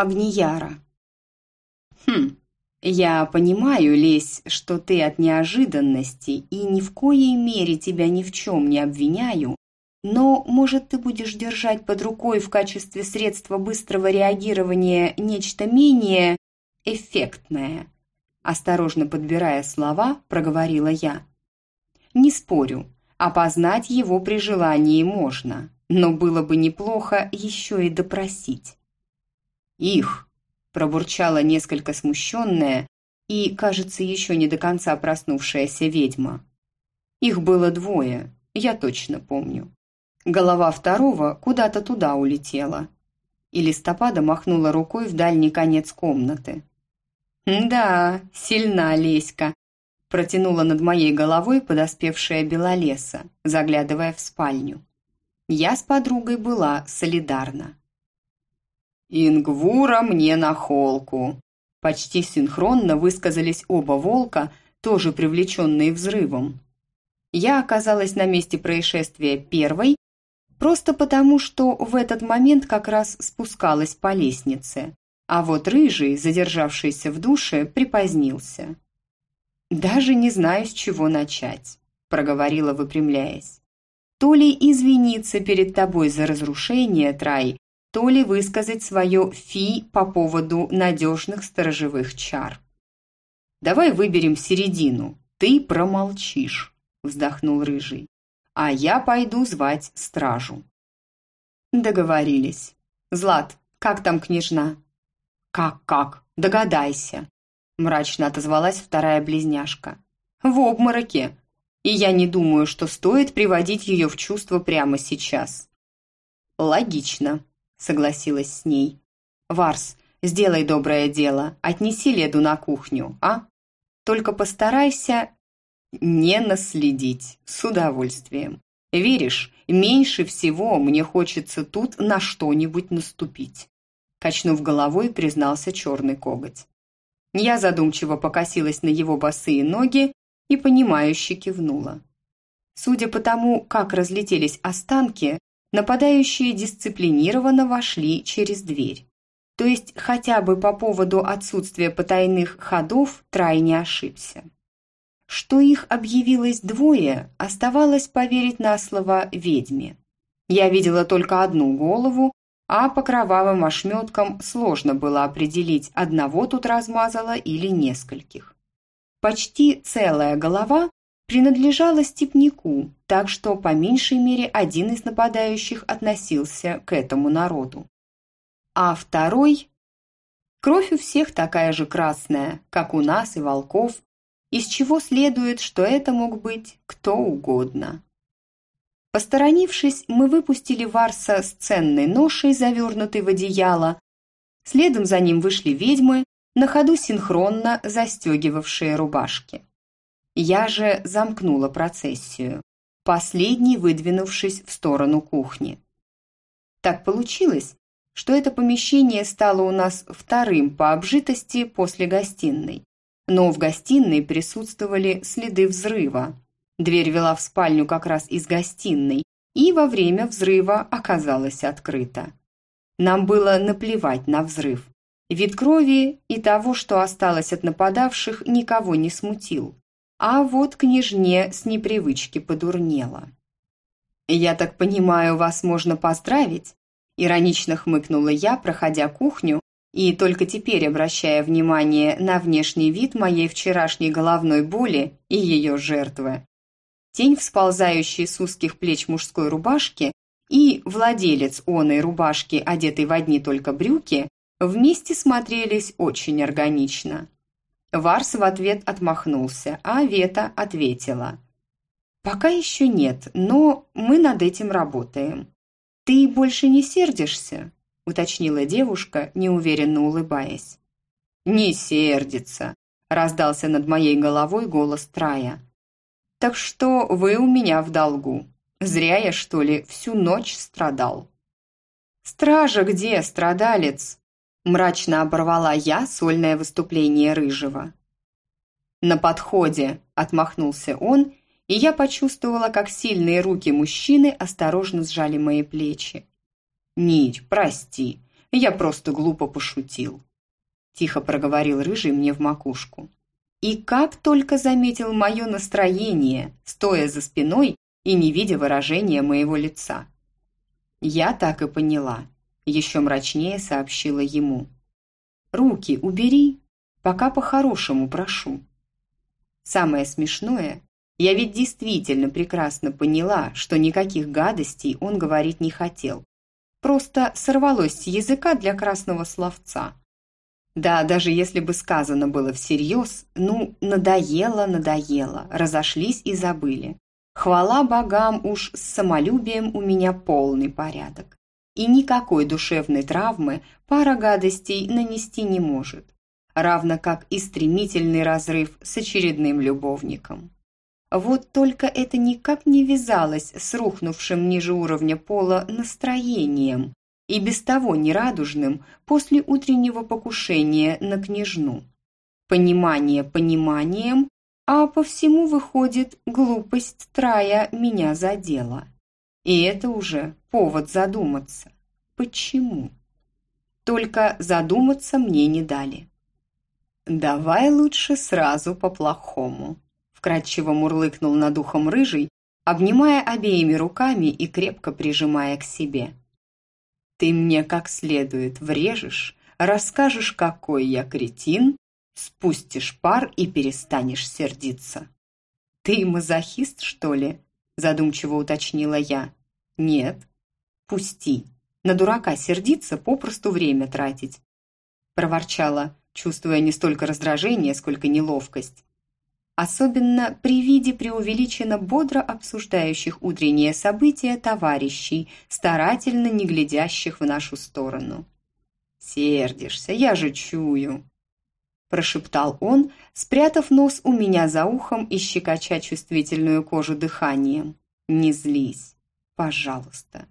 Агнияра. Хм, я понимаю, Лесь, что ты от неожиданности, и ни в коей мере тебя ни в чем не обвиняю, но, может, ты будешь держать под рукой в качестве средства быстрого реагирования нечто менее эффектное? Осторожно подбирая слова, проговорила я. Не спорю, опознать его при желании можно, но было бы неплохо еще и допросить. «Их!» – пробурчала несколько смущенная и, кажется, еще не до конца проснувшаяся ведьма. Их было двое, я точно помню. Голова второго куда-то туда улетела. И листопада махнула рукой в дальний конец комнаты. «Да, сильна Леська», – протянула над моей головой подоспевшая Белолеса, заглядывая в спальню. Я с подругой была солидарна. «Ингвура мне на холку!» Почти синхронно высказались оба волка, тоже привлеченные взрывом. Я оказалась на месте происшествия первой, просто потому, что в этот момент как раз спускалась по лестнице, а вот рыжий, задержавшийся в душе, припозднился. «Даже не знаю, с чего начать», – проговорила, выпрямляясь. «То ли извиниться перед тобой за разрушение, Трай, то ли высказать свое «фи» по поводу надежных сторожевых чар. «Давай выберем середину. Ты промолчишь», – вздохнул Рыжий. «А я пойду звать стражу». Договорились. «Злат, как там княжна?» «Как-как? Догадайся», – мрачно отозвалась вторая близняшка. «В обмороке. И я не думаю, что стоит приводить ее в чувство прямо сейчас». «Логично», согласилась с ней. «Варс, сделай доброе дело, отнеси Леду на кухню, а? Только постарайся не наследить, с удовольствием. Веришь, меньше всего мне хочется тут на что-нибудь наступить». Качнув головой, признался черный коготь. Я задумчиво покосилась на его босые ноги и понимающе кивнула. Судя по тому, как разлетелись останки, нападающие дисциплинированно вошли через дверь. То есть хотя бы по поводу отсутствия потайных ходов Трай не ошибся. Что их объявилось двое, оставалось поверить на слово ведьме. Я видела только одну голову, а по кровавым ошметкам сложно было определить, одного тут размазала или нескольких. Почти целая голова принадлежала степняку, так что по меньшей мере один из нападающих относился к этому народу. А второй... Кровь у всех такая же красная, как у нас и волков, из чего следует, что это мог быть кто угодно. Посторонившись, мы выпустили Варса с ценной ношей, завернутой в одеяло. Следом за ним вышли ведьмы, на ходу синхронно застегивавшие рубашки. Я же замкнула процессию, последний выдвинувшись в сторону кухни. Так получилось, что это помещение стало у нас вторым по обжитости после гостиной. Но в гостиной присутствовали следы взрыва. Дверь вела в спальню как раз из гостиной, и во время взрыва оказалась открыта. Нам было наплевать на взрыв. Вид крови и того, что осталось от нападавших, никого не смутил а вот княжне с непривычки подурнело. «Я так понимаю, вас можно поздравить?» Иронично хмыкнула я, проходя кухню, и только теперь обращая внимание на внешний вид моей вчерашней головной боли и ее жертвы. Тень, всползающая с узких плеч мужской рубашки, и владелец оной рубашки, одетый в одни только брюки, вместе смотрелись очень органично. Варс в ответ отмахнулся, а Вета ответила. «Пока еще нет, но мы над этим работаем». «Ты больше не сердишься?» – уточнила девушка, неуверенно улыбаясь. «Не сердится», – раздался над моей головой голос Трая. «Так что вы у меня в долгу. Зря я, что ли, всю ночь страдал». «Стража где, страдалец?» Мрачно оборвала я сольное выступление Рыжего. «На подходе!» – отмахнулся он, и я почувствовала, как сильные руки мужчины осторожно сжали мои плечи. «Нить, прости, я просто глупо пошутил. Тихо проговорил Рыжий мне в макушку. И как только заметил мое настроение, стоя за спиной и не видя выражения моего лица. Я так и поняла, еще мрачнее сообщила ему. «Руки убери, пока по-хорошему прошу». Самое смешное, я ведь действительно прекрасно поняла, что никаких гадостей он говорить не хотел. Просто сорвалось с языка для красного словца. Да, даже если бы сказано было всерьез, ну, надоело, надоело, разошлись и забыли. Хвала богам, уж с самолюбием у меня полный порядок. И никакой душевной травмы пара гадостей нанести не может. Равно как и стремительный разрыв с очередным любовником. Вот только это никак не вязалось с рухнувшим ниже уровня пола настроением и без того нерадужным после утреннего покушения на княжну. Понимание пониманием, а по всему выходит, глупость Трая меня задела. И это уже повод задуматься. Почему? Только задуматься мне не дали. «Давай лучше сразу по-плохому», вкрадчиво мурлыкнул над ухом рыжий, обнимая обеими руками и крепко прижимая к себе. «Ты мне как следует врежешь, расскажешь, какой я кретин, спустишь пар и перестанешь сердиться». «Ты мазохист, что ли?» – задумчиво уточнила я. «Нет». «Пусти. На дурака сердиться, попросту время тратить», – проворчала, чувствуя не столько раздражение, сколько неловкость особенно при виде преувеличенно бодро обсуждающих утренние события товарищей, старательно не глядящих в нашу сторону. «Сердишься, я же чую», – прошептал он, спрятав нос у меня за ухом и щекоча чувствительную кожу дыханием. «Не злись, пожалуйста.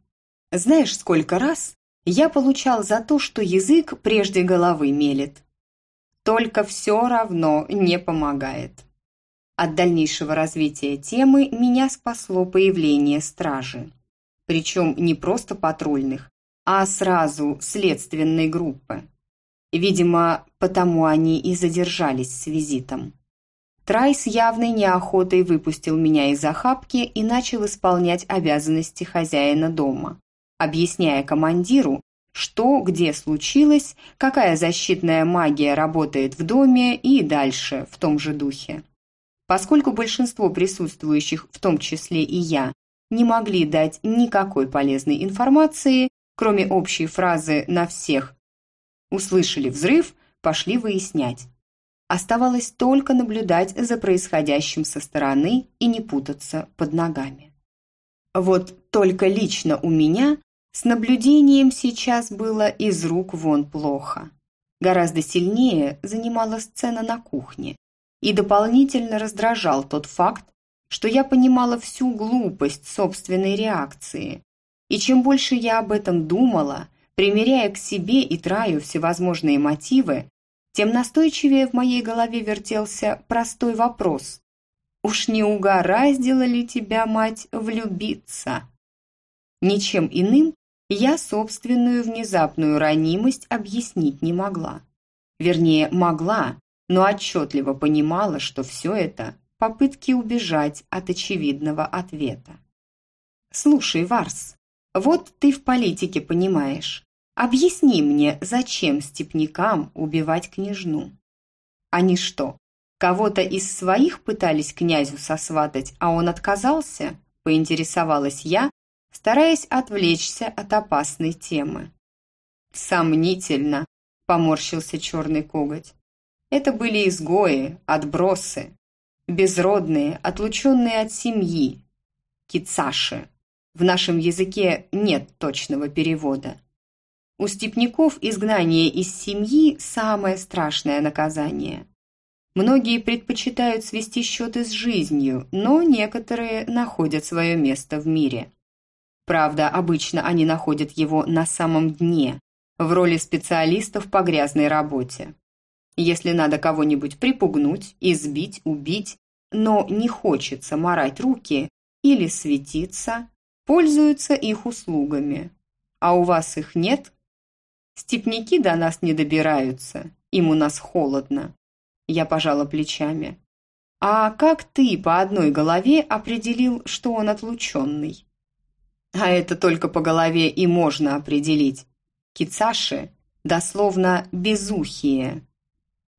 Знаешь, сколько раз я получал за то, что язык прежде головы мелет. Только все равно не помогает». От дальнейшего развития темы меня спасло появление стражи. Причем не просто патрульных, а сразу следственной группы. Видимо, потому они и задержались с визитом. Трай с явной неохотой выпустил меня из охапки и начал исполнять обязанности хозяина дома, объясняя командиру, что где случилось, какая защитная магия работает в доме и дальше в том же духе. Поскольку большинство присутствующих, в том числе и я, не могли дать никакой полезной информации, кроме общей фразы «на всех», услышали взрыв, пошли выяснять. Оставалось только наблюдать за происходящим со стороны и не путаться под ногами. Вот только лично у меня с наблюдением сейчас было из рук вон плохо. Гораздо сильнее занимала сцена на кухне, и дополнительно раздражал тот факт, что я понимала всю глупость собственной реакции. И чем больше я об этом думала, примеряя к себе и траю всевозможные мотивы, тем настойчивее в моей голове вертелся простой вопрос. «Уж не угораздило ли тебя, мать, влюбиться?» Ничем иным я собственную внезапную ранимость объяснить не могла. Вернее, могла, но отчетливо понимала, что все это – попытки убежать от очевидного ответа. «Слушай, Варс, вот ты в политике понимаешь. Объясни мне, зачем степнякам убивать княжну? Они что, кого-то из своих пытались князю сосватать, а он отказался?» – поинтересовалась я, стараясь отвлечься от опасной темы. «Сомнительно», – поморщился черный коготь. Это были изгои, отбросы, безродные, отлученные от семьи, кицаши. В нашем языке нет точного перевода. У степняков изгнание из семьи – самое страшное наказание. Многие предпочитают свести счеты с жизнью, но некоторые находят свое место в мире. Правда, обычно они находят его на самом дне, в роли специалистов по грязной работе. Если надо кого-нибудь припугнуть, избить, убить, но не хочется морать руки или светиться, пользуются их услугами. А у вас их нет? Степняки до нас не добираются, им у нас холодно. Я пожала плечами. А как ты по одной голове определил, что он отлученный? А это только по голове и можно определить. Кицаши дословно безухие.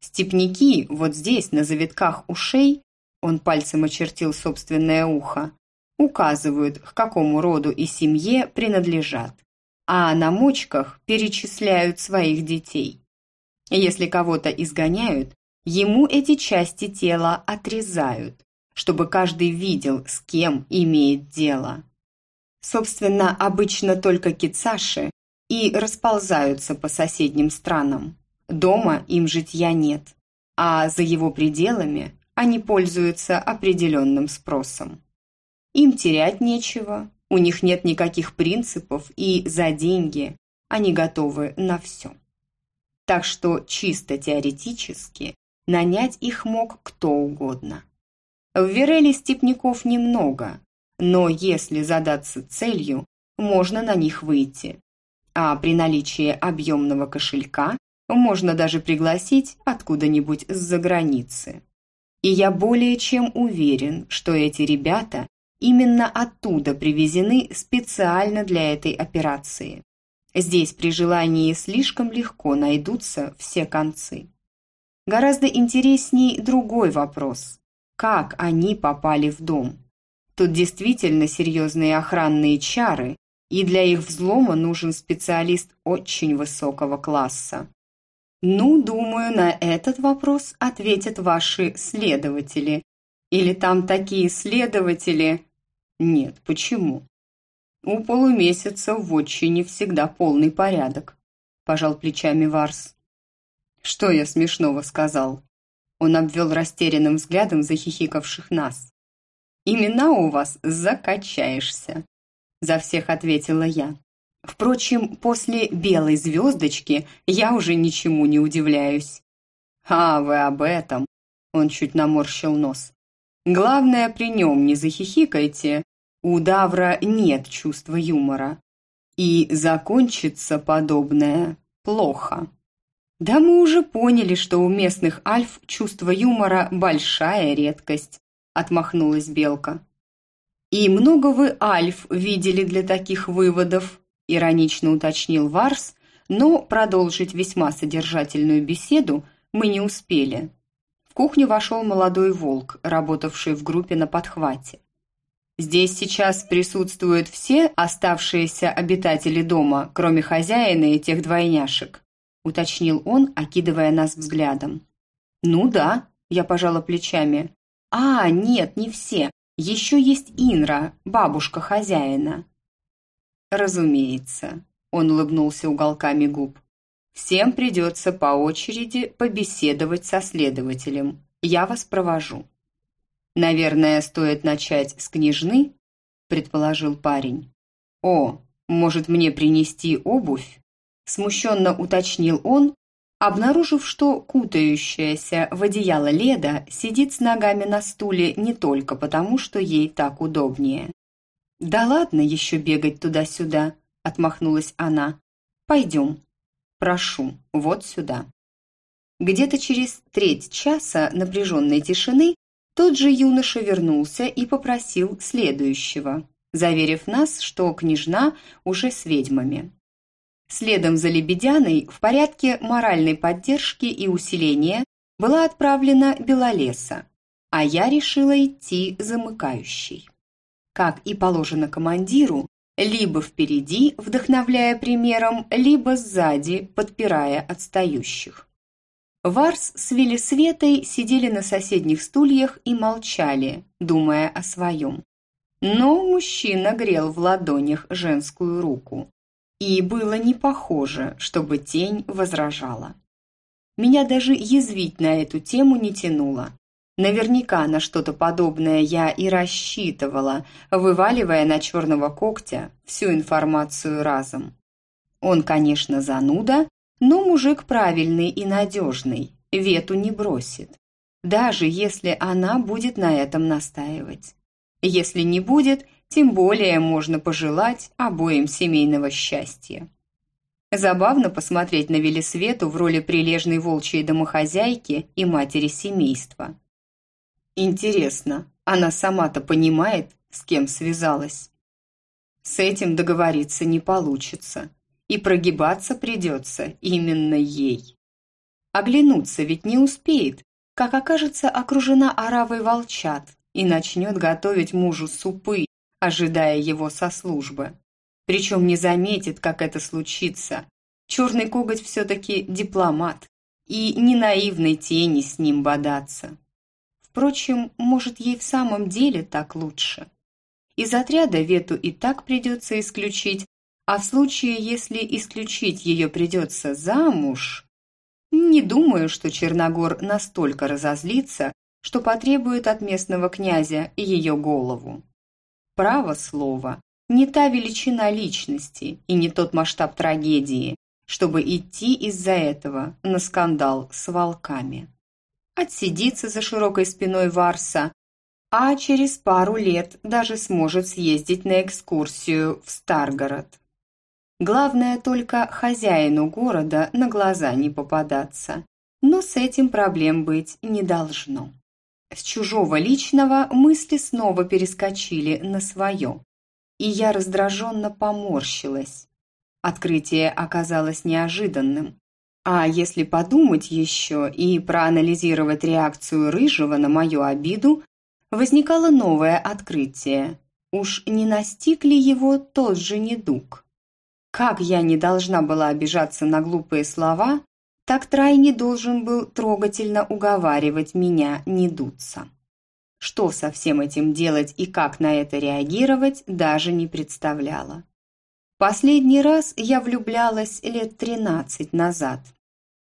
Степняки вот здесь, на завитках ушей, он пальцем очертил собственное ухо, указывают, к какому роду и семье принадлежат, а на мочках перечисляют своих детей. Если кого-то изгоняют, ему эти части тела отрезают, чтобы каждый видел, с кем имеет дело. Собственно, обычно только кицаши и расползаются по соседним странам. Дома им житья нет, а за его пределами они пользуются определенным спросом. Им терять нечего, у них нет никаких принципов, и за деньги они готовы на все. Так что чисто теоретически нанять их мог кто угодно. В Вереле степняков немного, но если задаться целью, можно на них выйти. А при наличии объемного кошелька можно даже пригласить откуда-нибудь с-за границы. И я более чем уверен, что эти ребята именно оттуда привезены специально для этой операции. Здесь при желании слишком легко найдутся все концы. Гораздо интересней другой вопрос. Как они попали в дом? Тут действительно серьезные охранные чары, и для их взлома нужен специалист очень высокого класса. Ну, думаю, на этот вопрос ответят ваши следователи. Или там такие следователи... Нет, почему? У полумесяца в отчине всегда полный порядок, пожал плечами Варс. Что я смешного сказал? Он обвел растерянным взглядом захихикавших нас. «Имена у вас закачаешься», – за всех ответила я. Впрочем, после белой звездочки я уже ничему не удивляюсь. «А, вы об этом!» – он чуть наморщил нос. «Главное, при нем не захихикайте. У Давра нет чувства юмора. И закончится подобное плохо». «Да мы уже поняли, что у местных альф чувство юмора – большая редкость», – отмахнулась Белка. «И много вы альф видели для таких выводов?» иронично уточнил Варс, но продолжить весьма содержательную беседу мы не успели. В кухню вошел молодой волк, работавший в группе на подхвате. «Здесь сейчас присутствуют все оставшиеся обитатели дома, кроме хозяина и тех двойняшек», уточнил он, окидывая нас взглядом. «Ну да», я пожала плечами. «А, нет, не все. Еще есть Инра, бабушка хозяина». «Разумеется», – он улыбнулся уголками губ. «Всем придется по очереди побеседовать со следователем. Я вас провожу». «Наверное, стоит начать с княжны?» – предположил парень. «О, может мне принести обувь?» – смущенно уточнил он, обнаружив, что кутающаяся в одеяло Леда сидит с ногами на стуле не только потому, что ей так удобнее. «Да ладно еще бегать туда-сюда», – отмахнулась она. «Пойдем. Прошу, вот сюда». Где-то через треть часа напряженной тишины тот же юноша вернулся и попросил следующего, заверив нас, что княжна уже с ведьмами. Следом за Лебедяной в порядке моральной поддержки и усиления была отправлена Белолеса, а я решила идти замыкающей как и положено командиру, либо впереди, вдохновляя примером, либо сзади, подпирая отстающих. Варс с Велисветой сидели на соседних стульях и молчали, думая о своем. Но мужчина грел в ладонях женскую руку. И было не похоже, чтобы тень возражала. Меня даже язвить на эту тему не тянуло. Наверняка на что-то подобное я и рассчитывала, вываливая на черного когтя всю информацию разом. Он, конечно, зануда, но мужик правильный и надежный, вету не бросит. Даже если она будет на этом настаивать. Если не будет, тем более можно пожелать обоим семейного счастья. Забавно посмотреть на Велисвету в роли прилежной волчьей домохозяйки и матери семейства. Интересно, она сама-то понимает, с кем связалась? С этим договориться не получится, и прогибаться придется именно ей. Оглянуться ведь не успеет, как окажется окружена оравой волчат и начнет готовить мужу супы, ожидая его со службы. Причем не заметит, как это случится. Черный коготь все-таки дипломат, и не наивной тени с ним бодаться. Впрочем, может, ей в самом деле так лучше. Из отряда Вету и так придется исключить, а в случае, если исключить ее придется замуж... Не думаю, что Черногор настолько разозлится, что потребует от местного князя ее голову. Право слово, не та величина личности и не тот масштаб трагедии, чтобы идти из-за этого на скандал с волками. Отсидится за широкой спиной Варса, а через пару лет даже сможет съездить на экскурсию в Старгород. Главное только хозяину города на глаза не попадаться, но с этим проблем быть не должно. С чужого личного мысли снова перескочили на свое и я раздраженно поморщилась. Открытие оказалось неожиданным. А если подумать еще и проанализировать реакцию Рыжего на мою обиду, возникало новое открытие. Уж не настиг ли его тот же недуг? Как я не должна была обижаться на глупые слова, так Трай не должен был трогательно уговаривать меня не дуться. Что со всем этим делать и как на это реагировать, даже не представляла. Последний раз я влюблялась лет тринадцать назад.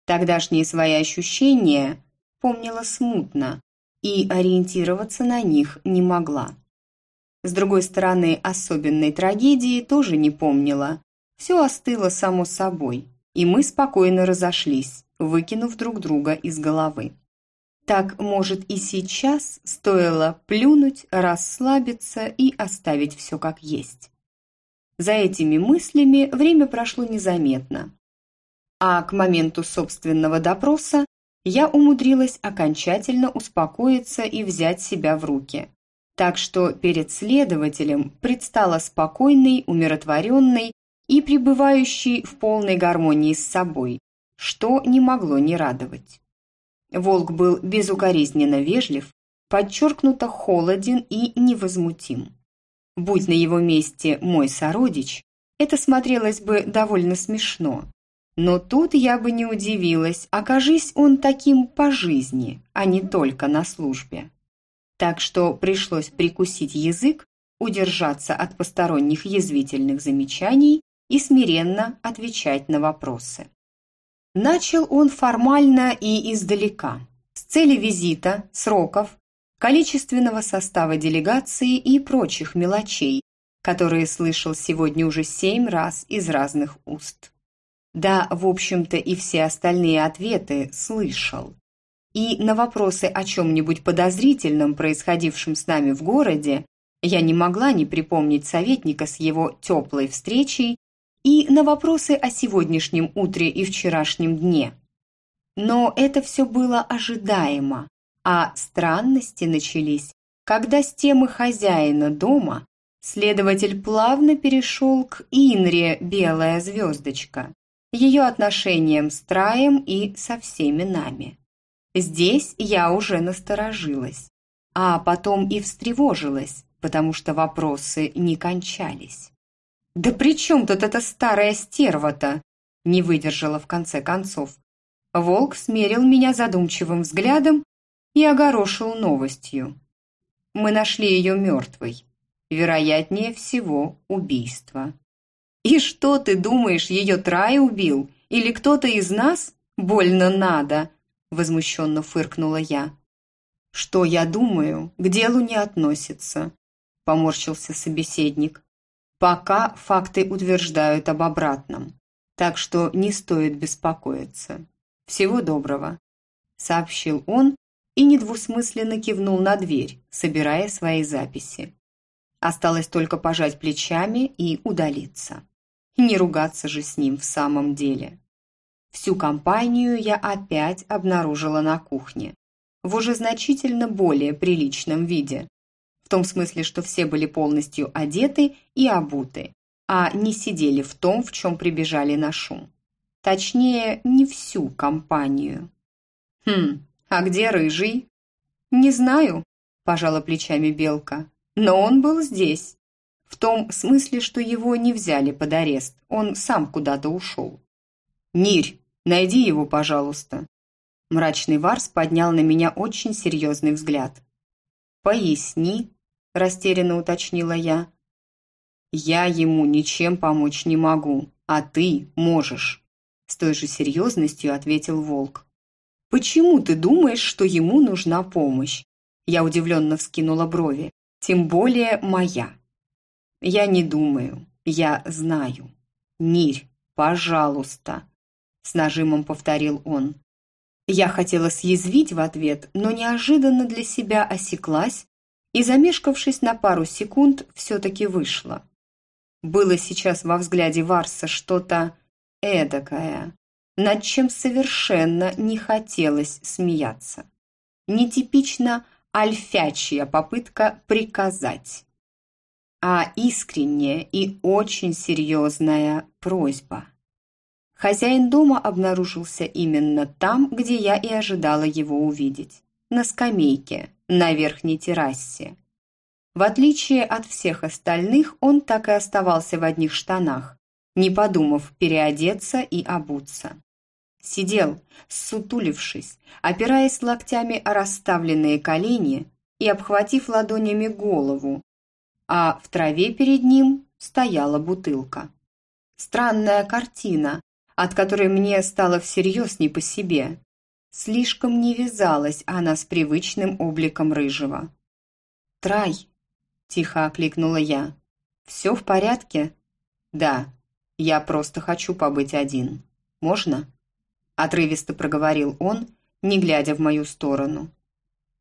Тогдашние свои ощущения помнила смутно и ориентироваться на них не могла. С другой стороны, особенной трагедии тоже не помнила. Все остыло само собой, и мы спокойно разошлись, выкинув друг друга из головы. Так, может, и сейчас стоило плюнуть, расслабиться и оставить все как есть. За этими мыслями время прошло незаметно. А к моменту собственного допроса я умудрилась окончательно успокоиться и взять себя в руки. Так что перед следователем предстала спокойной, умиротворенной и пребывающей в полной гармонии с собой, что не могло не радовать. Волк был безукоризненно вежлив, подчеркнуто холоден и невозмутим. Будь на его месте мой сородич, это смотрелось бы довольно смешно. Но тут я бы не удивилась, окажись он таким по жизни, а не только на службе. Так что пришлось прикусить язык, удержаться от посторонних язвительных замечаний и смиренно отвечать на вопросы. Начал он формально и издалека, с цели визита, сроков, количественного состава делегации и прочих мелочей, которые слышал сегодня уже семь раз из разных уст. Да, в общем-то, и все остальные ответы слышал. И на вопросы о чем-нибудь подозрительном, происходившем с нами в городе, я не могла не припомнить советника с его теплой встречей и на вопросы о сегодняшнем утре и вчерашнем дне. Но это все было ожидаемо, а странности начались, когда с темы хозяина дома следователь плавно перешел к Инре «Белая звездочка», ее отношениям с Траем и со всеми нами. Здесь я уже насторожилась, а потом и встревожилась, потому что вопросы не кончались. «Да при чем тут эта старая стерва-то?» не выдержала в конце концов. Волк смерил меня задумчивым взглядом и огорошил новостью. Мы нашли ее мертвой. Вероятнее всего, убийство. «И что, ты думаешь, ее Трай убил? Или кто-то из нас? Больно надо!» Возмущенно фыркнула я. «Что я думаю, к делу не относится», поморщился собеседник. Пока факты утверждают об обратном, так что не стоит беспокоиться. Всего доброго», – сообщил он и недвусмысленно кивнул на дверь, собирая свои записи. Осталось только пожать плечами и удалиться. Не ругаться же с ним в самом деле. Всю компанию я опять обнаружила на кухне. В уже значительно более приличном виде. Том смысле, что все были полностью одеты и обуты, а не сидели в том, в чем прибежали на шум. Точнее, не всю компанию. «Хм, а где рыжий?» «Не знаю», – пожала плечами Белка. «Но он был здесь. В том смысле, что его не взяли под арест. Он сам куда-то ушел». «Нирь, найди его, пожалуйста». Мрачный Варс поднял на меня очень серьезный взгляд. «Поясни», – растерянно уточнила я. «Я ему ничем помочь не могу, а ты можешь», – с той же серьезностью ответил Волк. «Почему ты думаешь, что ему нужна помощь?» Я удивленно вскинула брови. «Тем более моя». «Я не думаю, я знаю. Нирь, пожалуйста», – с нажимом повторил он. Я хотела съязвить в ответ, но неожиданно для себя осеклась и, замешкавшись на пару секунд, все-таки вышла. Было сейчас во взгляде Варса что-то эдакое, над чем совершенно не хотелось смеяться. Нетипично альфячья попытка приказать, а искренняя и очень серьезная просьба. Хозяин дома обнаружился именно там, где я и ожидала его увидеть. На скамейке, на верхней террасе. В отличие от всех остальных, он так и оставался в одних штанах, не подумав переодеться и обуться. Сидел, сутулившись, опираясь локтями о расставленные колени и обхватив ладонями голову, а в траве перед ним стояла бутылка. Странная картина, от которой мне стало всерьез не по себе. Слишком не вязалась она с привычным обликом рыжего. «Трай!» – тихо окликнула я. «Все в порядке?» «Да, я просто хочу побыть один. Можно?» Отрывисто проговорил он, не глядя в мою сторону.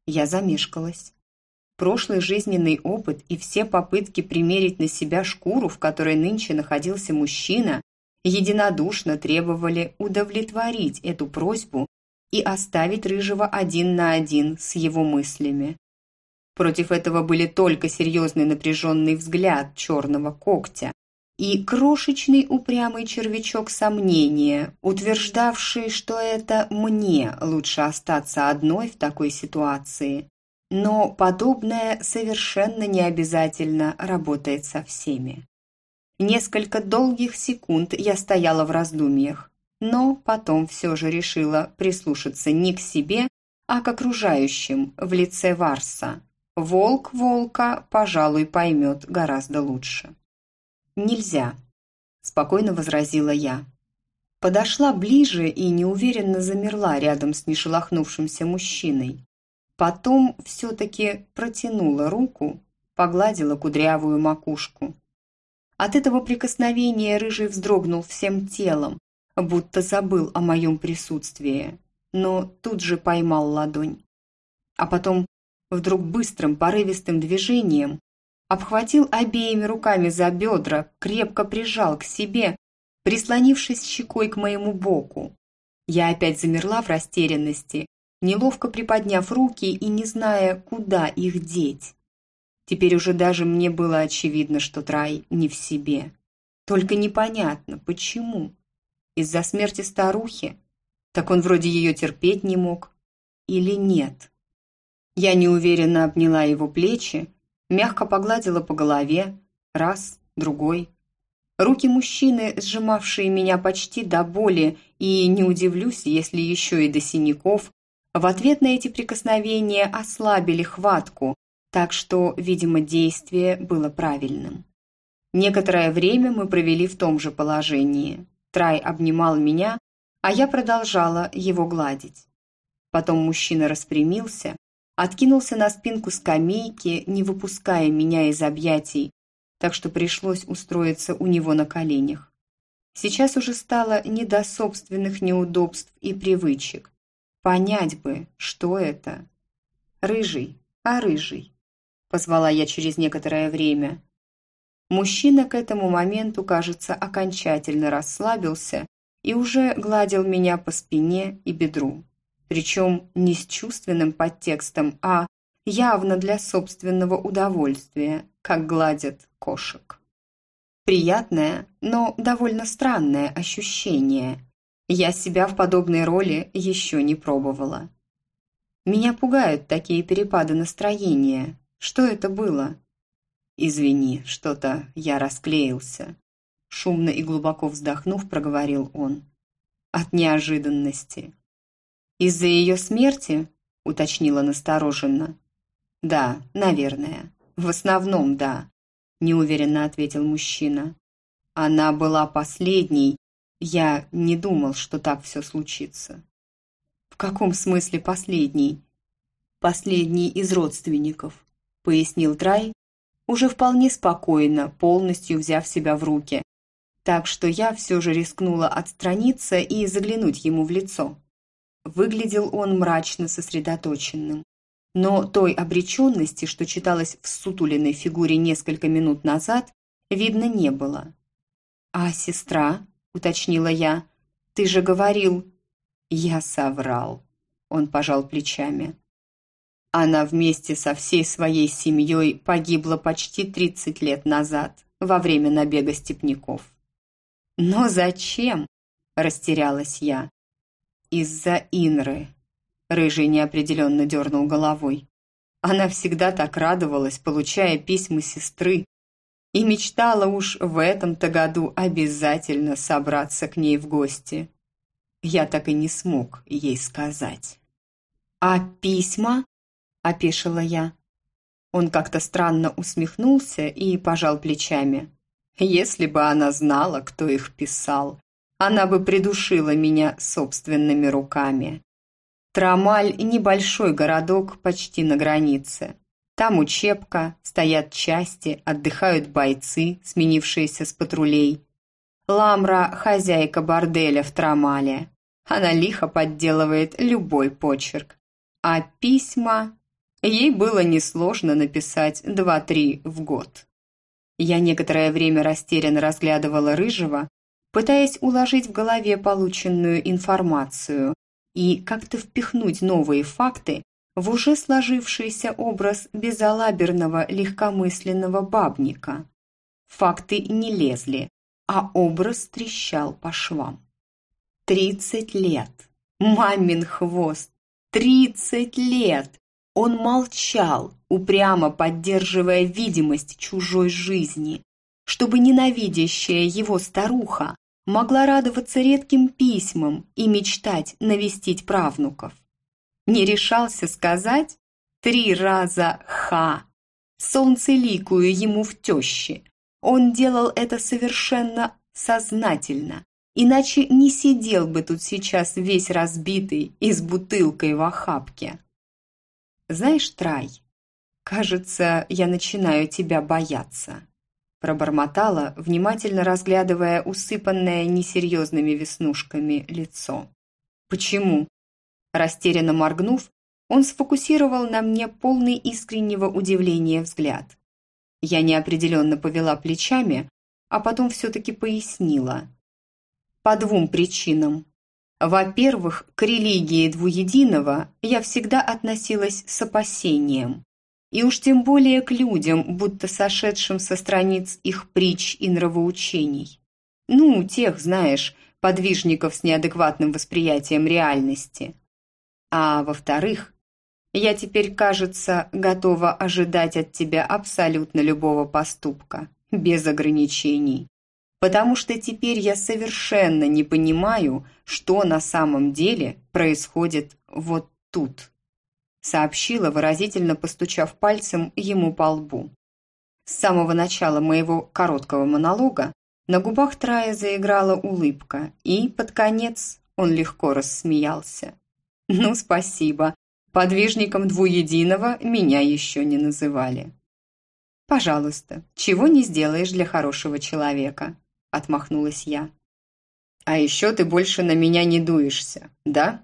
Я замешкалась. Прошлый жизненный опыт и все попытки примерить на себя шкуру, в которой нынче находился мужчина, единодушно требовали удовлетворить эту просьбу и оставить Рыжего один на один с его мыслями. Против этого были только серьезный напряженный взгляд черного когтя и крошечный упрямый червячок сомнения, утверждавший, что это мне лучше остаться одной в такой ситуации. Но подобное совершенно не обязательно работает со всеми. Несколько долгих секунд я стояла в раздумьях, но потом все же решила прислушаться не к себе, а к окружающим в лице Варса. Волк волка, пожалуй, поймет гораздо лучше. «Нельзя», – спокойно возразила я. Подошла ближе и неуверенно замерла рядом с нешелохнувшимся мужчиной. Потом все-таки протянула руку, погладила кудрявую макушку. От этого прикосновения Рыжий вздрогнул всем телом, будто забыл о моем присутствии, но тут же поймал ладонь. А потом вдруг быстрым порывистым движением обхватил обеими руками за бедра, крепко прижал к себе, прислонившись щекой к моему боку. Я опять замерла в растерянности, неловко приподняв руки и не зная, куда их деть. Теперь уже даже мне было очевидно, что Трай не в себе. Только непонятно, почему. Из-за смерти старухи? Так он вроде ее терпеть не мог. Или нет? Я неуверенно обняла его плечи, мягко погладила по голове. Раз, другой. Руки мужчины, сжимавшие меня почти до боли, и не удивлюсь, если еще и до синяков, в ответ на эти прикосновения ослабили хватку, так что, видимо, действие было правильным. Некоторое время мы провели в том же положении. Трай обнимал меня, а я продолжала его гладить. Потом мужчина распрямился, откинулся на спинку скамейки, не выпуская меня из объятий, так что пришлось устроиться у него на коленях. Сейчас уже стало не до собственных неудобств и привычек. Понять бы, что это. Рыжий, а рыжий. – позвала я через некоторое время. Мужчина к этому моменту, кажется, окончательно расслабился и уже гладил меня по спине и бедру. Причем не с чувственным подтекстом, а явно для собственного удовольствия, как гладят кошек. Приятное, но довольно странное ощущение. Я себя в подобной роли еще не пробовала. Меня пугают такие перепады настроения. Что это было? Извини, что-то я расклеился. Шумно и глубоко вздохнув, проговорил он. От неожиданности. «Из-за ее смерти?» – уточнила настороженно. «Да, наверное. В основном, да», – неуверенно ответил мужчина. «Она была последней. Я не думал, что так все случится». «В каком смысле последний?» «Последний из родственников», – пояснил Трай, уже вполне спокойно, полностью взяв себя в руки. Так что я все же рискнула отстраниться и заглянуть ему в лицо. Выглядел он мрачно сосредоточенным. Но той обреченности, что читалось в сутуленной фигуре несколько минут назад, видно не было. «А сестра?» – уточнила я. «Ты же говорил...» «Я соврал», – он пожал плечами. Она вместе со всей своей семьей погибла почти 30 лет назад, во время набега степняков. «Но зачем?» – растерялась я. «Из-за Инры», Рыжий неопределенно дернул головой. Она всегда так радовалась, получая письма сестры, и мечтала уж в этом-то году обязательно собраться к ней в гости. Я так и не смог ей сказать. «А письма?» – опешила я. Он как-то странно усмехнулся и пожал плечами. «Если бы она знала, кто их писал, она бы придушила меня собственными руками. Трамаль – небольшой городок почти на границе. Там учебка, стоят части, отдыхают бойцы, сменившиеся с патрулей. Ламра – хозяйка борделя в Трамале. Она лихо подделывает любой почерк. А письма... Ей было несложно написать два-три в год. Я некоторое время растерянно разглядывала Рыжего, пытаясь уложить в голове полученную информацию, и как-то впихнуть новые факты в уже сложившийся образ безалаберного легкомысленного бабника. Факты не лезли, а образ трещал по швам. Тридцать лет. Мамин хвост. Тридцать лет. Он молчал, упрямо поддерживая видимость чужой жизни, чтобы ненавидящая его старуха могла радоваться редким письмам и мечтать навестить правнуков. Не решался сказать три раза «ха», солнце ликую ему в тещи. Он делал это совершенно сознательно, иначе не сидел бы тут сейчас весь разбитый и с бутылкой в охапке. Знаешь, Трай, кажется, я начинаю тебя бояться пробормотала, внимательно разглядывая усыпанное несерьезными веснушками лицо. «Почему?» Растерянно моргнув, он сфокусировал на мне полный искреннего удивления взгляд. Я неопределенно повела плечами, а потом все-таки пояснила. По двум причинам. Во-первых, к религии двуединого я всегда относилась с опасением. И уж тем более к людям, будто сошедшим со страниц их притч и нравоучений. Ну, тех, знаешь, подвижников с неадекватным восприятием реальности. А во-вторых, я теперь, кажется, готова ожидать от тебя абсолютно любого поступка, без ограничений. Потому что теперь я совершенно не понимаю, что на самом деле происходит вот тут сообщила, выразительно постучав пальцем ему по лбу. С самого начала моего короткого монолога на губах Трая заиграла улыбка, и под конец он легко рассмеялся. «Ну, спасибо. Подвижником двуединого меня еще не называли». «Пожалуйста, чего не сделаешь для хорошего человека?» – отмахнулась я. «А еще ты больше на меня не дуешься, да?»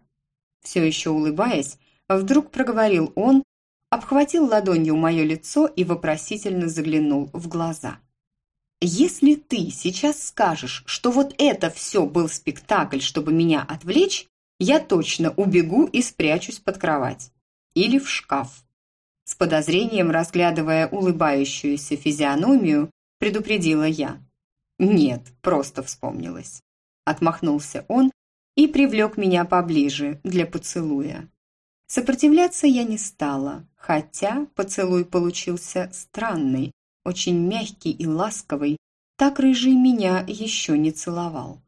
Все еще улыбаясь, Вдруг проговорил он, обхватил ладонью мое лицо и вопросительно заглянул в глаза. Если ты сейчас скажешь, что вот это все был спектакль, чтобы меня отвлечь, я точно убегу и спрячусь под кровать. Или в шкаф. С подозрением разглядывая улыбающуюся физиономию, предупредила я. «Нет, просто вспомнилось». Отмахнулся он и привлек меня поближе для поцелуя. Сопротивляться я не стала, хотя поцелуй получился странный, очень мягкий и ласковый, так рыжий меня еще не целовал.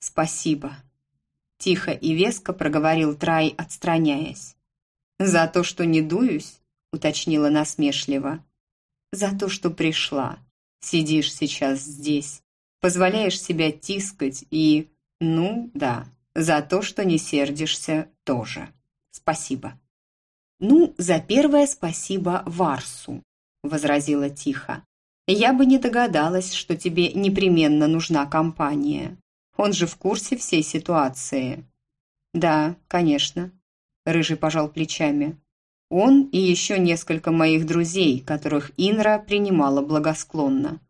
«Спасибо», – тихо и веско проговорил Трай, отстраняясь. «За то, что не дуюсь?» – уточнила насмешливо. «За то, что пришла. Сидишь сейчас здесь, позволяешь себя тискать и... Ну, да, за то, что не сердишься тоже. Спасибо». «Ну, за первое спасибо Варсу», – возразила тихо. «Я бы не догадалась, что тебе непременно нужна компания. Он же в курсе всей ситуации». «Да, конечно», – Рыжий пожал плечами. «Он и еще несколько моих друзей, которых Инра принимала благосклонно».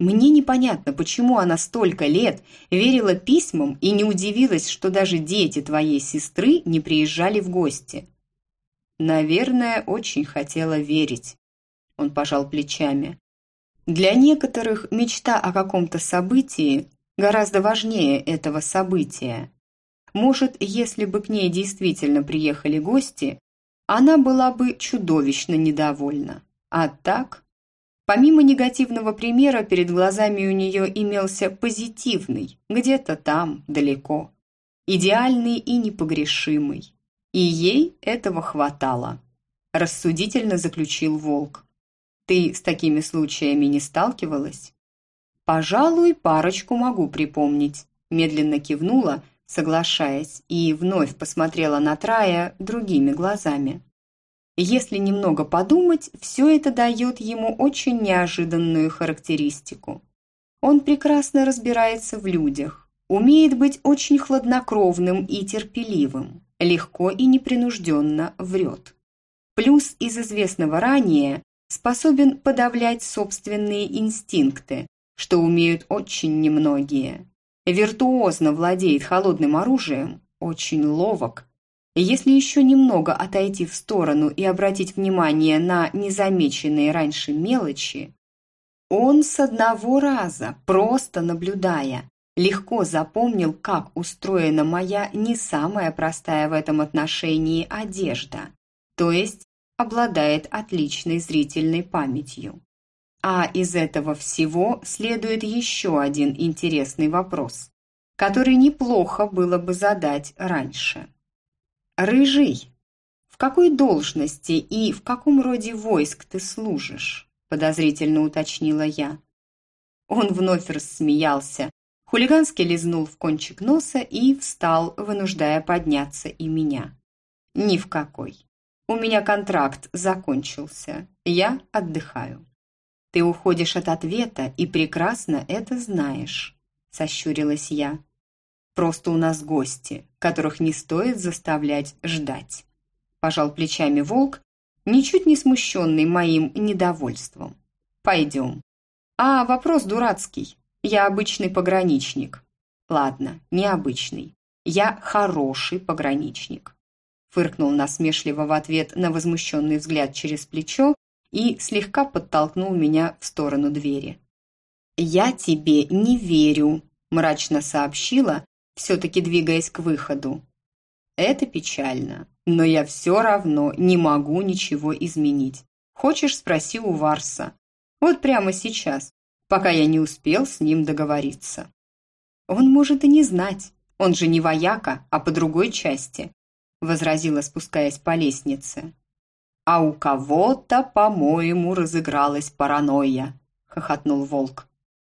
Мне непонятно, почему она столько лет верила письмам и не удивилась, что даже дети твоей сестры не приезжали в гости. Наверное, очень хотела верить. Он пожал плечами. Для некоторых мечта о каком-то событии гораздо важнее этого события. Может, если бы к ней действительно приехали гости, она была бы чудовищно недовольна. А так, помимо негативного примера, перед глазами у нее имелся позитивный, где-то там, далеко, идеальный и непогрешимый. И ей этого хватало, рассудительно заключил Волк. Ты с такими случаями не сталкивалась? Пожалуй, парочку могу припомнить. Медленно кивнула, соглашаясь, и вновь посмотрела на Трая другими глазами. Если немного подумать, все это дает ему очень неожиданную характеристику. Он прекрасно разбирается в людях, умеет быть очень хладнокровным и терпеливым, легко и непринужденно врет. Плюс из известного ранее способен подавлять собственные инстинкты, что умеют очень немногие. Виртуозно владеет холодным оружием, очень ловок. Если еще немного отойти в сторону и обратить внимание на незамеченные раньше мелочи, он с одного раза, просто наблюдая, легко запомнил, как устроена моя не самая простая в этом отношении одежда, то есть обладает отличной зрительной памятью. А из этого всего следует еще один интересный вопрос, который неплохо было бы задать раньше. «Рыжий, в какой должности и в каком роде войск ты служишь?» подозрительно уточнила я. Он вновь рассмеялся, хулигански лизнул в кончик носа и встал, вынуждая подняться и меня. «Ни в какой. У меня контракт закончился. Я отдыхаю. Ты уходишь от ответа и прекрасно это знаешь, сощурилась я. Просто у нас гости, которых не стоит заставлять ждать. Пожал плечами волк, ничуть не смущенный моим недовольством. Пойдем. А, вопрос дурацкий. Я обычный пограничник. Ладно, необычный. Я хороший пограничник фыркнул насмешливо в ответ на возмущенный взгляд через плечо и слегка подтолкнул меня в сторону двери. «Я тебе не верю», – мрачно сообщила, все-таки двигаясь к выходу. «Это печально, но я все равно не могу ничего изменить. Хочешь, спроси у Варса. Вот прямо сейчас, пока я не успел с ним договориться». «Он может и не знать, он же не вояка, а по другой части возразила, спускаясь по лестнице. «А у кого-то, по-моему, разыгралась паранойя», – хохотнул волк.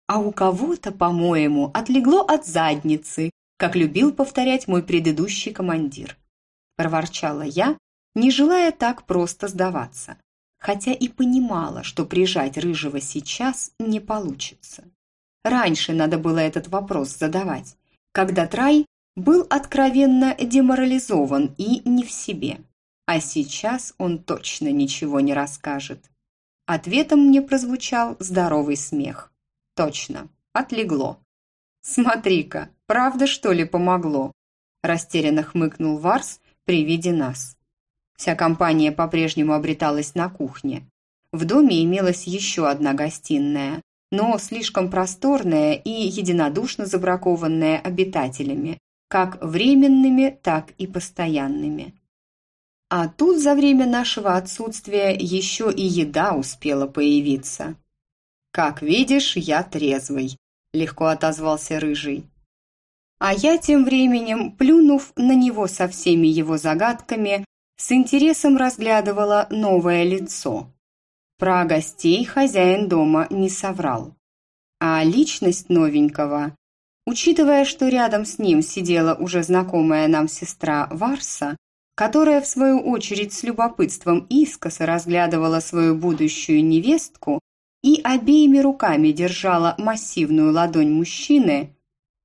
«А у кого-то, по-моему, отлегло от задницы, как любил повторять мой предыдущий командир», – проворчала я, не желая так просто сдаваться, хотя и понимала, что прижать Рыжего сейчас не получится. Раньше надо было этот вопрос задавать, когда Трай был откровенно деморализован и не в себе. А сейчас он точно ничего не расскажет. Ответом мне прозвучал здоровый смех. точно, отлегло. Смотри-ка, правда что ли помогло? Растерянно хмыкнул Варс при виде нас. Вся компания по-прежнему обреталась на кухне. В доме имелась еще одна гостиная, но слишком просторная и единодушно забракованная обитателями, как временными, так и постоянными. А тут за время нашего отсутствия еще и еда успела появиться. «Как видишь, я трезвый», – легко отозвался Рыжий. А я тем временем, плюнув на него со всеми его загадками, с интересом разглядывала новое лицо. Про гостей хозяин дома не соврал. А личность новенького, учитывая, что рядом с ним сидела уже знакомая нам сестра Варса, которая, в свою очередь, с любопытством искоса разглядывала свою будущую невестку и обеими руками держала массивную ладонь мужчины,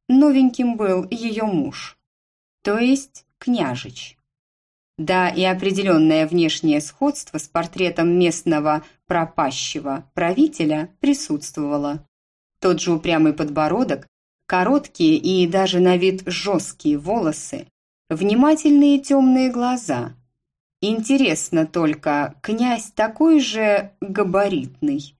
новеньким был ее муж, то есть княжич. Да, и определенное внешнее сходство с портретом местного пропащего правителя присутствовало. Тот же упрямый подбородок, короткие и даже на вид жесткие волосы, внимательные темные глаза. Интересно только, князь такой же габаритный,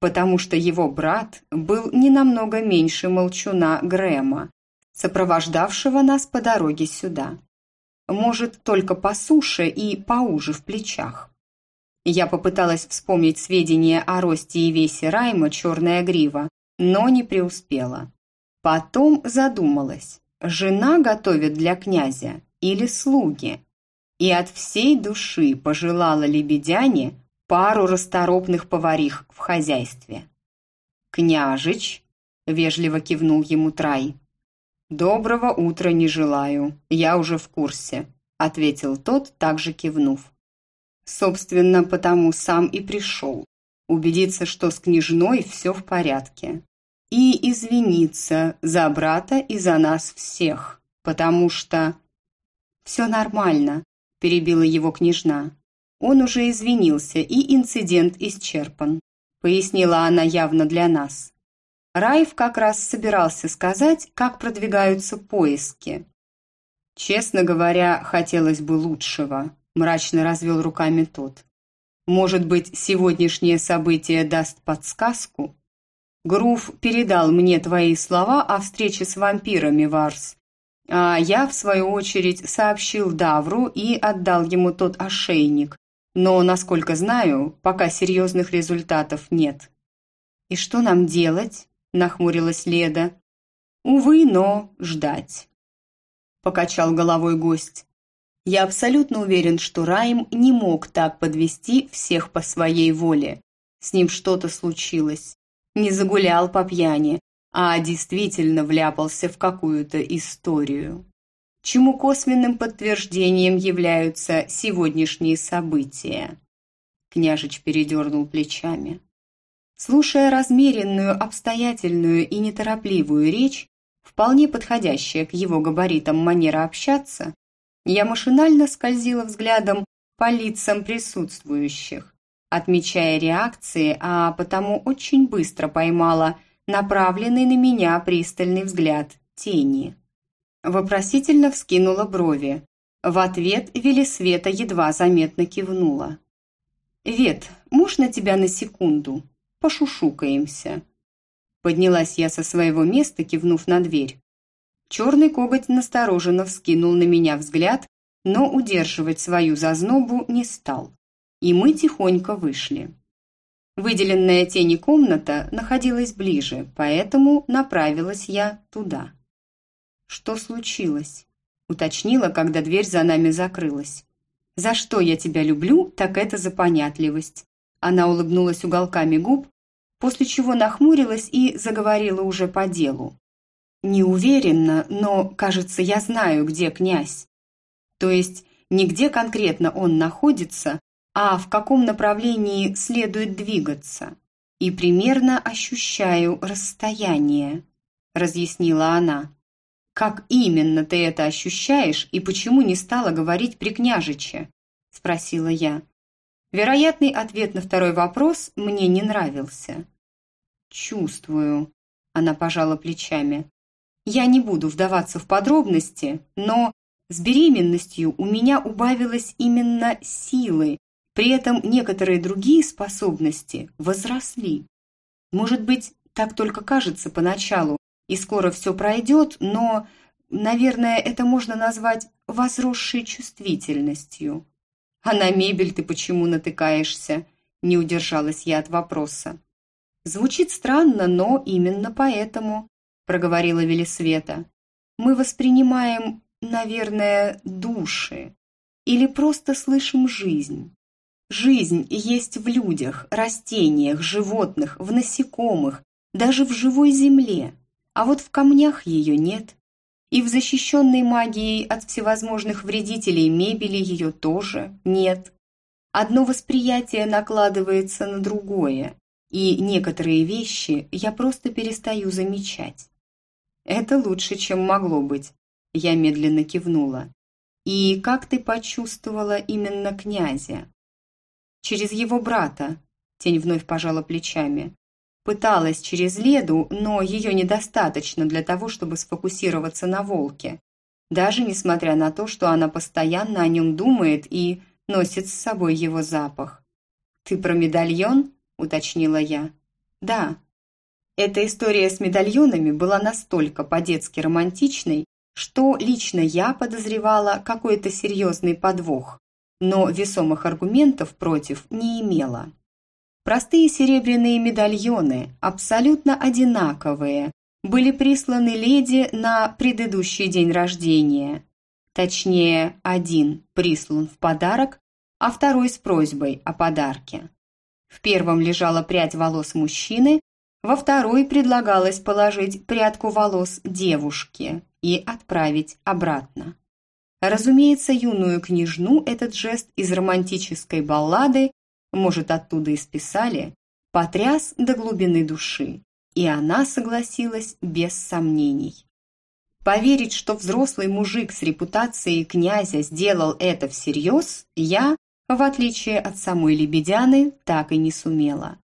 потому что его брат был не намного меньше молчуна Грэма, сопровождавшего нас по дороге сюда. Может, только по суше и поуже в плечах. Я попыталась вспомнить сведения о росте и весе Райма «Черная грива», но не преуспела. Потом задумалась жена готовит для князя или слуги. И от всей души пожелала лебедяне пару расторопных поварих в хозяйстве. «Княжич», — вежливо кивнул ему Трай. «Доброго утра не желаю, я уже в курсе», — ответил тот, также кивнув. «Собственно, потому сам и пришел. Убедиться, что с княжной все в порядке и извиниться за брата и за нас всех, потому что...» «Все нормально», – перебила его княжна. «Он уже извинился, и инцидент исчерпан», – пояснила она явно для нас. Раев как раз собирался сказать, как продвигаются поиски. «Честно говоря, хотелось бы лучшего», – мрачно развел руками тот. «Может быть, сегодняшнее событие даст подсказку?» Грув передал мне твои слова о встрече с вампирами, Варс. А я, в свою очередь, сообщил Давру и отдал ему тот ошейник. Но, насколько знаю, пока серьезных результатов нет. «И что нам делать?» – нахмурилась Леда. «Увы, но ждать», – покачал головой гость. «Я абсолютно уверен, что Райм не мог так подвести всех по своей воле. С ним что-то случилось не загулял по пьяни, а действительно вляпался в какую-то историю. Чему косвенным подтверждением являются сегодняшние события. Княжич передернул плечами. Слушая размеренную, обстоятельную и неторопливую речь, вполне подходящая к его габаритам манера общаться, я машинально скользила взглядом по лицам присутствующих, отмечая реакции, а потому очень быстро поймала направленный на меня пристальный взгляд тени. Вопросительно вскинула брови. В ответ Велисвета едва заметно кивнула. «Вет, можно тебя на секунду? Пошушукаемся». Поднялась я со своего места, кивнув на дверь. Черный коготь настороженно вскинул на меня взгляд, но удерживать свою зазнобу не стал и мы тихонько вышли. Выделенная тени комната находилась ближе, поэтому направилась я туда. «Что случилось?» – уточнила, когда дверь за нами закрылась. «За что я тебя люблю, так это за понятливость». Она улыбнулась уголками губ, после чего нахмурилась и заговорила уже по делу. «Не уверена, но, кажется, я знаю, где князь. То есть, не где конкретно он находится, а в каком направлении следует двигаться, и примерно ощущаю расстояние», – разъяснила она. «Как именно ты это ощущаешь и почему не стала говорить при княжиче?» – спросила я. Вероятный ответ на второй вопрос мне не нравился. чувствую», – она пожала плечами. «Я не буду вдаваться в подробности, но с беременностью у меня убавилось именно силы, при этом некоторые другие способности возросли. Может быть, так только кажется поначалу, и скоро все пройдет, но, наверное, это можно назвать возросшей чувствительностью. А на мебель ты почему натыкаешься? Не удержалась я от вопроса. Звучит странно, но именно поэтому, проговорила Велисвета. Мы воспринимаем, наверное, души или просто слышим жизнь. Жизнь есть в людях, растениях, животных, в насекомых, даже в живой земле, а вот в камнях ее нет. И в защищенной магией от всевозможных вредителей мебели ее тоже нет. Одно восприятие накладывается на другое, и некоторые вещи я просто перестаю замечать. Это лучше, чем могло быть. Я медленно кивнула. И как ты почувствовала именно князя? Через его брата. Тень вновь пожала плечами. Пыталась через Леду, но ее недостаточно для того, чтобы сфокусироваться на волке. Даже несмотря на то, что она постоянно о нем думает и носит с собой его запах. «Ты про медальон?» – уточнила я. «Да». Эта история с медальонами была настолько по-детски романтичной, что лично я подозревала какой-то серьезный подвох, но весомых аргументов против не имела. Простые серебряные медальоны, абсолютно одинаковые, были присланы леди на предыдущий день рождения. Точнее, один прислан в подарок, а второй с просьбой о подарке. В первом лежала прядь волос мужчины, во второй предлагалось положить прядку волос девушки и отправить обратно. Разумеется, юную княжну этот жест из романтической баллады может, оттуда и списали, потряс до глубины души, и она согласилась без сомнений. Поверить, что взрослый мужик с репутацией князя сделал это всерьез, я, в отличие от самой Лебедяны, так и не сумела.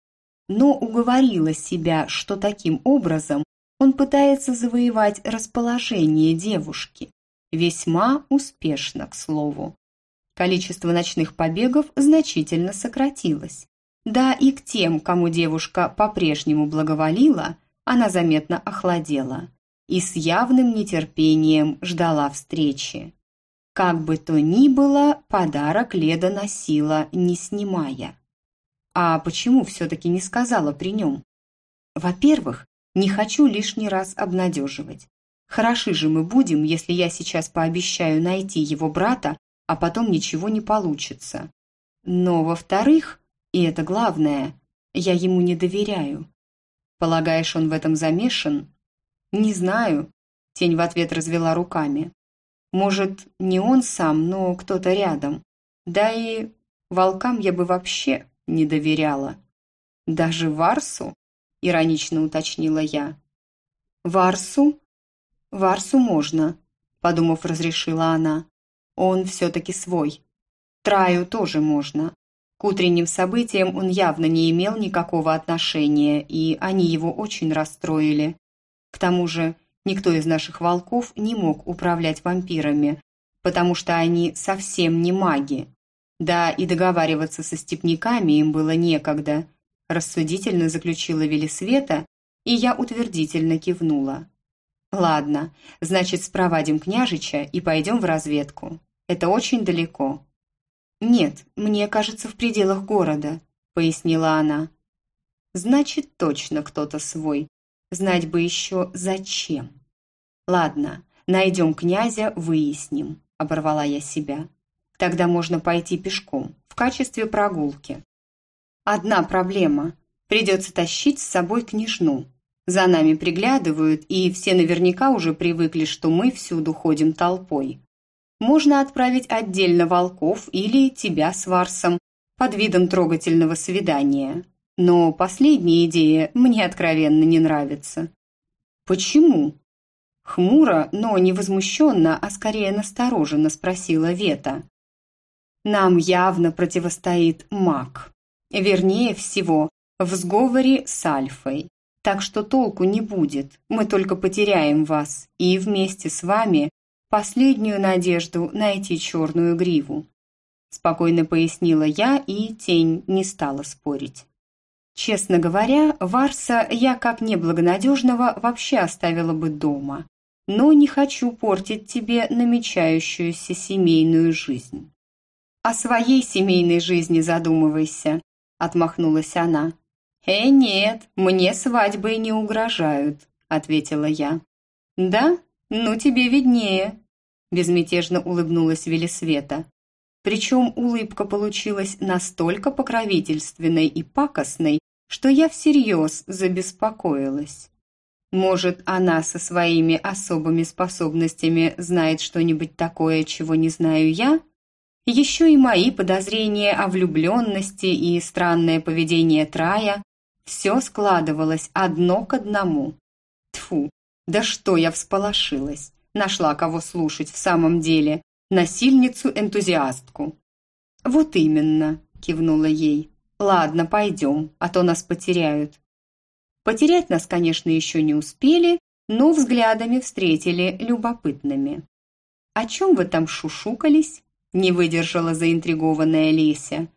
Но уговорила себя, что таким образом он пытается завоевать расположение девушки. Весьма успешно, к слову. Количество ночных побегов значительно сократилось. Да и к тем, кому девушка по-прежнему благоволила, она заметно охладела и с явным нетерпением ждала встречи. Как бы то ни было, подарок Леда носила, не снимая. А почему все-таки не сказала при нем? Во-первых, не хочу лишний раз обнадеживать. Хороши же мы будем, если я сейчас пообещаю найти его брата а потом ничего не получится. Но, во-вторых, и это главное, я ему не доверяю. Полагаешь, он в этом замешан? Не знаю. Тень в ответ развела руками. Может, не он сам, но кто-то рядом. Да и волкам я бы вообще не доверяла. Даже Варсу? Иронично уточнила я. Варсу? Варсу можно, подумав, разрешила она. Он все-таки свой. Траю тоже можно. К утренним событиям он явно не имел никакого отношения, и они его очень расстроили. К тому же, никто из наших волков не мог управлять вампирами, потому что они совсем не маги. Да и договариваться со степняками им было некогда, рассудительно заключила Велисвета, и я утвердительно кивнула. «Ладно, значит, спровадим княжича и пойдем в разведку. Это очень далеко». «Нет, мне кажется, в пределах города», — пояснила она. «Значит, точно кто-то свой. Знать бы еще зачем». «Ладно, найдем князя, выясним», — оборвала я себя. «Тогда можно пойти пешком, в качестве прогулки». «Одна проблема. Придется тащить с собой княжну. За нами приглядывают, и все наверняка уже привыкли, что мы всюду ходим толпой. Можно отправить отдельно волков или тебя с Варсом под видом трогательного свидания. Но последняя идея мне откровенно не нравится. Почему? Хмуро, но не возмущенно, а скорее настороженно спросила Вета. Нам явно противостоит маг. Вернее всего, в сговоре с Альфой. Так что толку не будет, мы только потеряем вас, и вместе с вами последнюю надежду найти черную гриву. Спокойно пояснила я, и тень не стала спорить. Честно говоря, Варса я как неблагонадежного вообще оставила бы дома, но не хочу портить тебе намечающуюся семейную жизнь. «О своей семейной жизни задумывайся», – отмахнулась она. «Э, нет, мне свадьбы не угрожают», – ответила я. «Да? Ну тебе виднее», – безмятежно улыбнулась Велисвета. Причем улыбка получилась настолько покровительственной и пакостной, что я всерьез забеспокоилась. Может, она со своими особыми способностями знает что-нибудь такое, чего не знаю я? Еще и мои подозрения о влюбленности и странное поведение Трая все складывалось одно к одному. Тфу, да что я всполошилась. Нашла кого слушать в самом деле насильницу-энтузиастку». «Вот именно», – кивнула ей. «Ладно, пойдем, а то нас потеряют». Потерять нас, конечно, еще не успели, но взглядами встретили любопытными. «О чем вы там шушукались?» – не выдержала заинтригованная Леся.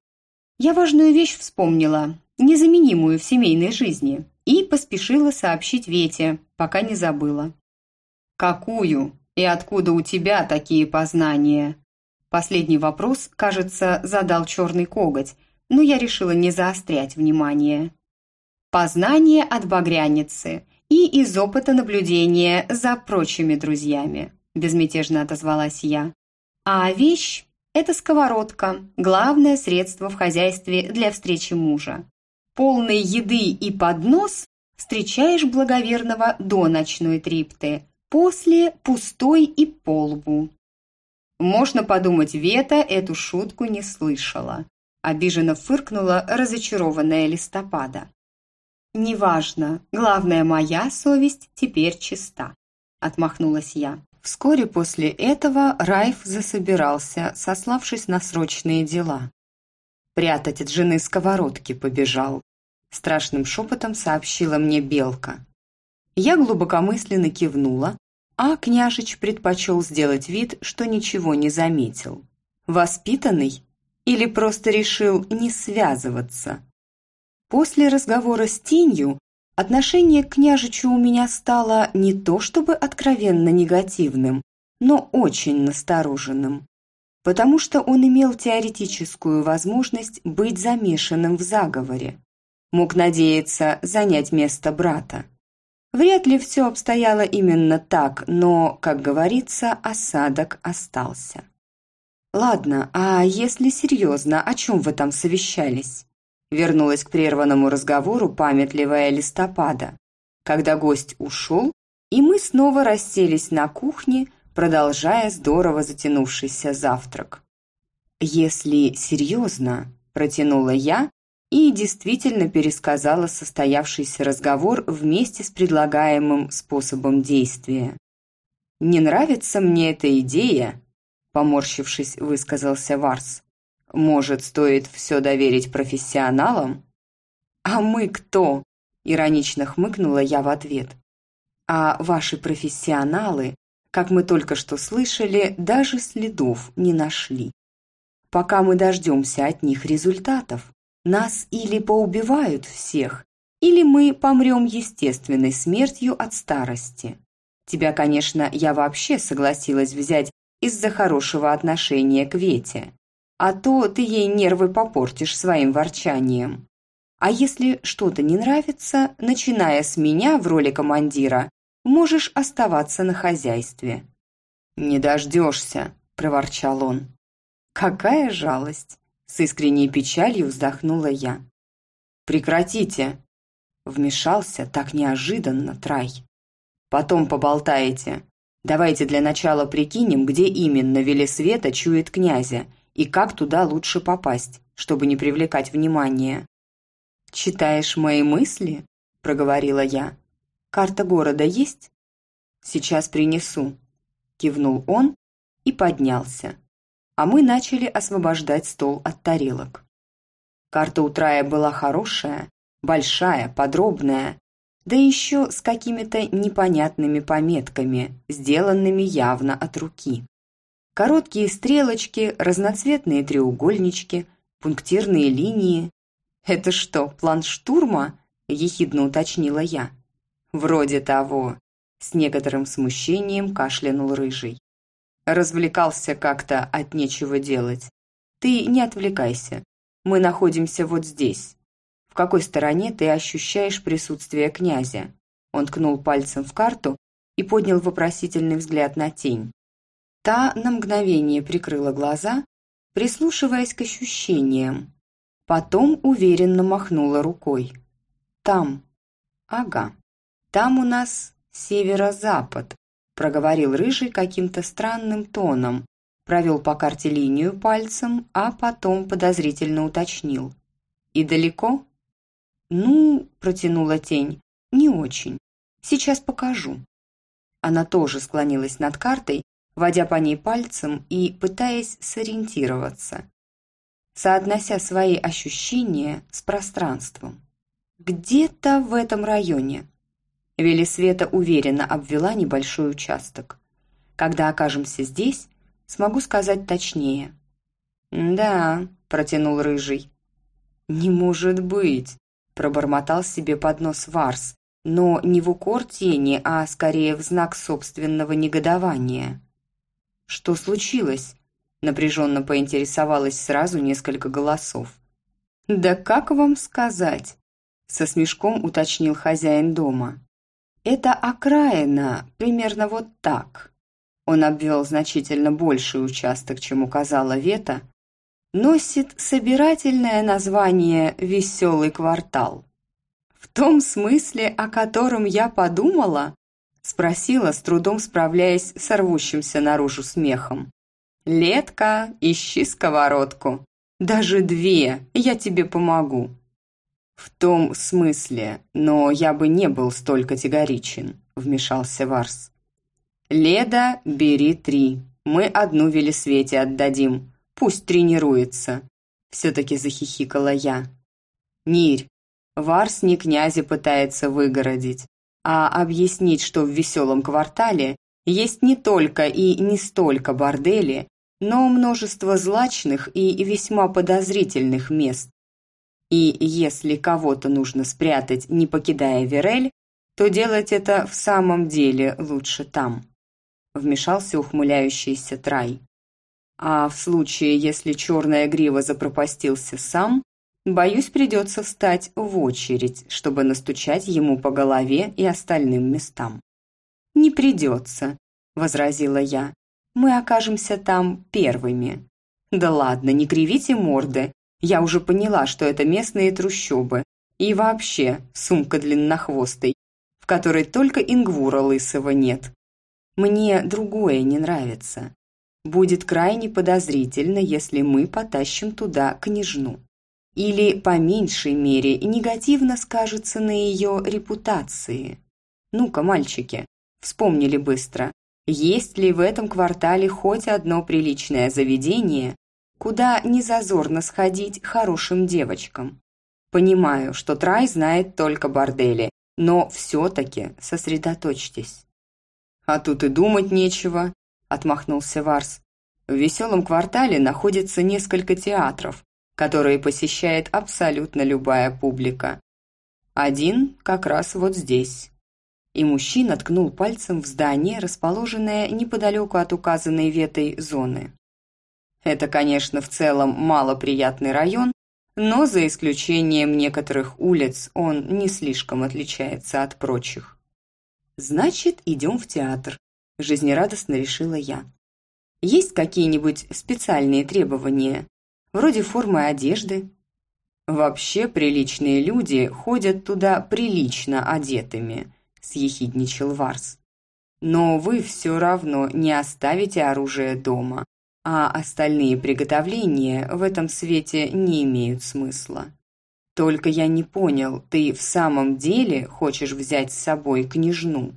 «Я важную вещь вспомнила, незаменимую в семейной жизни, и поспешила сообщить Вете, пока не забыла». «Какую?» «И откуда у тебя такие познания?» Последний вопрос, кажется, задал черный коготь, но я решила не заострять внимание. «Познание от багряницы и из опыта наблюдения за прочими друзьями», безмятежно отозвалась я. «А вещь – это сковородка, главное средство в хозяйстве для встречи мужа. Полный еды и поднос встречаешь благоверного до ночной трипты, после пустой и полбу. Можно подумать, Вета эту шутку не слышала. Обиженно фыркнула разочарованная листопада. «Неважно, главное, моя совесть теперь чиста», – отмахнулась я. Вскоре после этого Райф засобирался, сославшись на срочные дела. Прятать от жены сковородки побежал. Страшным шепотом сообщила мне Белка. Я глубокомысленно кивнула, а княжич предпочел сделать вид, что ничего не заметил. Воспитанный? Или просто решил не связываться? После разговора с тенью отношение к княжичу у меня стало не то чтобы откровенно негативным, но очень настороженным, потому что он имел теоретическую возможность быть замешанным в заговоре. Мог надеяться занять место брата. Вряд ли все обстояло именно так, но, как говорится, осадок остался. «Ладно, а если серьезно, о чем вы там совещались?» Вернулась к прерванному разговору памятливая листопада, когда гость ушел, и мы снова расселись на кухне, продолжая здорово затянувшийся завтрак. «Если серьезно», – протянула я, и действительно пересказала состоявшийся разговор вместе с предлагаемым способом действия. «Не нравится мне эта идея», – поморщившись, высказался Варс. «Может, стоит все доверить профессионалам?» «А мы кто?» – иронично хмыкнула я в ответ. «А ваши профессионалы, как мы только что слышали, даже следов не нашли. Пока мы дождемся от них результатов, нас или поубивают всех, или мы помрем естественной смертью от старости. Тебя, конечно, я вообще согласилась взять из-за хорошего отношения к Вете. А то ты ей нервы попортишь своим ворчанием. А если что-то не нравится, начиная с меня в роли командира, можешь оставаться на хозяйстве». «Не дождешься», – проворчал он. «Какая жалость! С искренней печалью вздохнула я. «Прекратите!» Вмешался так неожиданно Трай. «Потом поболтаете. Давайте для начала прикинем, где именно Велесвета чует князя и как туда лучше попасть, чтобы не привлекать внимания». «Читаешь мои мысли?» – проговорила я. «Карта города есть?» «Сейчас принесу», – кивнул он и поднялся а мы начали освобождать стол от тарелок. Карта у Трая была хорошая, большая, подробная. да еще с какими-то непонятными пометками, сделанными явно от руки. Короткие стрелочки, разноцветные треугольнички, пунктирные линии. «Это что, план штурма?» – ехидно уточнила я. «Вроде того», – с некоторым смущением кашлянул Рыжий. Развлекался как-то от нечего делать. Ты не отвлекайся. Мы находимся вот здесь. В какой стороне ты ощущаешь присутствие князя?» Он ткнул пальцем в карту и поднял вопросительный взгляд на тень. Та на мгновение прикрыла глаза, прислушиваясь к ощущениям. Потом уверенно махнула рукой. «Там». «Ага. Там у нас северо-запад», проговорил Рыжий каким-то странным тоном, провел по карте линию пальцем, а потом подозрительно уточнил. «И далеко?» «Ну», – протянула тень, – «не очень. Сейчас покажу». Она тоже склонилась над картой, водя по ней пальцем и пытаясь сориентироваться, соотнося свои ощущения с пространством. «Где-то в этом районе». Велисвета уверенно обвела небольшой участок. «Когда окажемся здесь, смогу сказать точнее». «Да», – протянул Рыжий. «Не может быть», пробормотал себе под нос Варс, но не в укор тени, а скорее в знак собственного негодования. «Что случилось?» – напряженно поинтересовалось сразу несколько голосов. «Да как вам сказать?» – со смешком уточнил хозяин дома. «Это окраина, примерно вот так». Он обвел значительно больший участок, чем указала Вета, носит собирательное название «Веселый квартал». «В том смысле, о котором я подумала?» – спросила, с трудом справляясь с рвущимся наружу смехом. «Летка, ищи сковородку. Даже две, я тебе помогу». «В том смысле, но я бы не был столь категоричен», – вмешался Варс. «Леда, бери три, мы одну Велисвете отдадим, Пусть тренируется. Все-таки захихикала я. Нирь, Варс не князя пытается выгородить, а объяснить, что в веселом квартале есть не только и не столько бордели, но множество злачных и весьма подозрительных мест. И если кого-то нужно спрятать, не покидая Верель, то делать это в самом деле лучше там. Вмешался ухмыляющийся Трай. А в случае, если черная грива запропастился сам, боюсь, придется встать в очередь, чтобы настучать ему по голове и остальным местам. «Не придется», – возразила я. «Мы окажемся там первыми». «Да ладно, не кривите морды. Я уже поняла, что это местные трущобы. И вообще, сумка длиннохвостой, в которой только ингвура лысого нет. Мне другое не нравится. Будет крайне подозрительно, если мы потащим туда княжну. Или, по меньшей мере, негативно скажется на ее репутации. Ну-ка, мальчики, вспомнили быстро, есть ли в этом квартале хоть одно приличное заведение, куда не зазорно сходить хорошим девочкам. Понимаю, что Трай знает только бордели, но все-таки сосредоточьтесь. А тут и думать нечего, отмахнулся Варс. В веселом квартале находится несколько театров, которые посещает абсолютно любая публика. Один как раз вот здесь. И мужчина ткнул пальцем в здание, расположенное неподалеку от указанной ветой зоны. Это, конечно, в целом малоприятный район, но за исключением некоторых улиц он не слишком отличается от прочих. «Значит, идем в театр», – жизнерадостно решила я. «Есть какие-нибудь специальные требования, вроде формы одежды?» «Вообще приличные люди ходят туда прилично одетыми», – съехидничал Варс. «Но вы все равно не оставите оружие дома, а остальные приготовления в этом свете не имеют смысла. Только я не понял, ты в самом деле хочешь взять с собой княжну?»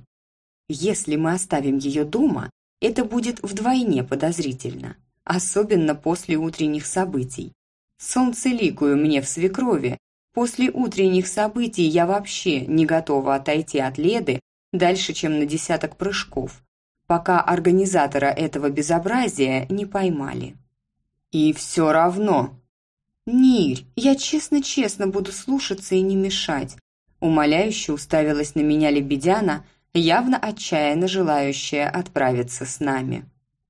Если мы оставим ее дома, это будет вдвойне подозрительно, особенно после утренних событий. Солнце ликую мне в свекрови, После утренних событий я вообще не готова отойти от Леды дальше, чем на десяток прыжков, пока организатора этого безобразия не поймали. И все равно. «Нирь, я честно-честно буду слушаться и не мешать», умоляюще уставилась на меня Лебедяна, явно отчаянно желающая отправиться с нами.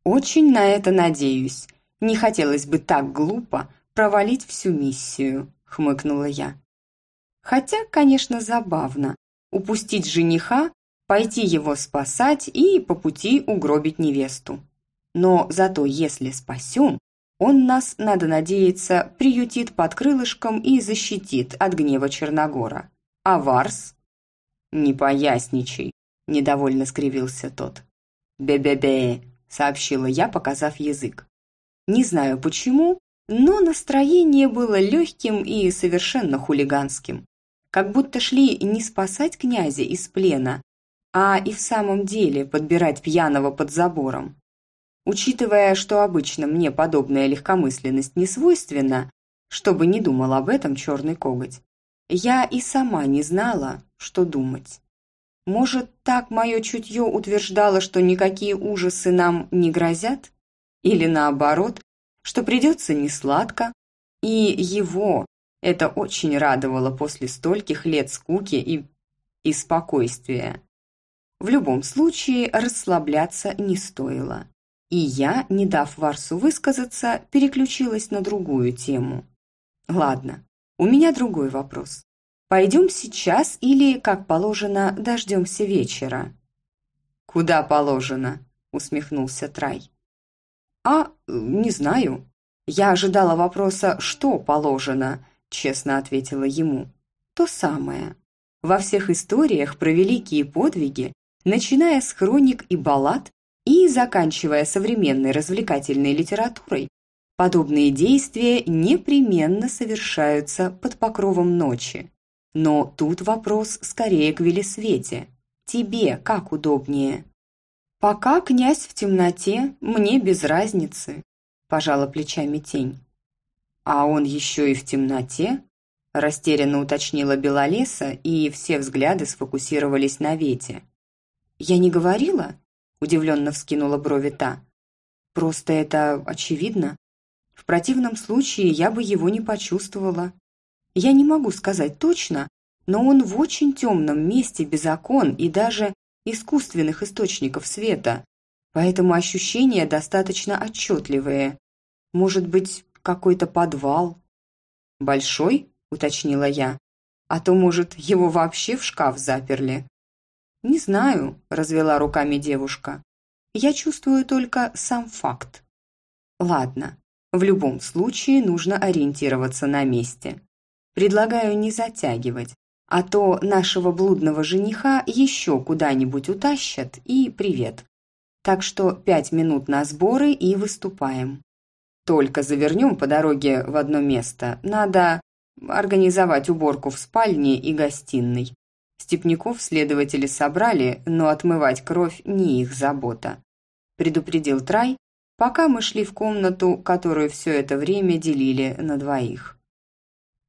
«Очень на это надеюсь. Не хотелось бы так глупо провалить всю миссию», — хмыкнула я. Хотя, конечно, забавно упустить жениха, пойти его спасать и по пути угробить невесту. Но зато если спасем, он нас, надо надеяться, приютит под крылышком и защитит от гнева Черногора. А Варс? Не поясничай, недовольно скривился тот. «Бе-бе-бе», — сообщила я, показав язык. Не знаю почему, но настроение было легким и совершенно хулиганским. Как будто шли не спасать князя из плена, а и в самом деле подбирать пьяного под забором. Учитывая, что обычно мне подобная легкомысленность не свойственна, чтобы не думал об этом черный коготь, я и сама не знала, что думать. Может, так мое чутье утверждало, что никакие ужасы нам не грозят? Или наоборот, что придется несладко? И его это очень радовало после стольких лет скуки и, и спокойствия. В любом случае, расслабляться не стоило. И я, не дав Варсу высказаться, переключилась на другую тему. Ладно, у меня другой вопрос. Пойдем сейчас или, как положено, дождемся вечера? Куда положено? Усмехнулся Трай. А, не знаю. Я ожидала вопроса «что положено?», честно ответила ему. То самое. Во всех историях про великие подвиги, начиная с хроник и баллад, и заканчивая современной развлекательной литературой, подобные действия непременно совершаются под покровом ночи. Но тут вопрос скорее к Велисвете. Тебе как удобнее? Пока князь в темноте, мне без разницы, пожала плечами тень. А он еще и в темноте? Растерянно уточнила Белолеса, и все взгляды сфокусировались на Вете. «Я не говорила?» Удивленно вскинула брови та. «Просто это очевидно. В противном случае я бы его не почувствовала. Я не могу сказать точно, но он в очень темном месте без окон и даже искусственных источников света, поэтому ощущения достаточно отчетливые. Может быть, какой-то подвал?» «Большой?» – уточнила я. «А то, может, его вообще в шкаф заперли?» «Не знаю», – развела руками девушка. «Я чувствую только сам факт». «Ладно, в любом случае нужно ориентироваться на месте. Предлагаю не затягивать, а то нашего блудного жениха еще куда-нибудь утащат и привет. Так что пять минут на сборы и выступаем. Только завернем по дороге в одно место. Надо организовать уборку в спальне и гостиной. Степняков следователи собрали, но отмывать кровь не их забота. Предупредил Трай, пока мы шли в комнату, которую все это время делили на двоих.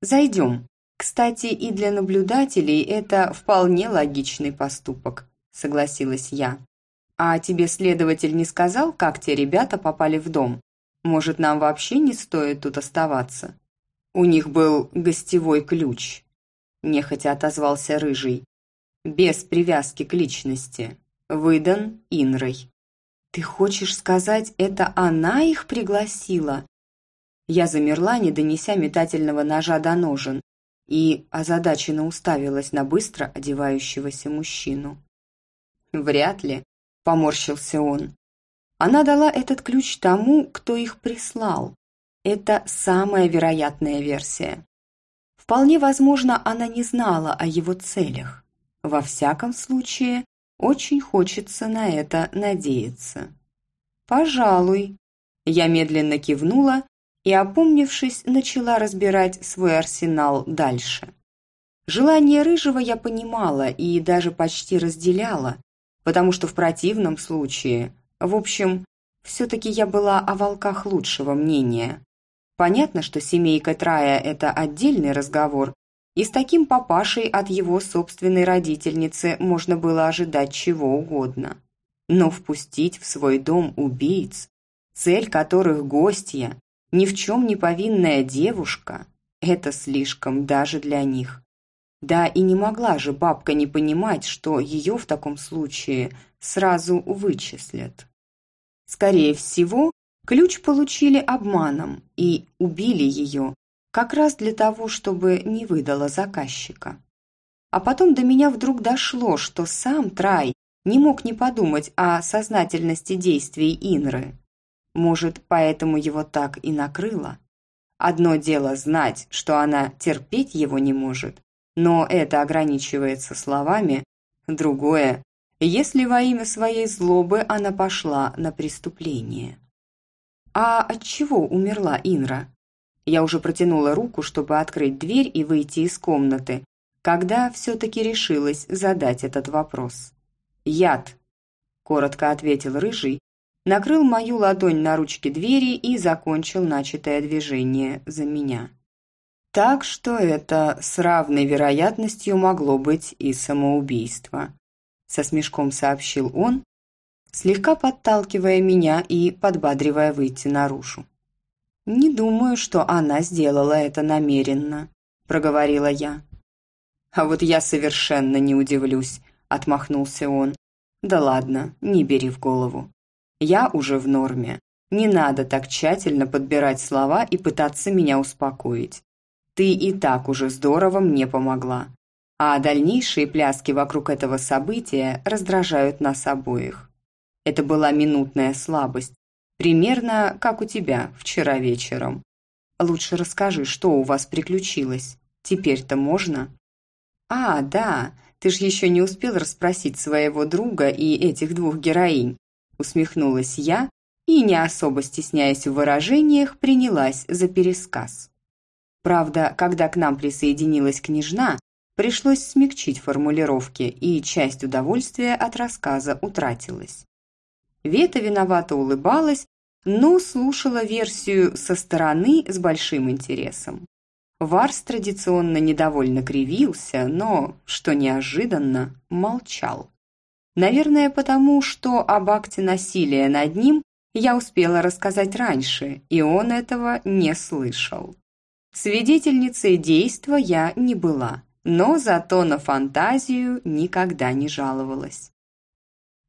«Зайдем. Кстати, и для наблюдателей это вполне логичный поступок», согласилась я. «А тебе следователь не сказал, как те ребята попали в дом? Может, нам вообще не стоит тут оставаться?» «У них был гостевой ключ», нехотя отозвался Рыжий. «Без привязки к личности. Выдан Инрой». «Ты хочешь сказать, это она их пригласила?» Я замерла, не донеся метательного ножа до ножен, и озадаченно уставилась на быстро одевающегося мужчину. «Вряд ли», — поморщился он. «Она дала этот ключ тому, кто их прислал. Это самая вероятная версия. Вполне возможно, она не знала о его целях. Во всяком случае, очень хочется на это надеяться. «Пожалуй». Я медленно кивнула и, опомнившись, начала разбирать свой арсенал дальше. Желание Рыжего я понимала и даже почти разделяла, потому что в противном случае, в общем, все-таки я была о волках лучшего мнения. Понятно, что семейка Трая – это отдельный разговор, И с таким папашей от его собственной родительницы можно было ожидать чего угодно. Но впустить в свой дом убийц, цель которых гостья, ни в чем не повинная девушка, это слишком даже для них. Да и не могла же бабка не понимать, что ее в таком случае сразу вычислят. Скорее всего, ключ получили обманом и убили ее как раз для того, чтобы не выдала заказчика. А потом до меня вдруг дошло, что сам Трай не мог не подумать о сознательности действий Инры. Может, поэтому его так и накрыло? Одно дело знать, что она терпеть его не может, но это ограничивается словами. Другое, если во имя своей злобы она пошла на преступление. А от чего умерла Инра? Я уже протянула руку, чтобы открыть дверь и выйти из комнаты, когда все-таки решилась задать этот вопрос. «Яд», – коротко ответил Рыжий, накрыл мою ладонь на ручке двери и закончил начатое движение за меня. Так что это с равной вероятностью могло быть и самоубийство. Со смешком сообщил он, слегка подталкивая меня и подбадривая выйти наружу. «Не думаю, что она сделала это намеренно», – проговорила я. «А вот я совершенно не удивлюсь», – отмахнулся он. «Да ладно, не бери в голову. Я уже в норме. Не надо так тщательно подбирать слова и пытаться меня успокоить. Ты и так уже здорово мне помогла. А дальнейшие пляски вокруг этого события раздражают нас обоих. Это была минутная слабость, примерно как у тебя вчера вечером. Лучше расскажи, что у вас приключилось. Теперь-то можно? А, да, ты ж еще не успел расспросить своего друга и этих двух героинь. Усмехнулась я и, не особо стесняясь в выражениях, принялась за пересказ. Правда, когда к нам присоединилась княжна, пришлось смягчить формулировки, и часть удовольствия от рассказа утратилась. Вета виновато улыбалась, но слушала версию со стороны с большим интересом. Варс традиционно недовольно кривился, но, что неожиданно, молчал. Наверное, потому что об акте насилия над ним я успела рассказать раньше, и он этого не слышал. Свидетельницей действа я не была, но зато на фантазию никогда не жаловалась.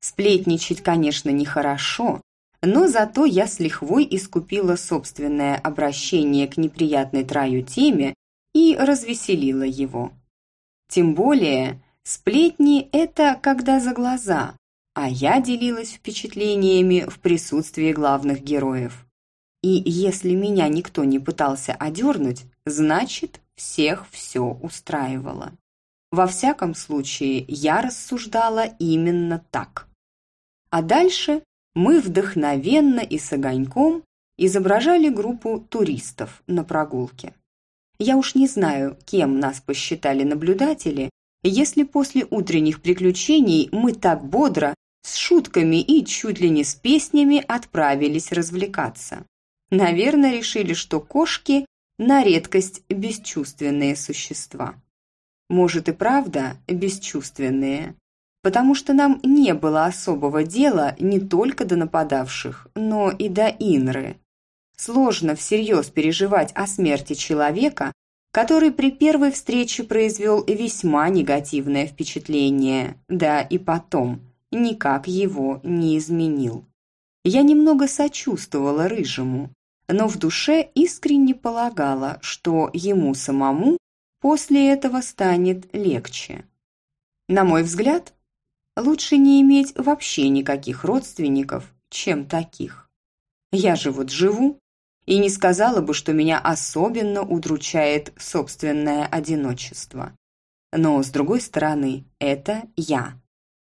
Сплетничать, конечно, нехорошо, но зато я с лихвой искупила собственное обращение к неприятной траю теме и развеселила его. Тем более, сплетни – это когда за глаза, а я делилась впечатлениями в присутствии главных героев. И если меня никто не пытался одернуть, значит, всех все устраивало. Во всяком случае, я рассуждала именно так. А дальше мы вдохновенно и с огоньком изображали группу туристов на прогулке. Я уж не знаю, кем нас посчитали наблюдатели, если после утренних приключений мы так бодро, с шутками и чуть ли не с песнями отправились развлекаться. Наверное, решили, что кошки на редкость бесчувственные существа. Может и правда бесчувственные, потому что нам не было особого дела не только до нападавших, но и до Инры. Сложно всерьез переживать о смерти человека, который при первой встрече произвел весьма негативное впечатление, да и потом никак его не изменил. Я немного сочувствовала Рыжему, но в душе искренне полагала, что ему самому после этого станет легче. На мой взгляд, лучше не иметь вообще никаких родственников, чем таких. Я же вот живу, и не сказала бы, что меня особенно удручает собственное одиночество. Но, с другой стороны, это я.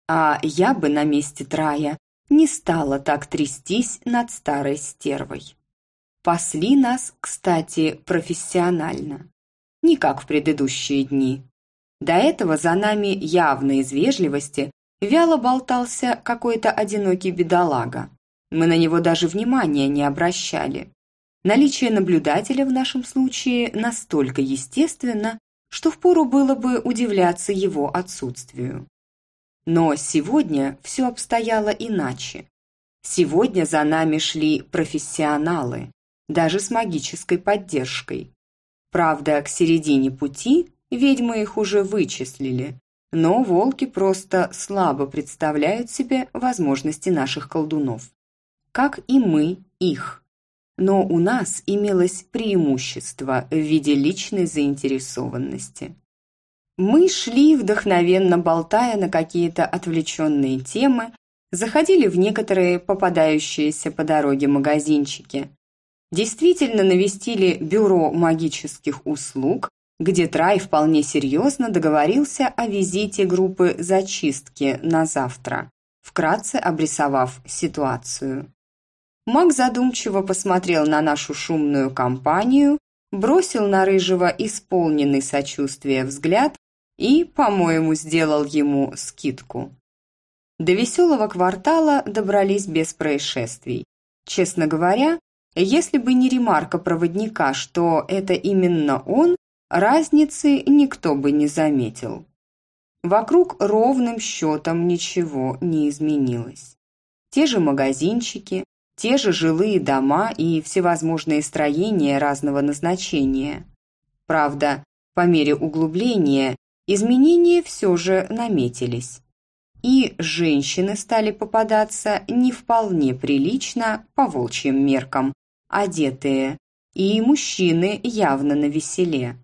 А я бы на месте Трая не стала так трястись над старой стервой. Пасли нас, кстати, профессионально. Не как в предыдущие дни. До этого за нами явно из вежливости вяло болтался какой-то одинокий бедолага. Мы на него даже внимания не обращали. Наличие наблюдателя в нашем случае настолько естественно, что впору было бы удивляться его отсутствию. Но сегодня все обстояло иначе. Сегодня за нами шли профессионалы, даже с магической поддержкой. Правда, к середине пути ведьмы их уже вычислили, но волки просто слабо представляют себе возможности наших колдунов. Как и мы их. Но у нас имелось преимущество в виде личной заинтересованности. Мы шли, вдохновенно болтая на какие-то отвлеченные темы, заходили в некоторые попадающиеся по дороге магазинчики. Действительно навестили бюро магических услуг, где Трай вполне серьезно договорился о визите группы зачистки на завтра, вкратце обрисовав ситуацию. Маг задумчиво посмотрел на нашу шумную компанию, бросил на Рыжего исполненный сочувствия взгляд и, по-моему, сделал ему скидку. До веселого квартала добрались без происшествий. Честно говоря, если бы не ремарка проводника, что это именно он, разницы никто бы не заметил. Вокруг ровным счетом ничего не изменилось. Те же магазинчики, те же жилые дома и всевозможные строения разного назначения. Правда, по мере углубления изменения все же наметились и женщины стали попадаться не вполне прилично по волчьим меркам, одетые, и мужчины явно на веселе,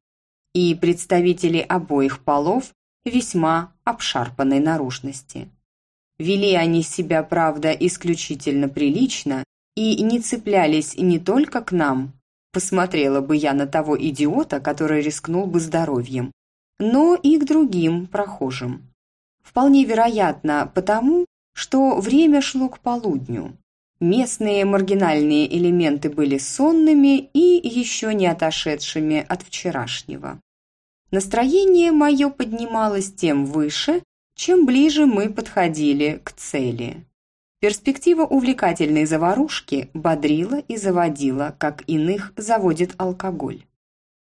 и представители обоих полов весьма обшарпанной наружности. Вели они себя, правда, исключительно прилично и не цеплялись не только к нам, посмотрела бы я на того идиота, который рискнул бы здоровьем, но и к другим прохожим. Вполне вероятно потому, что время шло к полудню. Местные маргинальные элементы были сонными и еще не отошедшими от вчерашнего. Настроение мое поднималось тем выше, чем ближе мы подходили к цели. Перспектива увлекательной заварушки бодрила и заводила, как иных заводит алкоголь.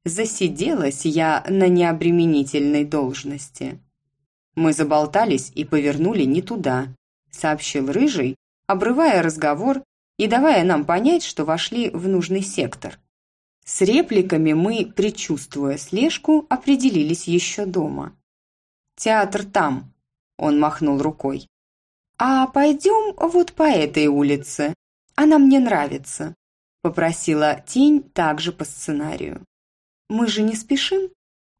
Засиделась я на необременительной должности. Мы заболтались и повернули не туда, сообщил Рыжий, обрывая разговор и давая нам понять, что вошли в нужный сектор. С репликами мы, предчувствуя слежку, определились еще дома. «Театр там», – он махнул рукой. «А пойдем вот по этой улице. Она мне нравится», – попросила тень также по сценарию. «Мы же не спешим?»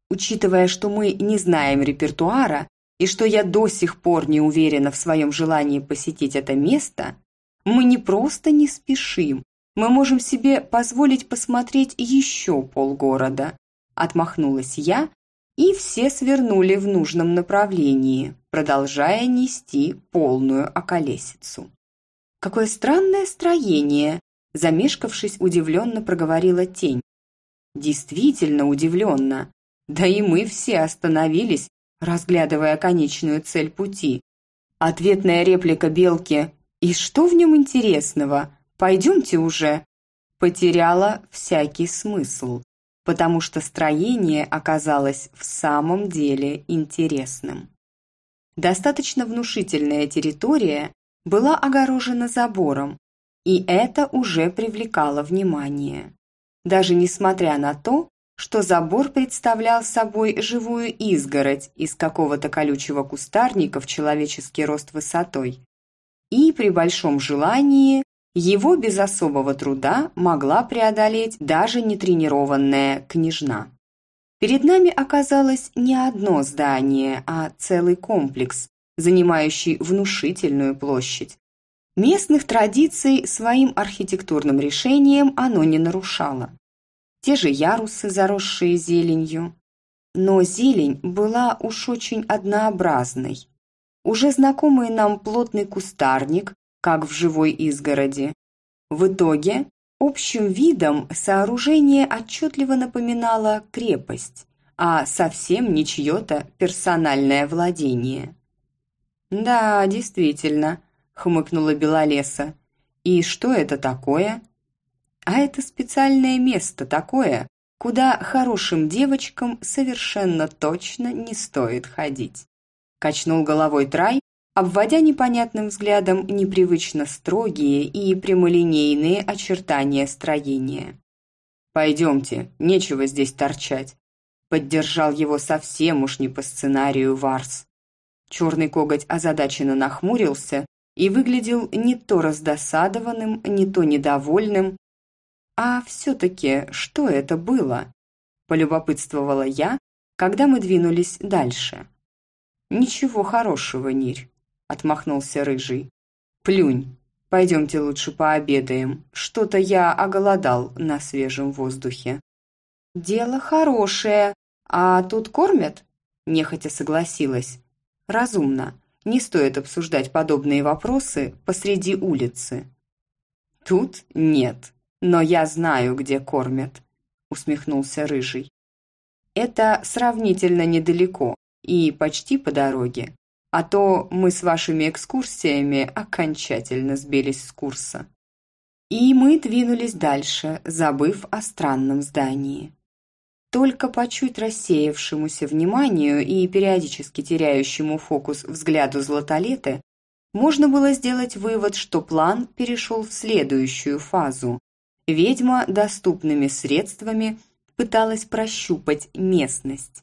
Учитывая, что мы не знаем репертуара, и что я до сих пор не уверена в своем желании посетить это место, мы не просто не спешим, мы можем себе позволить посмотреть еще полгорода. Отмахнулась я, и все свернули в нужном направлении, продолжая нести полную околесицу. «Какое странное строение!» Замешкавшись, удивленно проговорила тень. Действительно удивленно. Да и мы все остановились, разглядывая конечную цель пути. Ответная реплика Белки «И что в нем интересного? Пойдемте уже!» потеряла всякий смысл, потому что строение оказалось в самом деле интересным. Достаточно внушительная территория была огорожена забором, и это уже привлекало внимание. Даже несмотря на то, что забор представлял собой живую изгородь из какого-то колючего кустарника в человеческий рост высотой. И при большом желании его без особого труда могла преодолеть даже нетренированная княжна. Перед нами оказалось не одно здание, а целый комплекс, занимающий внушительную площадь. Местных традиций своим архитектурным решением оно не нарушало те же ярусы, заросшие зеленью. Но зелень была уж очень однообразной. Уже знакомый нам плотный кустарник, как в живой изгороди. В итоге общим видом сооружение отчетливо напоминало крепость, а совсем не чье-то персональное владение. «Да, действительно», — хмыкнула Белолеса. «И что это такое?» А это специальное место такое, куда хорошим девочкам совершенно точно не стоит ходить. Качнул головой Трай, обводя непонятным взглядом непривычно строгие и прямолинейные очертания строения. «Пойдемте, нечего здесь торчать», — поддержал его совсем уж не по сценарию Варс. Черный коготь озадаченно нахмурился и выглядел не то раздосадованным, не то недовольным. «А все-таки что это было?» – полюбопытствовала я, когда мы двинулись дальше. «Ничего хорошего, Нирь», – отмахнулся Рыжий. «Плюнь, пойдемте лучше пообедаем. Что-то я оголодал на свежем воздухе». «Дело хорошее. А тут кормят?» – нехотя согласилась. «Разумно. Не стоит обсуждать подобные вопросы посреди улицы». «Тут нет, но я знаю, где кормят», – усмехнулся Рыжий. «Это сравнительно недалеко и почти по дороге, а то мы с вашими экскурсиями окончательно сбились с курса». И мы двинулись дальше, забыв о странном здании. Только по чуть рассеявшемуся вниманию и периодически теряющему фокус взгляду златолеты можно было сделать вывод, что план перешел в следующую фазу. Ведьма доступными средствами пыталась прощупать местность.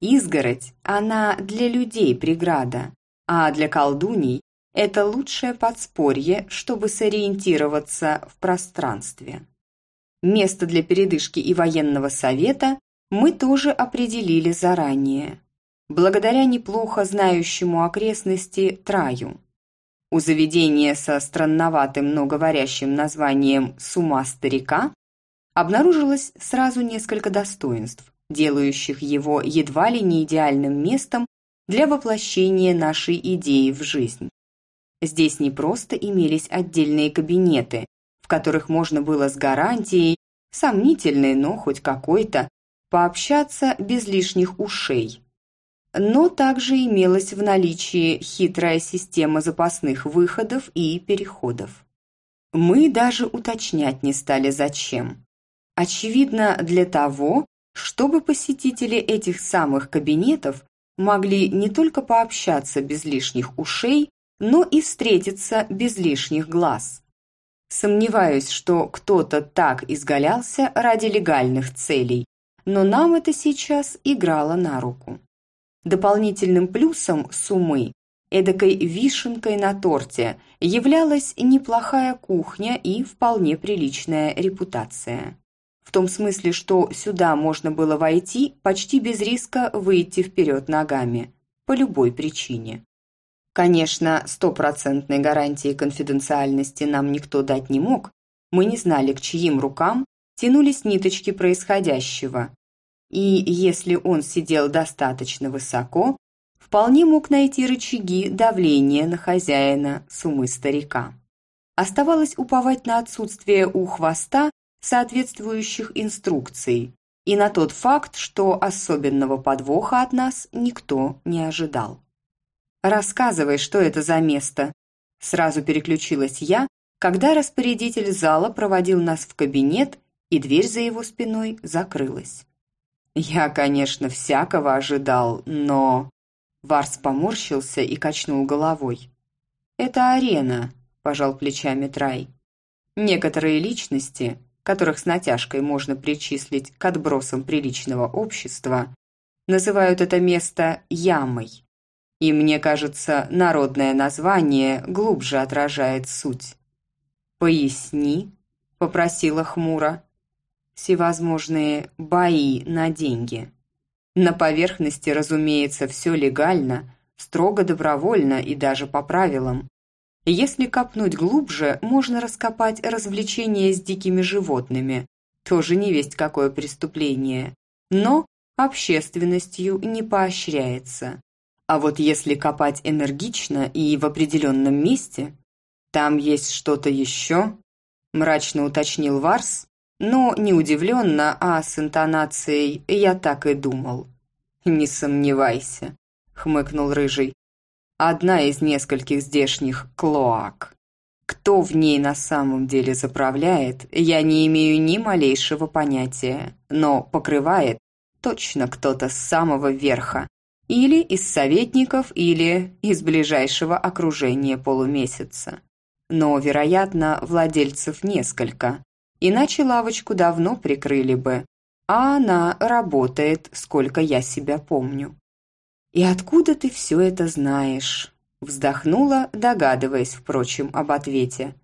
Изгородь, она для людей преграда, а для колдуней это лучшее подспорье, чтобы сориентироваться в пространстве. Место для передышки и военного совета мы тоже определили заранее, благодаря неплохо знающему окрестности Траю. У заведения со странноватым, но говорящим названием «Сума старика» обнаружилось сразу несколько достоинств, делающих его едва ли не идеальным местом для воплощения нашей идеи в жизнь. Здесь не просто имелись отдельные кабинеты, в которых можно было с гарантией, сомнительной, но хоть какой-то, пообщаться без лишних ушей. Но также имелась в наличии хитрая система запасных выходов и переходов. Мы даже уточнять не стали зачем. Очевидно, для того, чтобы посетители этих самых кабинетов могли не только пообщаться без лишних ушей, но и встретиться без лишних глаз. Сомневаюсь, что кто-то так изгалялся ради легальных целей, но нам это сейчас играло на руку. Дополнительным плюсом суммы, эдакой вишенкой на торте, являлась неплохая кухня и вполне приличная репутация. В том смысле, что сюда можно было войти почти без риска выйти вперед ногами, по любой причине. Конечно, стопроцентной гарантии конфиденциальности нам никто дать не мог. Мы не знали, к чьим рукам тянулись ниточки происходящего. И если он сидел достаточно высоко, вполне мог найти рычаги давления на хозяина сумы старика. Оставалось уповать на отсутствие у хвоста соответствующих инструкций и на тот факт, что особенного подвоха от нас никто не ожидал. «Рассказывай, что это за место?» Сразу переключилась я, когда распорядитель зала проводил нас в кабинет, и дверь за его спиной закрылась. Я, конечно, всякого ожидал, но... Варс поморщился и качнул головой. «Это арена», – пожал плечами Трай. «Некоторые личности, которых с натяжкой можно причислить к отбросам приличного общества, называют это место ямой. И мне кажется, народное название глубже отражает суть. «Поясни», — попросила хмуро. «Всевозможные бои на деньги». На поверхности, разумеется, все легально, строго добровольно и даже по правилам. Если копнуть глубже, можно раскопать развлечения с дикими животными, тоже не весть какое преступление, но общественностью не поощряется. А вот если копать энергично и в определенном месте, там есть что-то еще, мрачно уточнил Варс, но не удивленно, а с интонацией «я так и думал». «Не сомневайся», — хмыкнул Рыжий. «Одна из нескольких здешних клоак. Кто в ней на самом деле заправляет, я не имею ни малейшего понятия, но покрывает точно кто-то с самого верха, или из советников, или из ближайшего окружения полумесяца. Но, вероятно, владельцев несколько, иначе лавочку давно прикрыли бы, а она работает, сколько я себя помню. «И откуда ты все это знаешь?» Вздохнула, догадываясь, впрочем, об ответе.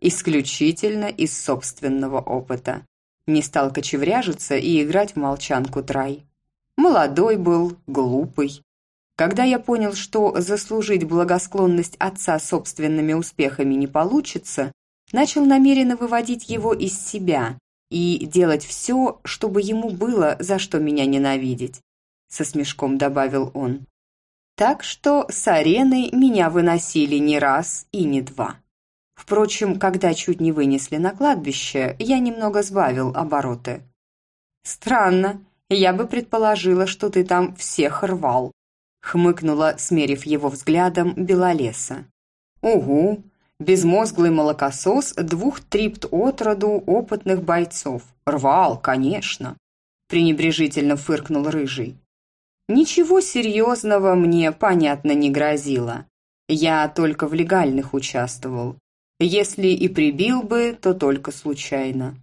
«Исключительно из собственного опыта». Не стал кочевряжиться и играть в молчанку Трай. Молодой был, глупый. Когда я понял, что заслужить благосклонность отца собственными успехами не получится, начал намеренно выводить его из себя и делать все, чтобы ему было за что меня ненавидеть, со смешком добавил он. Так что с арены меня выносили не раз и не два. Впрочем, когда чуть не вынесли на кладбище, я немного сбавил обороты. «Странно, я бы предположила, что ты там всех рвал», хмыкнула, смерив его взглядом Белолеса. «Угу, безмозглый молокосос двух трипт от роду опытных бойцов. Рвал, конечно», пренебрежительно фыркнул Рыжий. «Ничего серьезного мне, понятно, не грозило. Я только в легальных участвовал. Если и прибил бы, то только случайно.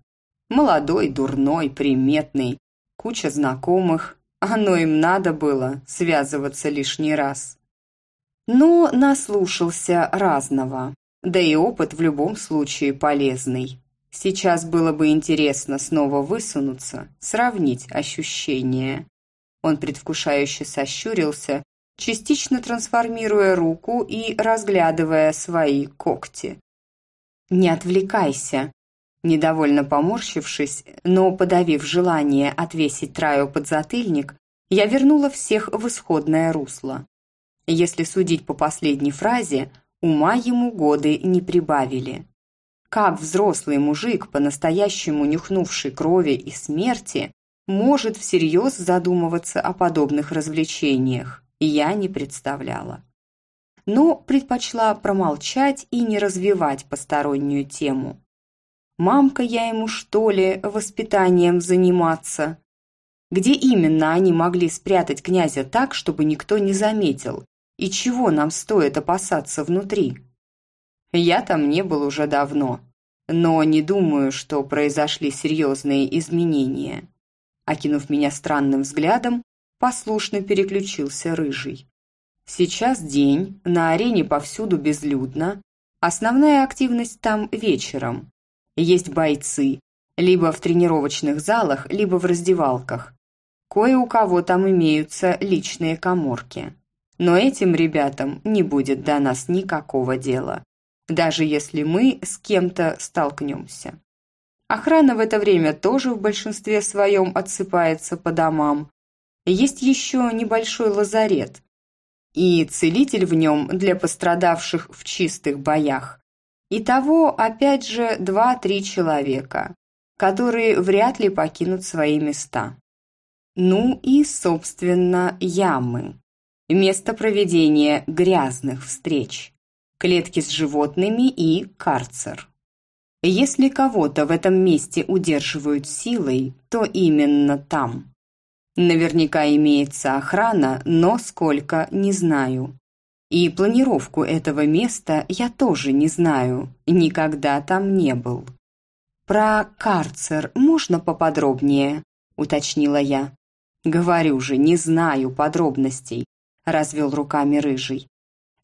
Молодой, дурной, приметный, куча знакомых. Оно им надо было связываться лишний раз. Но наслушался разного. Да и опыт в любом случае полезный. Сейчас было бы интересно снова высунуться, сравнить ощущения. Он предвкушающе сощурился, частично трансформируя руку и разглядывая свои когти. «Не отвлекайся!» Недовольно поморщившись, но подавив желание отвесить Траю подзатыльник, я вернула всех в исходное русло. Если судить по последней фразе, ума ему годы не прибавили. Как взрослый мужик, по-настоящему нюхнувший крови и смерти, может всерьез задумываться о подобных развлечениях, я не представляла но предпочла промолчать и не развивать постороннюю тему. «Мамка я ему, что ли, воспитанием заниматься?» Где именно они могли спрятать князя так, чтобы никто не заметил? И чего нам стоит опасаться внутри? Я там не был уже давно, но не думаю, что произошли серьезные изменения. Окинув меня странным взглядом, послушно переключился рыжий. Сейчас день, на арене повсюду безлюдно. Основная активность там вечером. Есть бойцы, либо в тренировочных залах, либо в раздевалках. Кое у кого там имеются личные коморки. Но этим ребятам не будет до нас никакого дела, даже если мы с кем-то столкнемся. Охрана в это время тоже в большинстве своем отсыпается по домам. Есть еще небольшой лазарет, и целитель в нем для пострадавших в чистых боях. Итого, опять же, два-три человека, которые вряд ли покинут свои места. Ну и, собственно, ямы. Место проведения грязных встреч. Клетки с животными и карцер. Если кого-то в этом месте удерживают силой, то именно там. Наверняка имеется охрана, но сколько – не знаю. И планировку этого места я тоже не знаю, никогда там не был. «Про карцер можно поподробнее?» – уточнила я. «Говорю же, не знаю подробностей», – развел руками рыжий.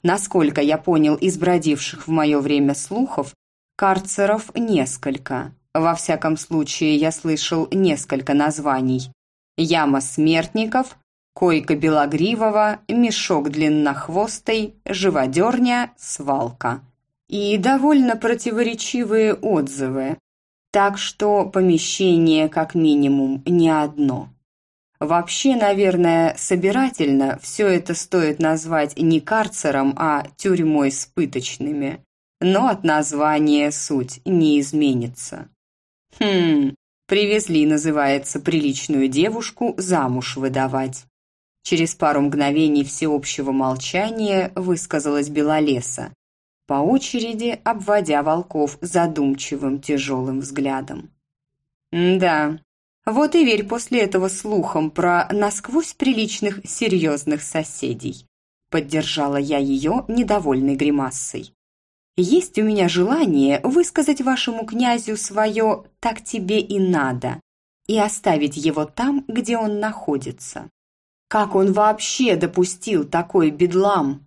Насколько я понял из бродивших в мое время слухов, карцеров несколько. Во всяком случае, я слышал несколько названий яма смертников, койка белогривого, мешок длиннохвостой, живодерня, свалка. И довольно противоречивые отзывы, так что помещение как минимум не одно. Вообще, наверное, собирательно все это стоит назвать не карцером, а тюрьмой с пыточными. Но от названия суть не изменится. Хм, Привезли, называется, приличную девушку замуж выдавать. Через пару мгновений всеобщего молчания высказалась Белолеса. по очереди обводя волков задумчивым тяжелым взглядом. «Да, вот и верь после этого слухам про насквозь приличных серьезных соседей», поддержала я ее недовольной гримасой. «Есть у меня желание высказать вашему князю свое «так тебе и надо» и оставить его там, где он находится. Как он вообще допустил такой бедлам?»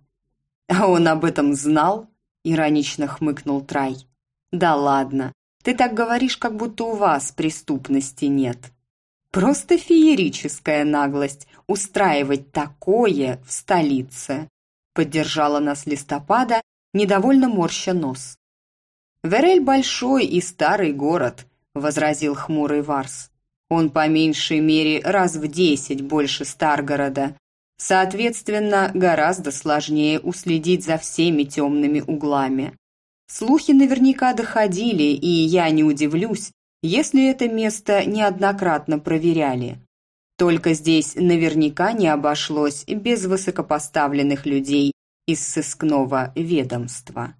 «А он об этом знал?» – иронично хмыкнул Трай. «Да ладно, ты так говоришь, как будто у вас преступности нет. Просто феерическая наглость устраивать такое в столице», – поддержала нас листопада, недовольно морща нос. «Верель большой и старый город», – возразил хмурый Варс. «Он по меньшей мере раз в десять больше Старгорода, Соответственно, гораздо сложнее уследить за всеми темными углами. Слухи наверняка доходили, и я не удивлюсь, если это место неоднократно проверяли. Только здесь наверняка не обошлось без высокопоставленных людей из сыскного ведомства.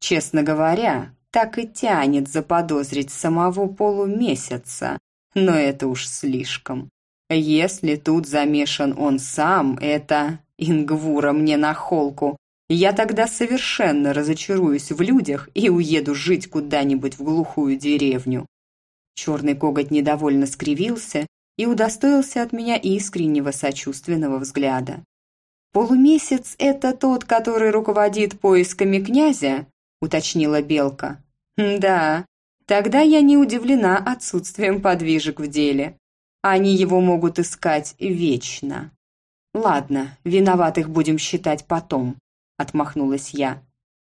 Честно говоря, так и тянет заподозрить самого полумесяца, но это уж слишком. Если тут замешан он сам, это Ингвура мне на холку. Я тогда совершенно разочаруюсь в людях и уеду жить куда-нибудь в глухую деревню. Черный коготь недовольно скривился и удостоился от меня искреннего сочувственного взгляда. «Полумесяц – это тот, который руководит поисками князя?» – уточнила Белка. «Да, тогда я не удивлена отсутствием подвижек в деле. Они его могут искать вечно. Ладно, виноватых будем считать потом, отмахнулась я.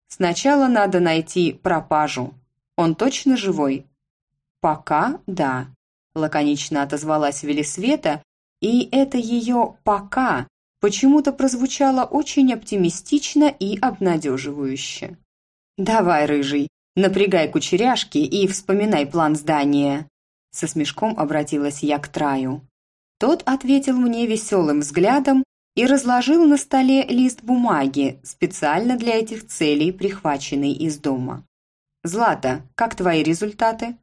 Сначала надо найти пропажу. Он точно живой? Пока да, лаконично отозвалась Велисвета, и это ее «пока» почему-то прозвучало очень оптимистично и обнадеживающе. «Давай, рыжий, напрягай кучеряшки и вспоминай план здания», со смешком обратилась я к Траю. Тот ответил мне веселым взглядом и разложил на столе лист бумаги, специально для этих целей, прихваченный из дома. «Злата, как твои результаты?»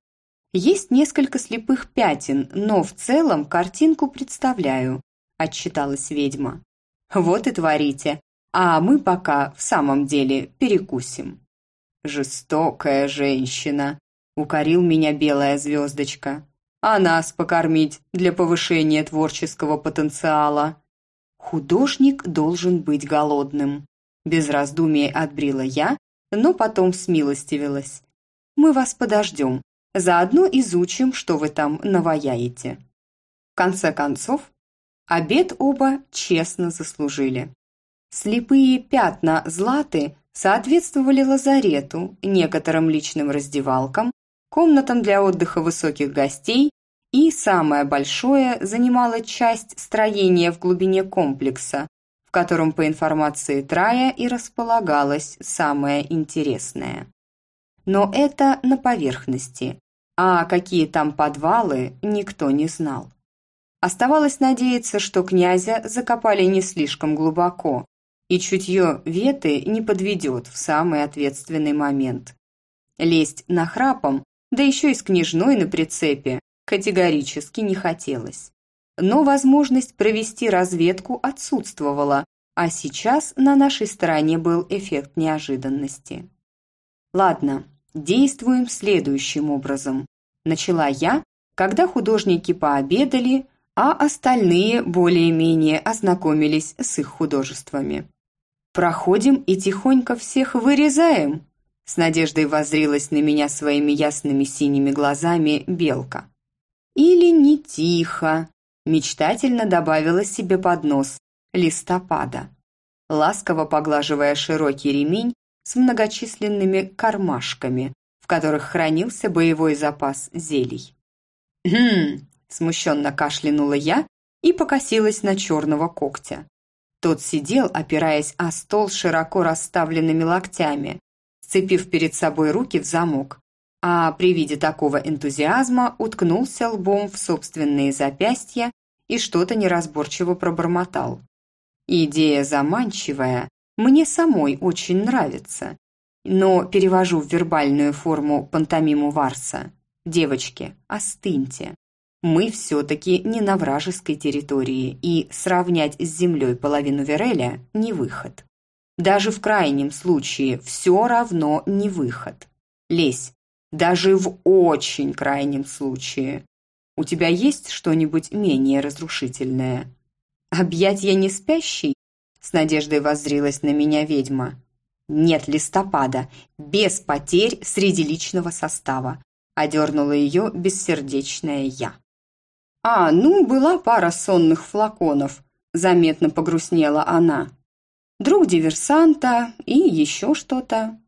«Есть несколько слепых пятен, но в целом картинку представляю», – отчиталась ведьма. «Вот и творите, а мы пока в самом деле перекусим». «Жестокая женщина», укорил меня белая звездочка. А нас покормить для повышения творческого потенциала. Художник должен быть голодным. Без раздумий отбрила я, но потом смилостивилась. Мы вас подождем, заодно изучим, что вы там наваяете. В конце концов, обед оба честно заслужили. Слепые пятна Златы соответствовали лазарету, некоторым личным раздевалкам, комнатам для отдыха высоких гостей и, самое большое, занимала часть строения в глубине комплекса, в котором, по информации Трая, и располагалось самое интересное. Но это на поверхности, а какие там подвалы, никто не знал. Оставалось надеяться, что князя закопали не слишком глубоко, и чутье Веты не подведет в самый ответственный момент. Лезть на храпом да еще и с княжной на прицепе, категорически не хотелось. Но возможность провести разведку отсутствовала, а сейчас на нашей стороне был эффект неожиданности. Ладно, действуем следующим образом. Начала я, когда художники пообедали, а остальные более-менее ознакомились с их художествами. Проходим и тихонько всех вырезаем, с надеждой воззрилась на меня своими ясными синими глазами белка. «Или не тихо», – мечтательно добавила себе под нос листопада, ласково поглаживая широкий ремень с многочисленными кармашками, в которых хранился боевой запас зелий. «Хм!» – смущенно кашлянула я и покосилась на черного когтя. Тот сидел, опираясь о стол широко расставленными локтями, сцепив перед собой руки в замок, а при виде такого энтузиазма уткнулся лбом в собственные запястья и что-то неразборчиво пробормотал. Идея заманчивая, мне самой очень нравится. но перевожу в вербальную форму пантомиму Варса. Девочки, остыньте. Мы все-таки не на вражеской территории, и сравнять с землей половину Вереля – не выход. Даже в крайнем случае все равно не выход. Лезь, даже в очень крайнем случае. У тебя есть что-нибудь менее разрушительное? Объять я не спящий? С надеждой воззрилась на меня ведьма. Нет листопада, без потерь среди личного состава. Одернула ее бессердечная я. А, ну, была пара сонных флаконов. Заметно погрустнела она. Друг диверсанта и еще что-то.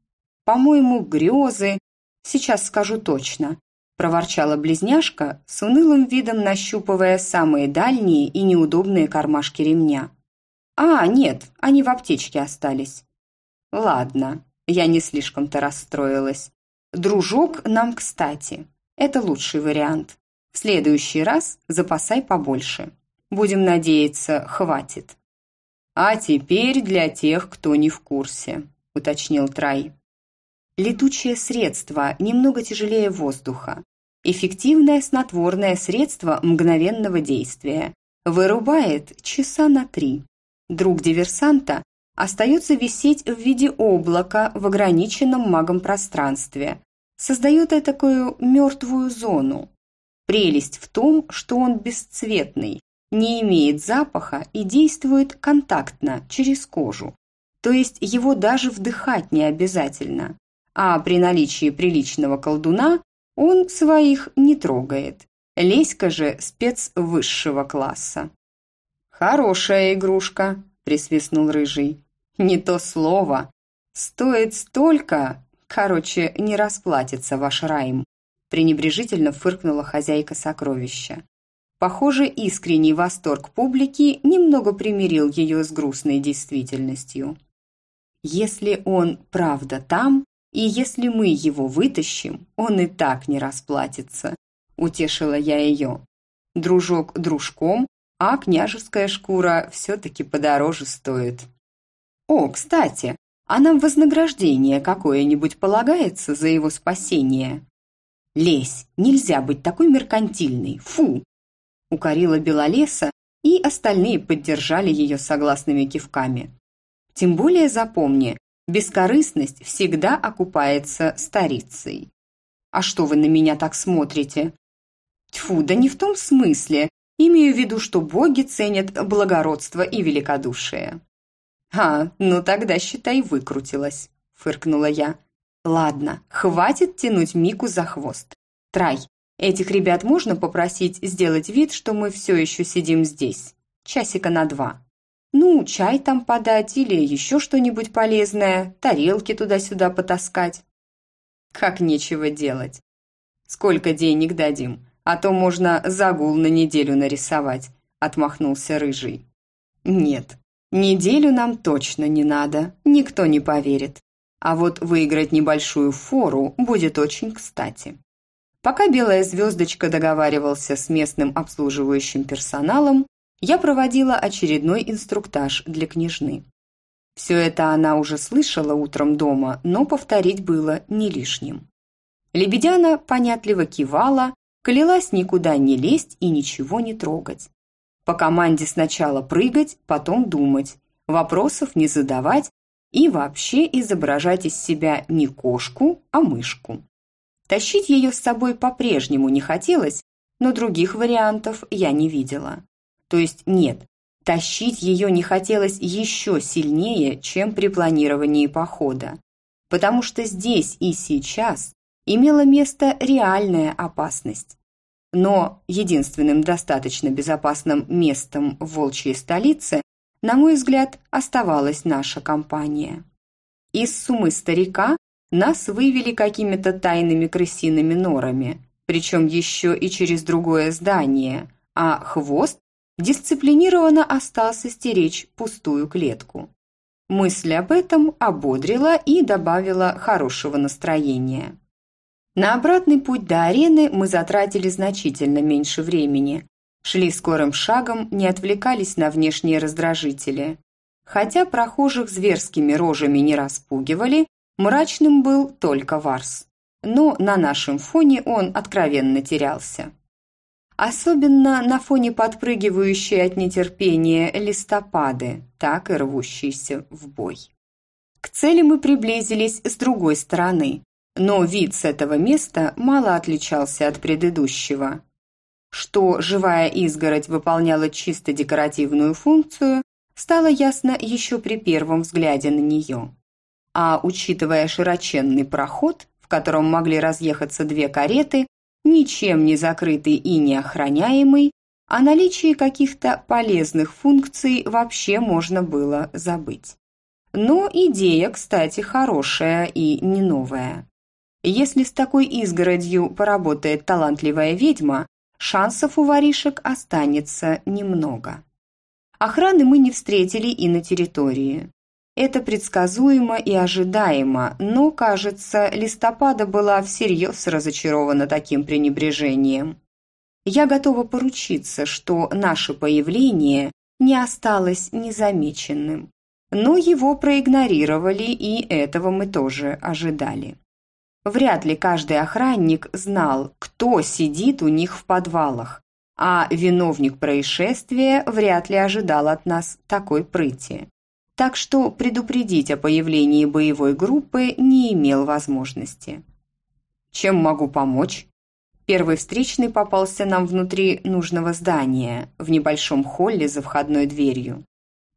По-моему, грезы. Сейчас скажу точно проворчала близняшка, с унылым видом нащупывая самые дальние и неудобные кармашки ремня. «А, нет, они в аптечке остались». «Ладно, я не слишком-то расстроилась. Дружок нам кстати. Это лучший вариант. В следующий раз запасай побольше. Будем надеяться, хватит». «А теперь для тех, кто не в курсе», – уточнил Трай. Летучее средство немного тяжелее воздуха. Эффективное снотворное средство мгновенного действия. Вырубает часа на три. Друг диверсанта остается висеть в виде облака в ограниченном магом пространстве. Создает такую мертвую зону. Прелесть в том, что он бесцветный, не имеет запаха и действует контактно, через кожу. То есть его даже вдыхать не обязательно. А при наличии приличного колдуна он своих не трогает. Леська же спец высшего класса. «Хорошая игрушка», – присвистнул Рыжий. «Не то слово. Стоит столько. Короче, не расплатится ваш райм», – пренебрежительно фыркнула хозяйка сокровища. Похоже, искренний восторг публики немного примирил ее с грустной действительностью. Если он правда там, и если мы его вытащим, он и так не расплатится», – утешила я ее. Дружок дружком, а княжеская шкура все-таки подороже стоит. «О, кстати, а нам вознаграждение какое-нибудь полагается за его спасение?» «Лесь, нельзя быть такой меркантильной, фу!» Укорила Белолеса, и остальные поддержали ее согласными кивками. «Тем более запомни, Бескорыстность всегда окупается старицей. А что вы на меня так смотрите? Тьфу, да не в том смысле. Имею в виду, что боги ценят благородство и великодушие. А, ну тогда, считай, выкрутилась, фыркнула я. Ладно, хватит тянуть Мику за хвост. Трай, этих ребят можно попросить сделать вид, что мы все еще сидим здесь? Часика на два. Ну, чай там подать или еще что-нибудь полезное, тарелки туда-сюда потаскать. Как нечего делать. Сколько денег дадим, а то можно загул на неделю нарисовать, отмахнулся Рыжий. Нет, неделю нам точно не надо, никто не поверит. А вот выиграть небольшую фору будет очень кстати. Пока Белая Звездочка договаривался с местным обслуживающим персоналом, я проводила очередной инструктаж для княжны. Все это она уже слышала утром дома, но повторить было не лишним. Лебедяна понятливо кивала, клялась никуда не лезть и ничего не трогать. По команде сначала прыгать, потом думать, вопросов не задавать и вообще изображать из себя не кошку, а мышку. Тащить ее с собой по-прежнему не хотелось, но других вариантов я не видела. То есть нет, тащить ее не хотелось еще сильнее, чем при планировании похода. Потому что здесь и сейчас имела место реальная опасность. Но единственным достаточно безопасным местом в волчьей столице, на мой взгляд, оставалась наша компания. Из сумы старика нас вывели какими-то тайными крысиными норами, причем еще и через другое здание, а хвост дисциплинированно остался стеречь пустую клетку. Мысль об этом ободрила и добавила хорошего настроения. На обратный путь до арены мы затратили значительно меньше времени. Шли скорым шагом, не отвлекались на внешние раздражители. Хотя прохожих зверскими рожами не распугивали, Мрачным был только Варс, но на нашем фоне он откровенно терялся. Особенно на фоне подпрыгивающей от нетерпения листопады, так и рвущейся в бой. К цели мы приблизились с другой стороны, но вид с этого места мало отличался от предыдущего. Что живая изгородь выполняла чисто декоративную функцию, стало ясно еще при первом взгляде на нее. А учитывая широченный проход, в котором могли разъехаться две кареты, ничем не закрытый и не охраняемый, о наличии каких-то полезных функций вообще можно было забыть. Но идея, кстати, хорошая и не новая. Если с такой изгородью поработает талантливая ведьма, шансов у воришек останется немного. Охраны мы не встретили и на территории. Это предсказуемо и ожидаемо, но, кажется, листопада была всерьез разочарована таким пренебрежением. Я готова поручиться, что наше появление не осталось незамеченным. Но его проигнорировали, и этого мы тоже ожидали. Вряд ли каждый охранник знал, кто сидит у них в подвалах, а виновник происшествия вряд ли ожидал от нас такой прыти. Так что предупредить о появлении боевой группы не имел возможности. «Чем могу помочь?» Первый встречный попался нам внутри нужного здания, в небольшом холле за входной дверью.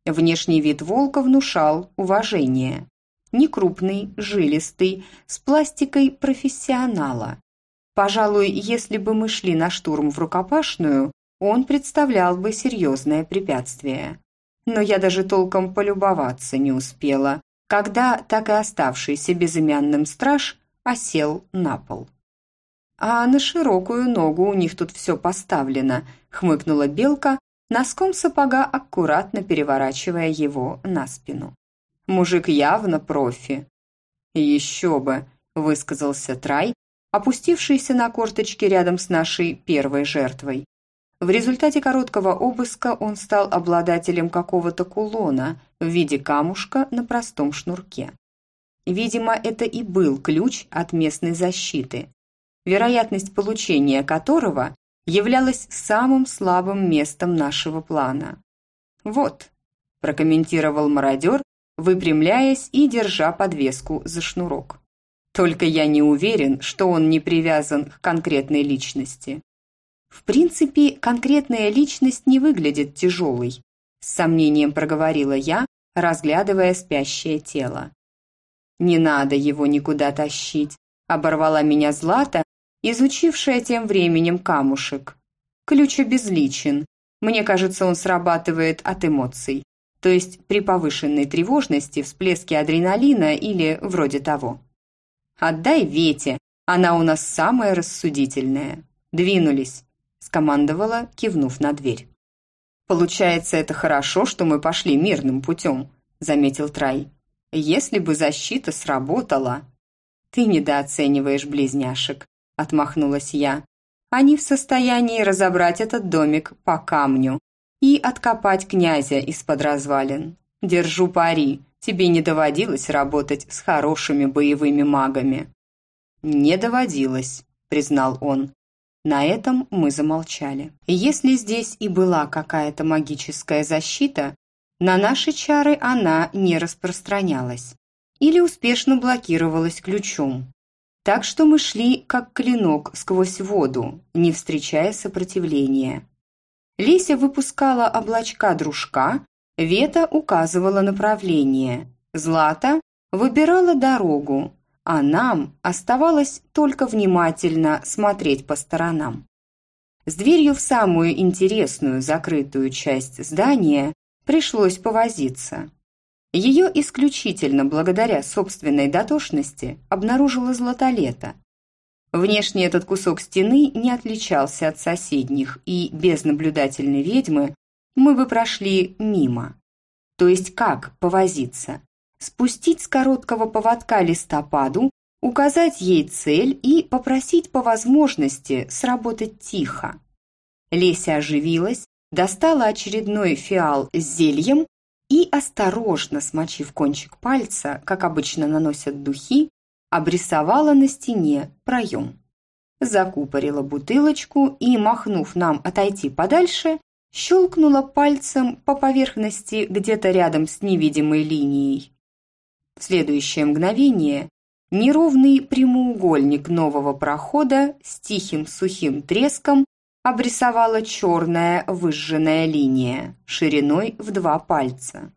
Внешний вид волка внушал уважение некрупный, жилистый, с пластикой профессионала. Пожалуй, если бы мы шли на штурм в рукопашную, он представлял бы серьезное препятствие. Но я даже толком полюбоваться не успела, когда так и оставшийся безымянным страж осел на пол. «А на широкую ногу у них тут все поставлено», — хмыкнула Белка, носком сапога аккуратно переворачивая его на спину. Мужик явно профи. «Еще бы», – высказался Трай, опустившийся на корточки рядом с нашей первой жертвой. В результате короткого обыска он стал обладателем какого-то кулона в виде камушка на простом шнурке. Видимо, это и был ключ от местной защиты, вероятность получения которого являлась самым слабым местом нашего плана. «Вот», – прокомментировал мародер, выпрямляясь и держа подвеску за шнурок. Только я не уверен, что он не привязан к конкретной личности. В принципе, конкретная личность не выглядит тяжелой, с сомнением проговорила я, разглядывая спящее тело. «Не надо его никуда тащить», – оборвала меня Злата, изучившая тем временем камушек. «Ключ обезличен. Мне кажется, он срабатывает от эмоций то есть при повышенной тревожности всплеске адреналина или вроде того. «Отдай Вете, она у нас самая рассудительная». «Двинулись», – скомандовала, кивнув на дверь. «Получается, это хорошо, что мы пошли мирным путем», – заметил Трай. «Если бы защита сработала...» «Ты недооцениваешь близняшек», – отмахнулась я. «Они в состоянии разобрать этот домик по камню, и откопать князя из-под развалин. Держу пари, тебе не доводилось работать с хорошими боевыми магами». «Не доводилось», — признал он. На этом мы замолчали. Если здесь и была какая-то магическая защита, на наши чары она не распространялась или успешно блокировалась ключом. Так что мы шли как клинок сквозь воду, не встречая сопротивления. Леся выпускала облачка дружка, Вета указывала направление, Злата выбирала дорогу, а нам оставалось только внимательно смотреть по сторонам. С дверью в самую интересную закрытую часть здания пришлось повозиться. Ее исключительно благодаря собственной дотошности обнаружила Златолета, Внешне этот кусок стены не отличался от соседних, и без наблюдательной ведьмы мы бы прошли мимо. То есть как повозиться? Спустить с короткого поводка листопаду, указать ей цель и попросить по возможности сработать тихо. Леся оживилась, достала очередной фиал с зельем и, осторожно смочив кончик пальца, как обычно наносят духи, обрисовала на стене проем. Закупорила бутылочку и, махнув нам отойти подальше, щелкнула пальцем по поверхности где-то рядом с невидимой линией. В следующее мгновение неровный прямоугольник нового прохода с тихим сухим треском обрисовала черная выжженная линия шириной в два пальца.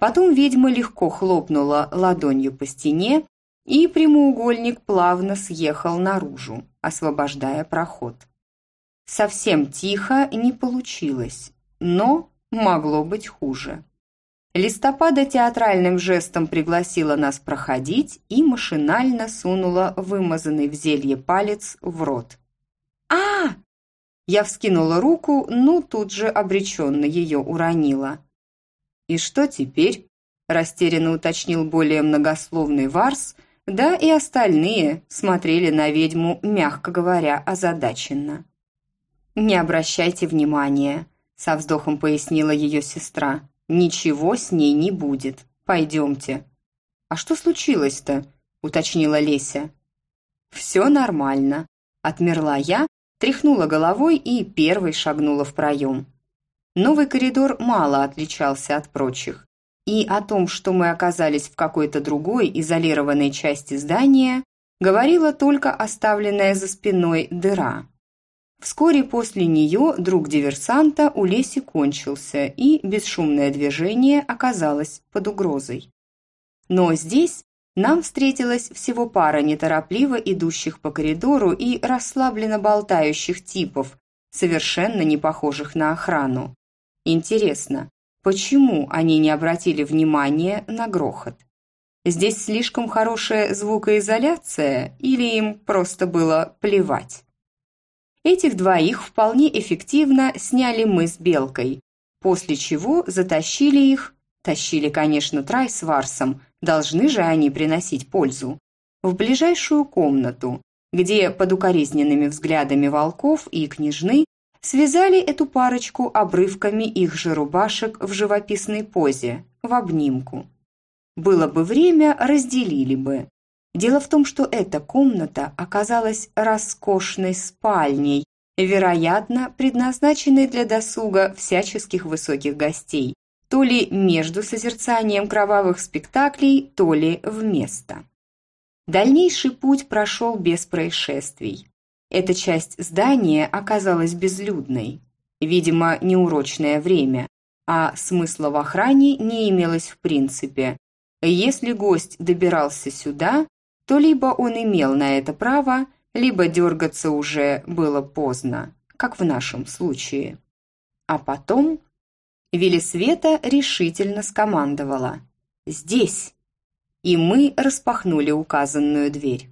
Потом ведьма легко хлопнула ладонью по стене, и прямоугольник плавно съехал наружу, освобождая проход. Совсем тихо не получилось, но могло быть хуже. Листопада театральным жестом пригласила нас проходить и машинально сунула вымазанный в зелье палец в рот. а Я вскинула руку, но тут же обреченно ее уронила. «И что теперь?» – растерянно уточнил более многословный Варс, да и остальные смотрели на ведьму, мягко говоря, озадаченно. «Не обращайте внимания», – со вздохом пояснила ее сестра. «Ничего с ней не будет. Пойдемте». «А что случилось-то?» – уточнила Леся. «Все нормально», – отмерла я, тряхнула головой и первой шагнула в проем. Новый коридор мало отличался от прочих, и о том, что мы оказались в какой-то другой изолированной части здания, говорила только оставленная за спиной дыра. Вскоре после нее друг диверсанта у Леси кончился, и бесшумное движение оказалось под угрозой. Но здесь нам встретилась всего пара неторопливо идущих по коридору и расслабленно болтающих типов, совершенно не похожих на охрану. Интересно, почему они не обратили внимания на грохот? Здесь слишком хорошая звукоизоляция или им просто было плевать? Этих двоих вполне эффективно сняли мы с Белкой, после чего затащили их, тащили, конечно, Трай с Варсом, должны же они приносить пользу, в ближайшую комнату, где под укоризненными взглядами волков и княжны связали эту парочку обрывками их же рубашек в живописной позе, в обнимку. Было бы время, разделили бы, Дело в том, что эта комната оказалась роскошной спальней, вероятно, предназначенной для досуга всяческих высоких гостей, то ли между созерцанием кровавых спектаклей, то ли вместо. Дальнейший путь прошел без происшествий. Эта часть здания оказалась безлюдной, видимо, неурочное время, а смысла в охране не имелось в принципе. Если гость добирался сюда, то либо он имел на это право, либо дергаться уже было поздно, как в нашем случае. А потом Велисвета решительно скомандовала «Здесь!» и мы распахнули указанную дверь.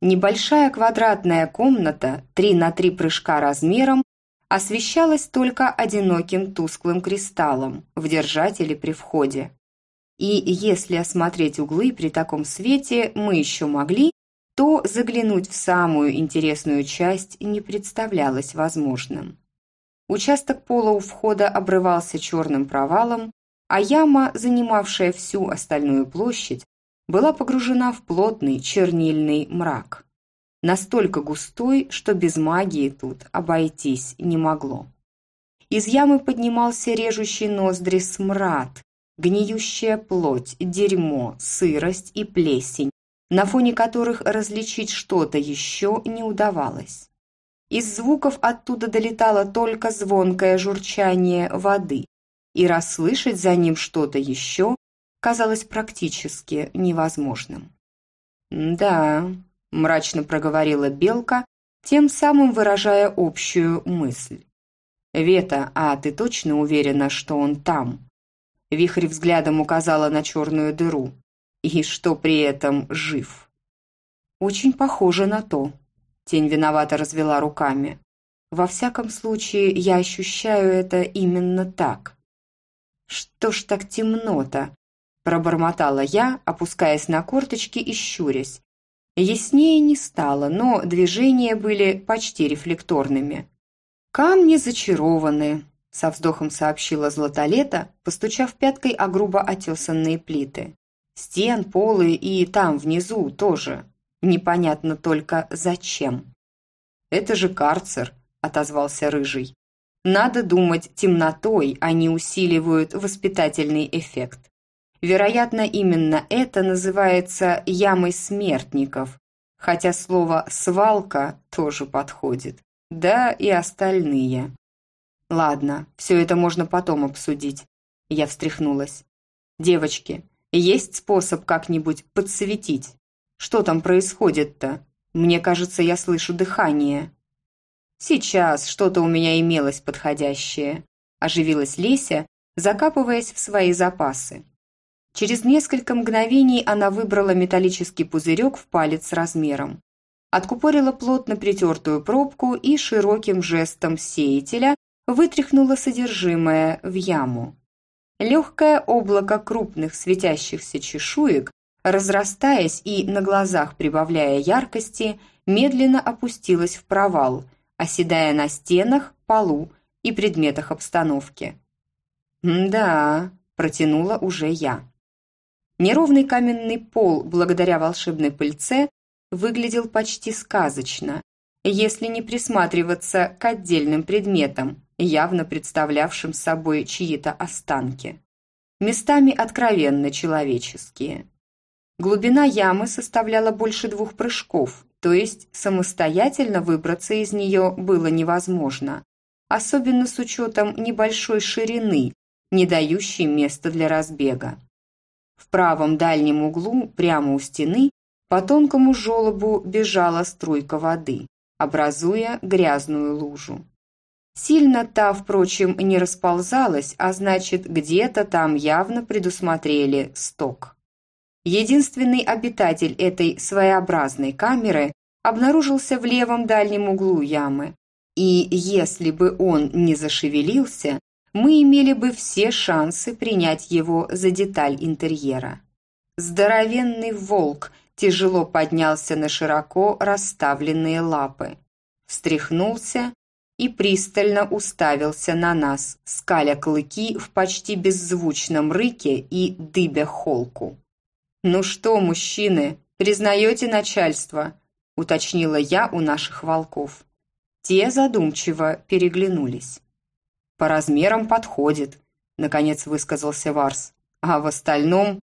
Небольшая квадратная комната, 3 на 3 прыжка размером, освещалась только одиноким тусклым кристаллом в держателе при входе. И если осмотреть углы при таком свете мы еще могли, то заглянуть в самую интересную часть не представлялось возможным. Участок пола у входа обрывался черным провалом, а яма, занимавшая всю остальную площадь, была погружена в плотный чернильный мрак. Настолько густой, что без магии тут обойтись не могло. Из ямы поднимался режущий ноздри смрад, гниющая плоть, дерьмо, сырость и плесень, на фоне которых различить что-то еще не удавалось. Из звуков оттуда долетало только звонкое журчание воды, и расслышать за ним что-то еще казалось практически невозможным. «Да», – мрачно проговорила Белка, тем самым выражая общую мысль. «Вета, а ты точно уверена, что он там?» Вихрь взглядом указала на черную дыру. И что при этом жив. Очень похоже на то. Тень виновато развела руками. Во всяком случае, я ощущаю это именно так. Что ж так темно-то? Пробормотала я, опускаясь на корточки и щурясь. Яснее не стало, но движения были почти рефлекторными. Камни зачарованы, со вздохом сообщила Златолета, постучав пяткой о грубо отесанные плиты. Стен, полы и там внизу тоже. Непонятно только зачем. «Это же карцер», – отозвался Рыжий. «Надо думать, темнотой они усиливают воспитательный эффект. Вероятно, именно это называется ямой смертников, хотя слово «свалка» тоже подходит. Да и остальные. Ладно, все это можно потом обсудить. Я встряхнулась. Девочки, есть способ как-нибудь подсветить? Что там происходит-то? Мне кажется, я слышу дыхание. Сейчас что-то у меня имелось подходящее. Оживилась Леся, закапываясь в свои запасы. Через несколько мгновений она выбрала металлический пузырек в палец размером. Откупорила плотно притертую пробку и широким жестом сеятеля вытряхнула содержимое в яму. Легкое облако крупных светящихся чешуек, разрастаясь и на глазах прибавляя яркости, медленно опустилось в провал, оседая на стенах, полу и предметах обстановки. «Да», – протянула уже я. Неровный каменный пол, благодаря волшебной пыльце, выглядел почти сказочно, если не присматриваться к отдельным предметам, явно представлявшим собой чьи-то останки. Местами откровенно человеческие. Глубина ямы составляла больше двух прыжков, то есть самостоятельно выбраться из нее было невозможно, особенно с учетом небольшой ширины, не дающей места для разбега. В правом дальнем углу, прямо у стены, по тонкому желобу бежала струйка воды, образуя грязную лужу. Сильно та, впрочем, не расползалась, а значит, где-то там явно предусмотрели сток. Единственный обитатель этой своеобразной камеры обнаружился в левом дальнем углу ямы. И если бы он не зашевелился, мы имели бы все шансы принять его за деталь интерьера. Здоровенный волк тяжело поднялся на широко расставленные лапы, встряхнулся и пристально уставился на нас, скаля клыки в почти беззвучном рыке и дыбя холку. «Ну что, мужчины, признаете начальство?» – уточнила я у наших волков. Те задумчиво переглянулись. «По размерам подходит», – наконец высказался Варс. «А в остальном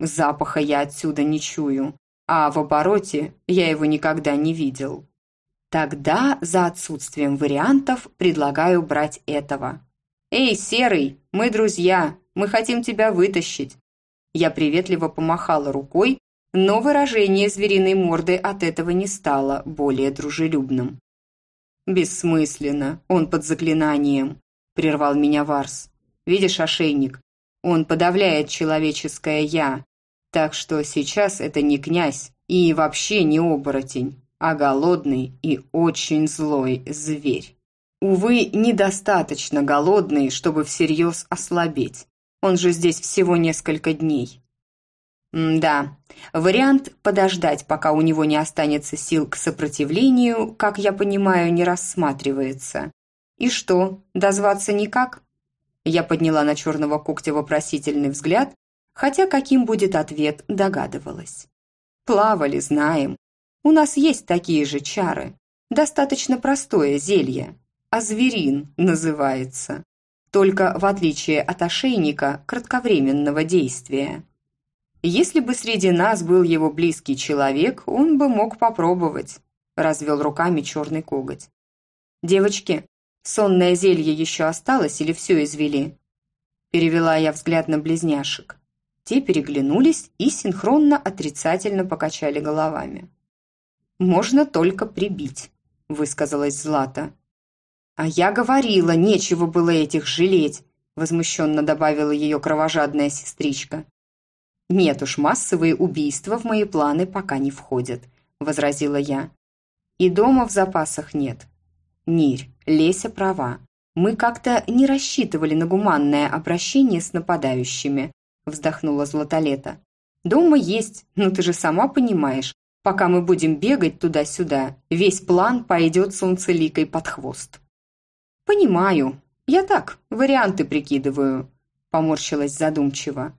запаха я отсюда не чую, а в обороте я его никогда не видел». Тогда за отсутствием вариантов предлагаю брать этого. «Эй, Серый, мы друзья, мы хотим тебя вытащить». Я приветливо помахала рукой, но выражение звериной морды от этого не стало более дружелюбным. «Бессмысленно, он под заклинанием», – прервал меня Варс. «Видишь ошейник? Он подавляет человеческое «я», так что сейчас это не князь и вообще не оборотень а голодный и очень злой зверь. Увы, недостаточно голодный, чтобы всерьез ослабеть. Он же здесь всего несколько дней. М да, вариант подождать, пока у него не останется сил к сопротивлению, как я понимаю, не рассматривается. И что, дозваться никак? Я подняла на черного когтя вопросительный взгляд, хотя каким будет ответ, догадывалась. Плавали, знаем, у нас есть такие же чары. Достаточно простое зелье. Азверин называется. Только в отличие от ошейника кратковременного действия. Если бы среди нас был его близкий человек, он бы мог попробовать. Развел руками черный коготь. Девочки, сонное зелье еще осталось или все извели? Перевела я взгляд на близняшек. Те переглянулись и синхронно отрицательно покачали головами можно только прибить», – высказалась Злата. «А я говорила, нечего было этих жалеть», – возмущенно добавила ее кровожадная сестричка. «Нет уж, массовые убийства в мои планы пока не входят», – возразила я. «И дома в запасах нет». «Нирь, Леся права. Мы как-то не рассчитывали на гуманное обращение с нападающими», – вздохнула Златолета. «Дома есть, но ты же сама понимаешь, Пока мы будем бегать туда-сюда, весь план пойдет солнцеликой под хвост. «Понимаю», «Я так, варианты прикидываю», – поморщилась задумчиво.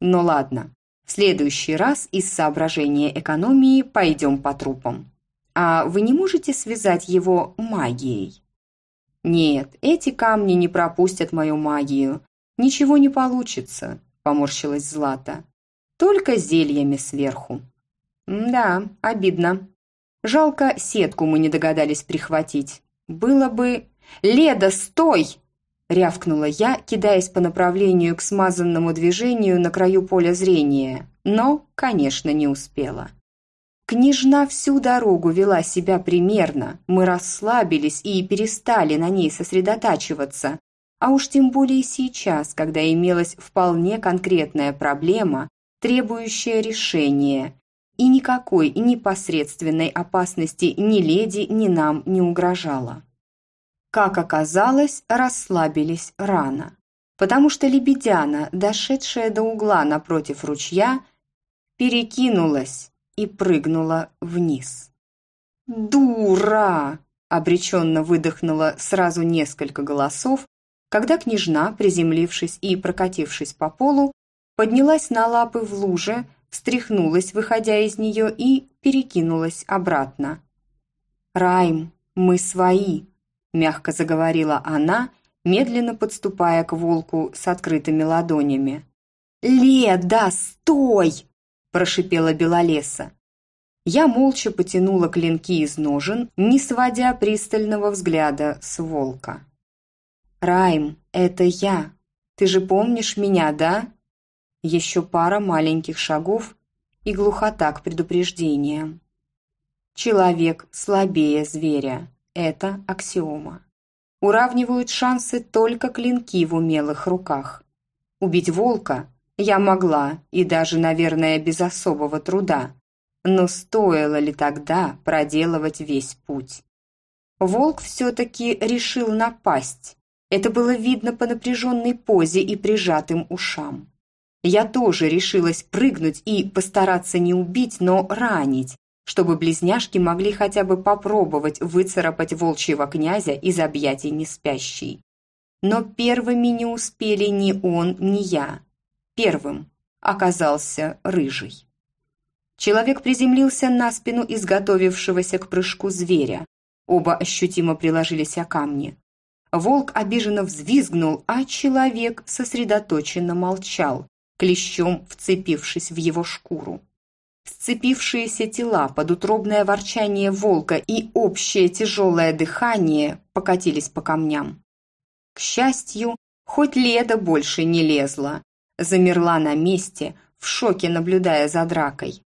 «Ну ладно, в следующий раз из соображения экономии пойдем по трупам. А вы не можете связать его магией?» «Нет, эти камни не пропустят мою магию. Ничего не получится», – поморщилась Злата. «Только зельями сверху». «Да, обидно. Жалко, сетку мы не догадались прихватить. Было бы...» «Леда, стой!» – рявкнула я, кидаясь по направлению к смазанному движению на краю поля зрения, но, конечно, не успела. Княжна всю дорогу вела себя примерно, мы расслабились и перестали на ней сосредотачиваться, а уж тем более сейчас, когда имелась вполне конкретная проблема, требующая решения, и никакой непосредственной опасности ни леди, ни нам не угрожала. Как оказалось, расслабились рано, потому что лебедяна, дошедшая до угла напротив ручья, перекинулась и прыгнула вниз. «Дура!» – обреченно выдохнула сразу несколько голосов, когда княжна, приземлившись и прокатившись по полу, поднялась на лапы в луже, встряхнулась, выходя из нее, и перекинулась обратно. «Райм, мы свои!» мягко заговорила она, медленно подступая к волку с открытыми ладонями. «Леда, стой!» – прошипела Белолеса. Я молча потянула клинки из ножен, не сводя пристального взгляда с волка. «Райм, это я. Ты же помнишь меня, да?» Еще пара маленьких шагов и глухота к предупреждениям. Человек слабее зверя. Это аксиома. Уравнивают шансы только клинки в умелых руках. Убить волка я могла, и даже, наверное, без особого труда. Но стоило ли тогда проделывать весь путь? Волк все-таки решил напасть. Это было видно по напряженной позе и прижатым ушам. Я тоже решилась прыгнуть и постараться не убить, но ранить, чтобы близняшки могли хотя бы попробовать выцарапать волчьего князя из объятий неспящей. Но первыми не успели ни он, ни я. Первым оказался рыжий. Человек приземлился на спину изготовившегося к прыжку зверя. Оба ощутимо приложились о камни. Волк обиженно взвизгнул, а человек сосредоточенно молчал, клещом вцепившись в его шкуру. Сцепившиеся тела под утробное ворчание волка и общее тяжелое дыхание покатились по камням. К счастью, хоть Леда больше не лезла, замерла на месте, в шоке наблюдая за дракой.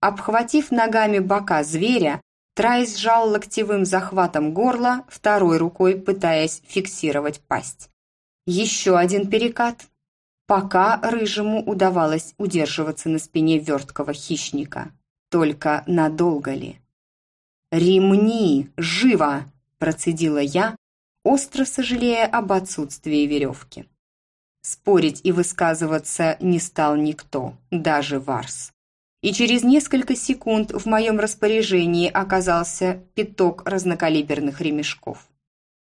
Обхватив ногами бока зверя, Трай сжал локтевым захватом горла, второй рукой пытаясь фиксировать пасть. Еще один перекат, пока рыжему удавалось удерживаться на спине верткого хищника. Только надолго ли? «Ремни! Живо!» – процедила я, остро сожалея об отсутствии веревки. Спорить и высказываться не стал никто, даже Варс. И через несколько секунд в моем распоряжении оказался пяток разнокалиберных ремешков.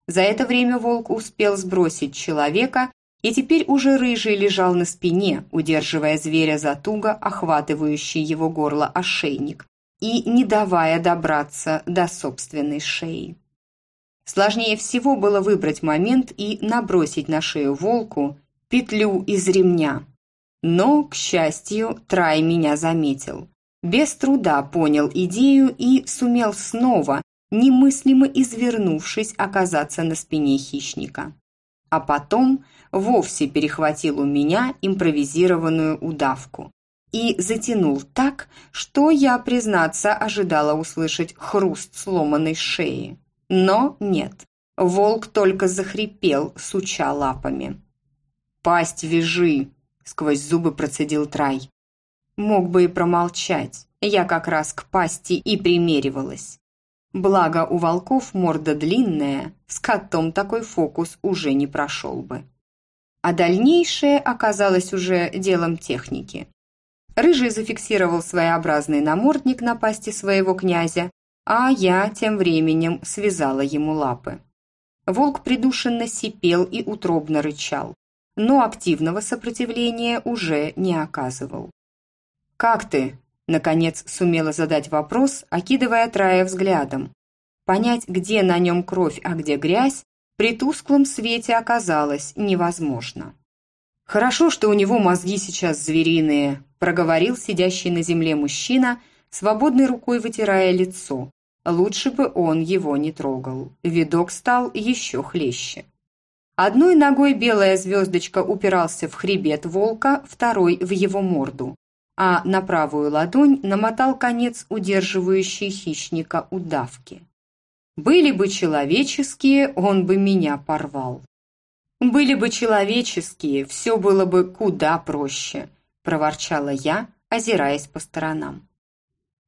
За это время волк успел сбросить человека и теперь уже рыжий лежал на спине, удерживая зверя за туго охватывающий его горло ошейник и не давая добраться до собственной шеи. Сложнее всего было выбрать момент и набросить на шею волку петлю из ремня. Но, к счастью, Трай меня заметил. Без труда понял идею и сумел снова, немыслимо извернувшись, оказаться на спине хищника. А потом вовсе перехватил у меня импровизированную удавку и затянул так, что я, признаться, ожидала услышать хруст сломанной шеи. Но нет, волк только захрипел, суча лапами. «Пасть вяжи!» – сквозь зубы процедил Трай. Мог бы и промолчать, я как раз к пасти и примеривалась. Благо у волков морда длинная, с котом такой фокус уже не прошел бы а дальнейшее оказалось уже делом техники. Рыжий зафиксировал своеобразный намордник на пасти своего князя, а я тем временем связала ему лапы. волк придушенно сипел и утробно рычал, но активного сопротивления уже не оказывал. «Как ты?» – наконец сумела задать вопрос, окидывая Трая взглядом. Понять, где на нем кровь, а где грязь, при тусклом свете оказалось невозможно. «Хорошо, что у него мозги сейчас звериные», – проговорил сидящий на земле мужчина, свободной рукой вытирая лицо. Лучше бы он его не трогал. Видок стал еще хлеще. Одной ногой белая звездочка упирался в хребет волка, второй в его морду, а на правую ладонь намотал конец удерживающей хищника удавки. Были бы человеческие, он бы меня порвал. Были бы человеческие, все было бы куда проще, проворчала я, озираясь по сторонам.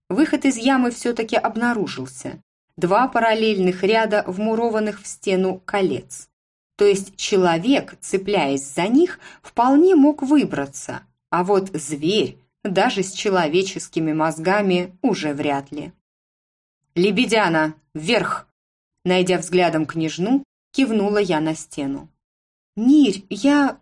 Выход из ямы все-таки обнаружился. Два параллельных ряда вмурованных в стену колец. То есть человек, цепляясь за них, вполне мог выбраться, а вот зверь, даже с человеческими мозгами, уже вряд ли. «Лебедяна, вверх!» Найдя взглядом княжну, кивнула я на стену. «Нирь, я...»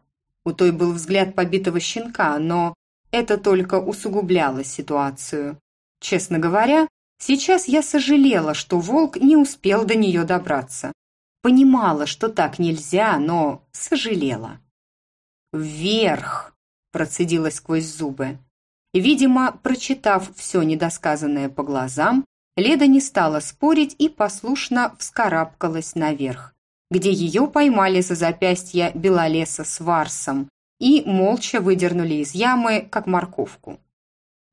У той был взгляд побитого щенка, но это только усугубляло ситуацию. Честно говоря, сейчас я сожалела, что волк не успел до нее добраться. Понимала, что так нельзя, но сожалела. «Вверх!» – процедила сквозь зубы. Видимо, прочитав все недосказанное по глазам, Леда не стала спорить и послушно вскарабкалась наверх, где ее поймали за запястье белолеса с варсом и молча выдернули из ямы, как морковку.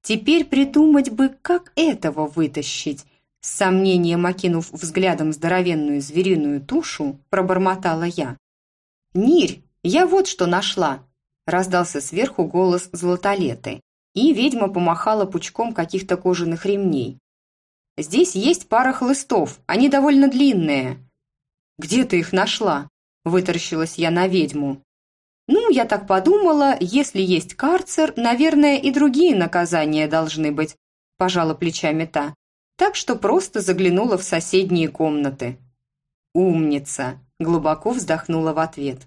Теперь придумать бы, как этого вытащить, с сомнением окинув взглядом здоровенную звериную тушу, пробормотала я. «Нирь, я вот что нашла!» раздался сверху голос золотолеты, и ведьма помахала пучком каких-то кожаных ремней. Здесь есть пара хлыстов, они довольно длинные». «Где ты их нашла?» – вытаращилась я на ведьму. «Ну, я так подумала, если есть карцер, наверное, и другие наказания должны быть», – пожала плечами та. «Так что просто заглянула в соседние комнаты». «Умница!» – глубоко вздохнула в ответ.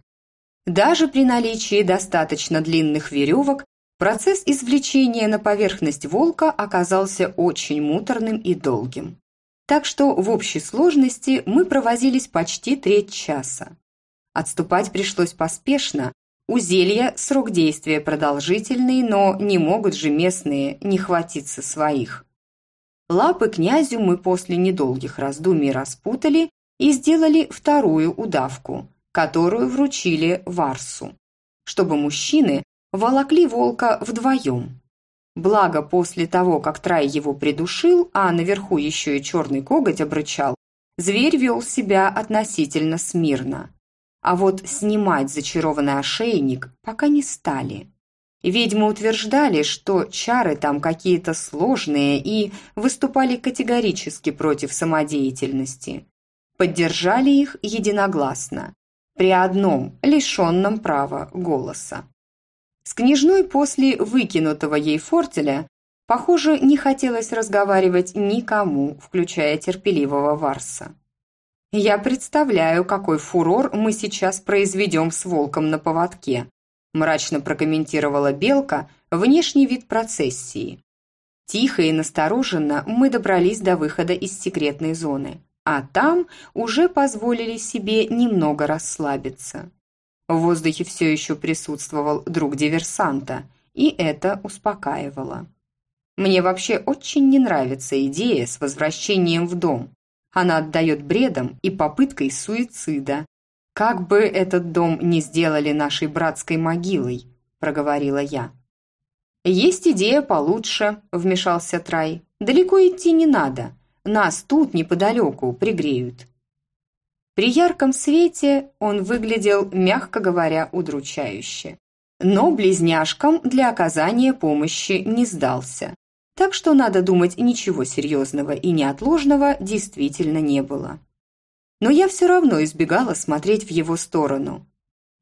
Даже при наличии достаточно длинных веревок Процесс извлечения на поверхность волка оказался очень муторным и долгим. Так что в общей сложности мы провозились почти треть часа. Отступать пришлось поспешно. У зелья срок действия продолжительный, но не могут же местные не хватиться своих. Лапы князю мы после недолгих раздумий распутали и сделали вторую удавку, которую вручили Варсу, чтобы мужчины волокли волка вдвоем. Благо, после того, как Трай его придушил, а наверху еще и черный коготь обрычал, зверь вел себя относительно смирно. А вот снимать зачарованный ошейник пока не стали. Ведьмы утверждали, что чары там какие-то сложные и выступали категорически против самодеятельности. Поддержали их единогласно, при одном лишенном права голоса. С княжной после выкинутого ей фортеля, похоже, не хотелось разговаривать никому, включая терпеливого Варса. «Я представляю, какой фурор мы сейчас произведем с волком на поводке», мрачно прокомментировала Белка внешний вид процессии. Тихо и настороженно мы добрались до выхода из секретной зоны, а там уже позволили себе немного расслабиться. В воздухе все еще присутствовал друг диверсанта, и это успокаивало. Мне вообще очень не нравится идея с возвращением в дом. Она отдает бредом и попыткой суицида. «Как бы этот дом не сделали нашей братской могилой», – проговорила я. «Есть идея получше», – вмешался Трай. «Далеко идти не надо. Нас тут неподалеку пригреют». При ярком свете он выглядел, мягко говоря, удручающе. Но близняшкам для оказания помощи не сдался. Так что, надо думать, ничего серьезного и неотложного действительно не было. Но я все равно избегала смотреть в его сторону.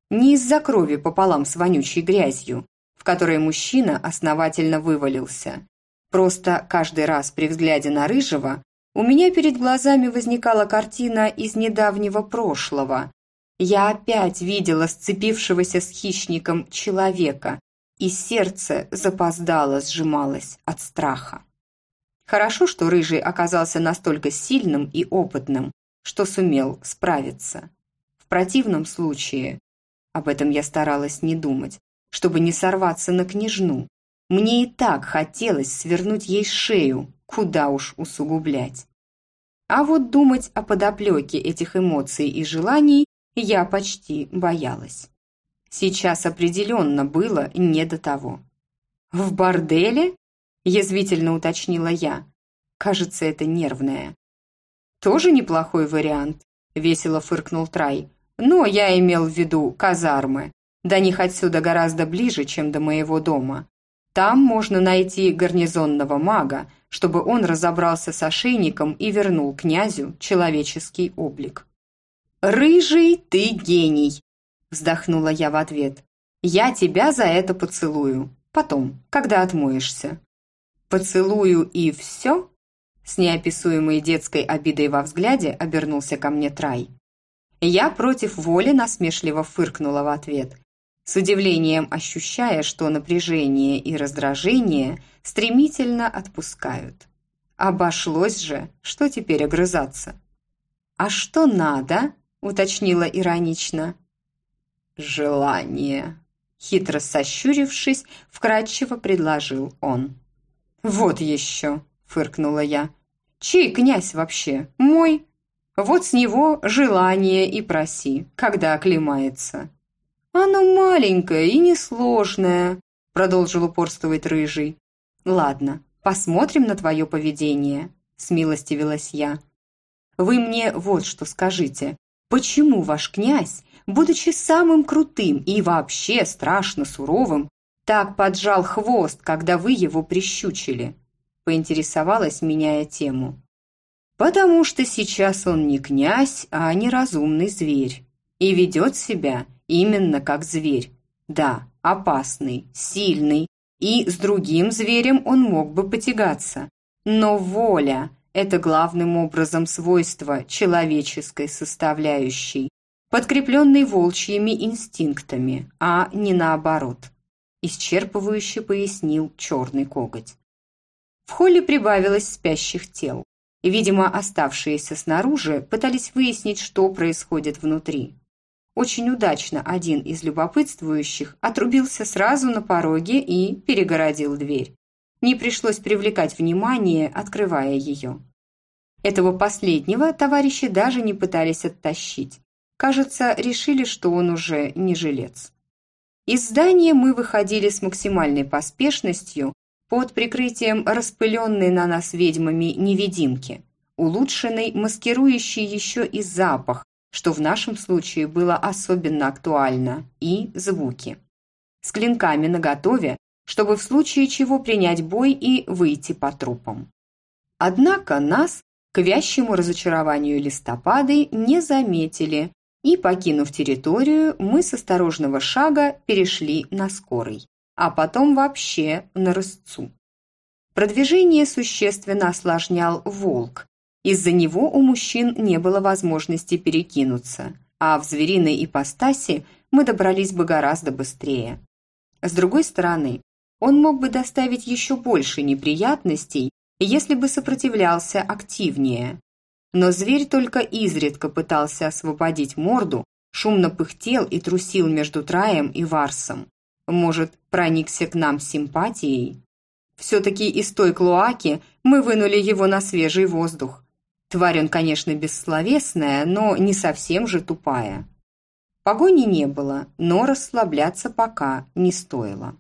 Не из-за крови пополам с вонючей грязью, в которой мужчина основательно вывалился. Просто каждый раз при взгляде на Рыжего у меня перед глазами возникала картина из недавнего прошлого. Я опять видела сцепившегося с хищником человека, и сердце запоздало сжималось от страха. Хорошо, что Рыжий оказался настолько сильным и опытным, что сумел справиться. В противном случае, об этом я старалась не думать, чтобы не сорваться на княжну, мне и так хотелось свернуть ей шею, куда уж усугублять. А вот думать о подоплеке этих эмоций и желаний я почти боялась. Сейчас определенно было не до того. «В борделе?» – язвительно уточнила я. Кажется, это нервное. «Тоже неплохой вариант», – весело фыркнул Трай. «Но я имел в виду казармы. До них отсюда гораздо ближе, чем до моего дома. Там можно найти гарнизонного мага, чтобы он разобрался с ошейником и вернул князю человеческий облик. «Рыжий ты гений!» – вздохнула я в ответ. «Я тебя за это поцелую. Потом, когда отмоешься». «Поцелую и все?» С неописуемой детской обидой во взгляде обернулся ко мне Трай. Я против воли насмешливо фыркнула в ответ с удивлением ощущая, что напряжение и раздражение стремительно отпускают. Обошлось же, что теперь огрызаться? «А что надо?» – уточнила иронично. «Желание», – хитро сощурившись, вкратчиво предложил он. «Вот еще», – фыркнула я. «Чей князь вообще? Мой? Вот с него желание и проси, когда оклемается». «Оно маленькое и несложное», – продолжил упорствовать Рыжий. «Ладно, посмотрим на твое поведение», – смилостивилась я. «Вы мне вот что скажите. Почему ваш князь, будучи самым крутым и вообще страшно суровым, так поджал хвост, когда вы его прищучили?» – поинтересовалась, меняя тему. «Потому что сейчас он не князь, а неразумный зверь, и ведет себя – именно как зверь. Да, опасный, сильный, и с другим зверем он мог бы потягаться. Но воля – это главным образом свойство человеческой составляющей, подкрепленной волчьими инстинктами, а не наоборот. Исчерпывающе пояснил черный коготь. В холле прибавилось спящих тел. Видимо, оставшиеся снаружи пытались выяснить, что происходит внутри. Очень удачно один из любопытствующих отрубился сразу на пороге и перегородил дверь. Не пришлось привлекать внимание, открывая ее. Этого последнего товарищи даже не пытались оттащить. Кажется, решили, что он уже не жилец. Из здания мы выходили с максимальной поспешностью под прикрытием распыленной на нас ведьмами невидимки, улучшенной, маскирующей еще и запах, что в нашем случае было особенно актуально, и звуки. С клинками наготове, чтобы в случае чего принять бой и выйти по трупам. Однако нас, к вящему разочарованию листопады, не заметили, и, покинув территорию, мы с осторожного шага перешли на скорый, а потом вообще на рысцу. Продвижение существенно осложнял волк, из-за него у мужчин не было возможности перекинуться, а в звериной ипостаси мы добрались бы гораздо быстрее. С другой стороны, он мог бы доставить еще больше неприятностей, если бы сопротивлялся активнее. Но зверь только изредка пытался освободить морду, шумно пыхтел и трусил между Траем и Варсом. Может, проникся к нам симпатией? Все-таки из той клоаки мы вынули его на свежий воздух. Тварь он, конечно, бессловесная, но не совсем же тупая. Погони не было, но расслабляться пока не стоило.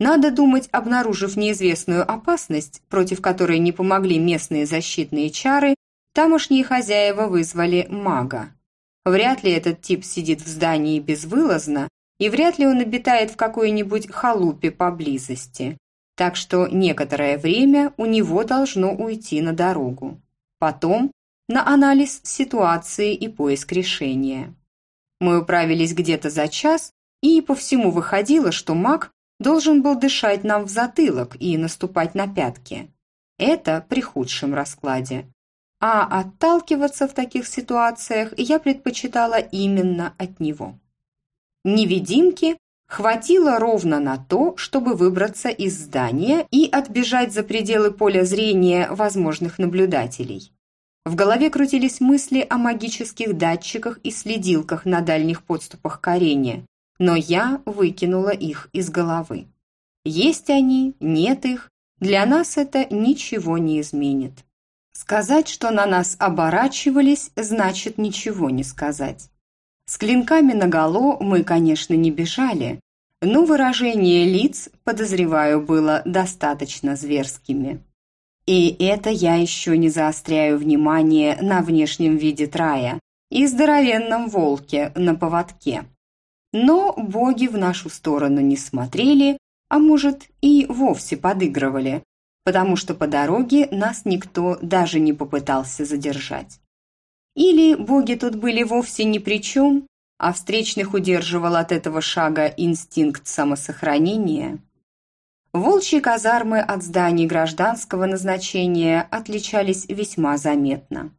Надо думать, обнаружив неизвестную опасность, против которой не помогли местные защитные чары, тамошние хозяева вызвали мага. Вряд ли этот тип сидит в здании безвылазно, и вряд ли он обитает в какой-нибудь халупе поблизости. Так что некоторое время у него должно уйти на дорогу. Потом на анализ ситуации и поиск решения. Мы управились где-то за час, и по всему выходило, что маг должен был дышать нам в затылок и наступать на пятки. Это при худшем раскладе. а отталкиваться в таких ситуациях я предпочитала именно от него. Невидимки хватило ровно на то, чтобы выбраться из здания и отбежать за пределы поля зрения возможных наблюдателей. В голове крутились мысли о магических датчиках и следилках на дальних подступах к арене, но я выкинула их из головы. Есть они, нет их, для нас это ничего не изменит. Сказать, что на нас оборачивались, значит ничего не сказать. С клинками наголо мы, конечно, не бежали, но выражение лиц, подозреваю, было достаточно зверскими. И это я еще не заостряю внимание на внешнем виде Трая и здоровенном волке на поводке. Но боги в нашу сторону не смотрели, а может и вовсе подыгрывали, потому что по дороге нас никто даже не попытался задержать. Или боги тут были вовсе ни при чем, а встречных удерживал от этого шага инстинкт самосохранения. Волчьи казармы от зданий гражданского назначения отличались весьма заметно.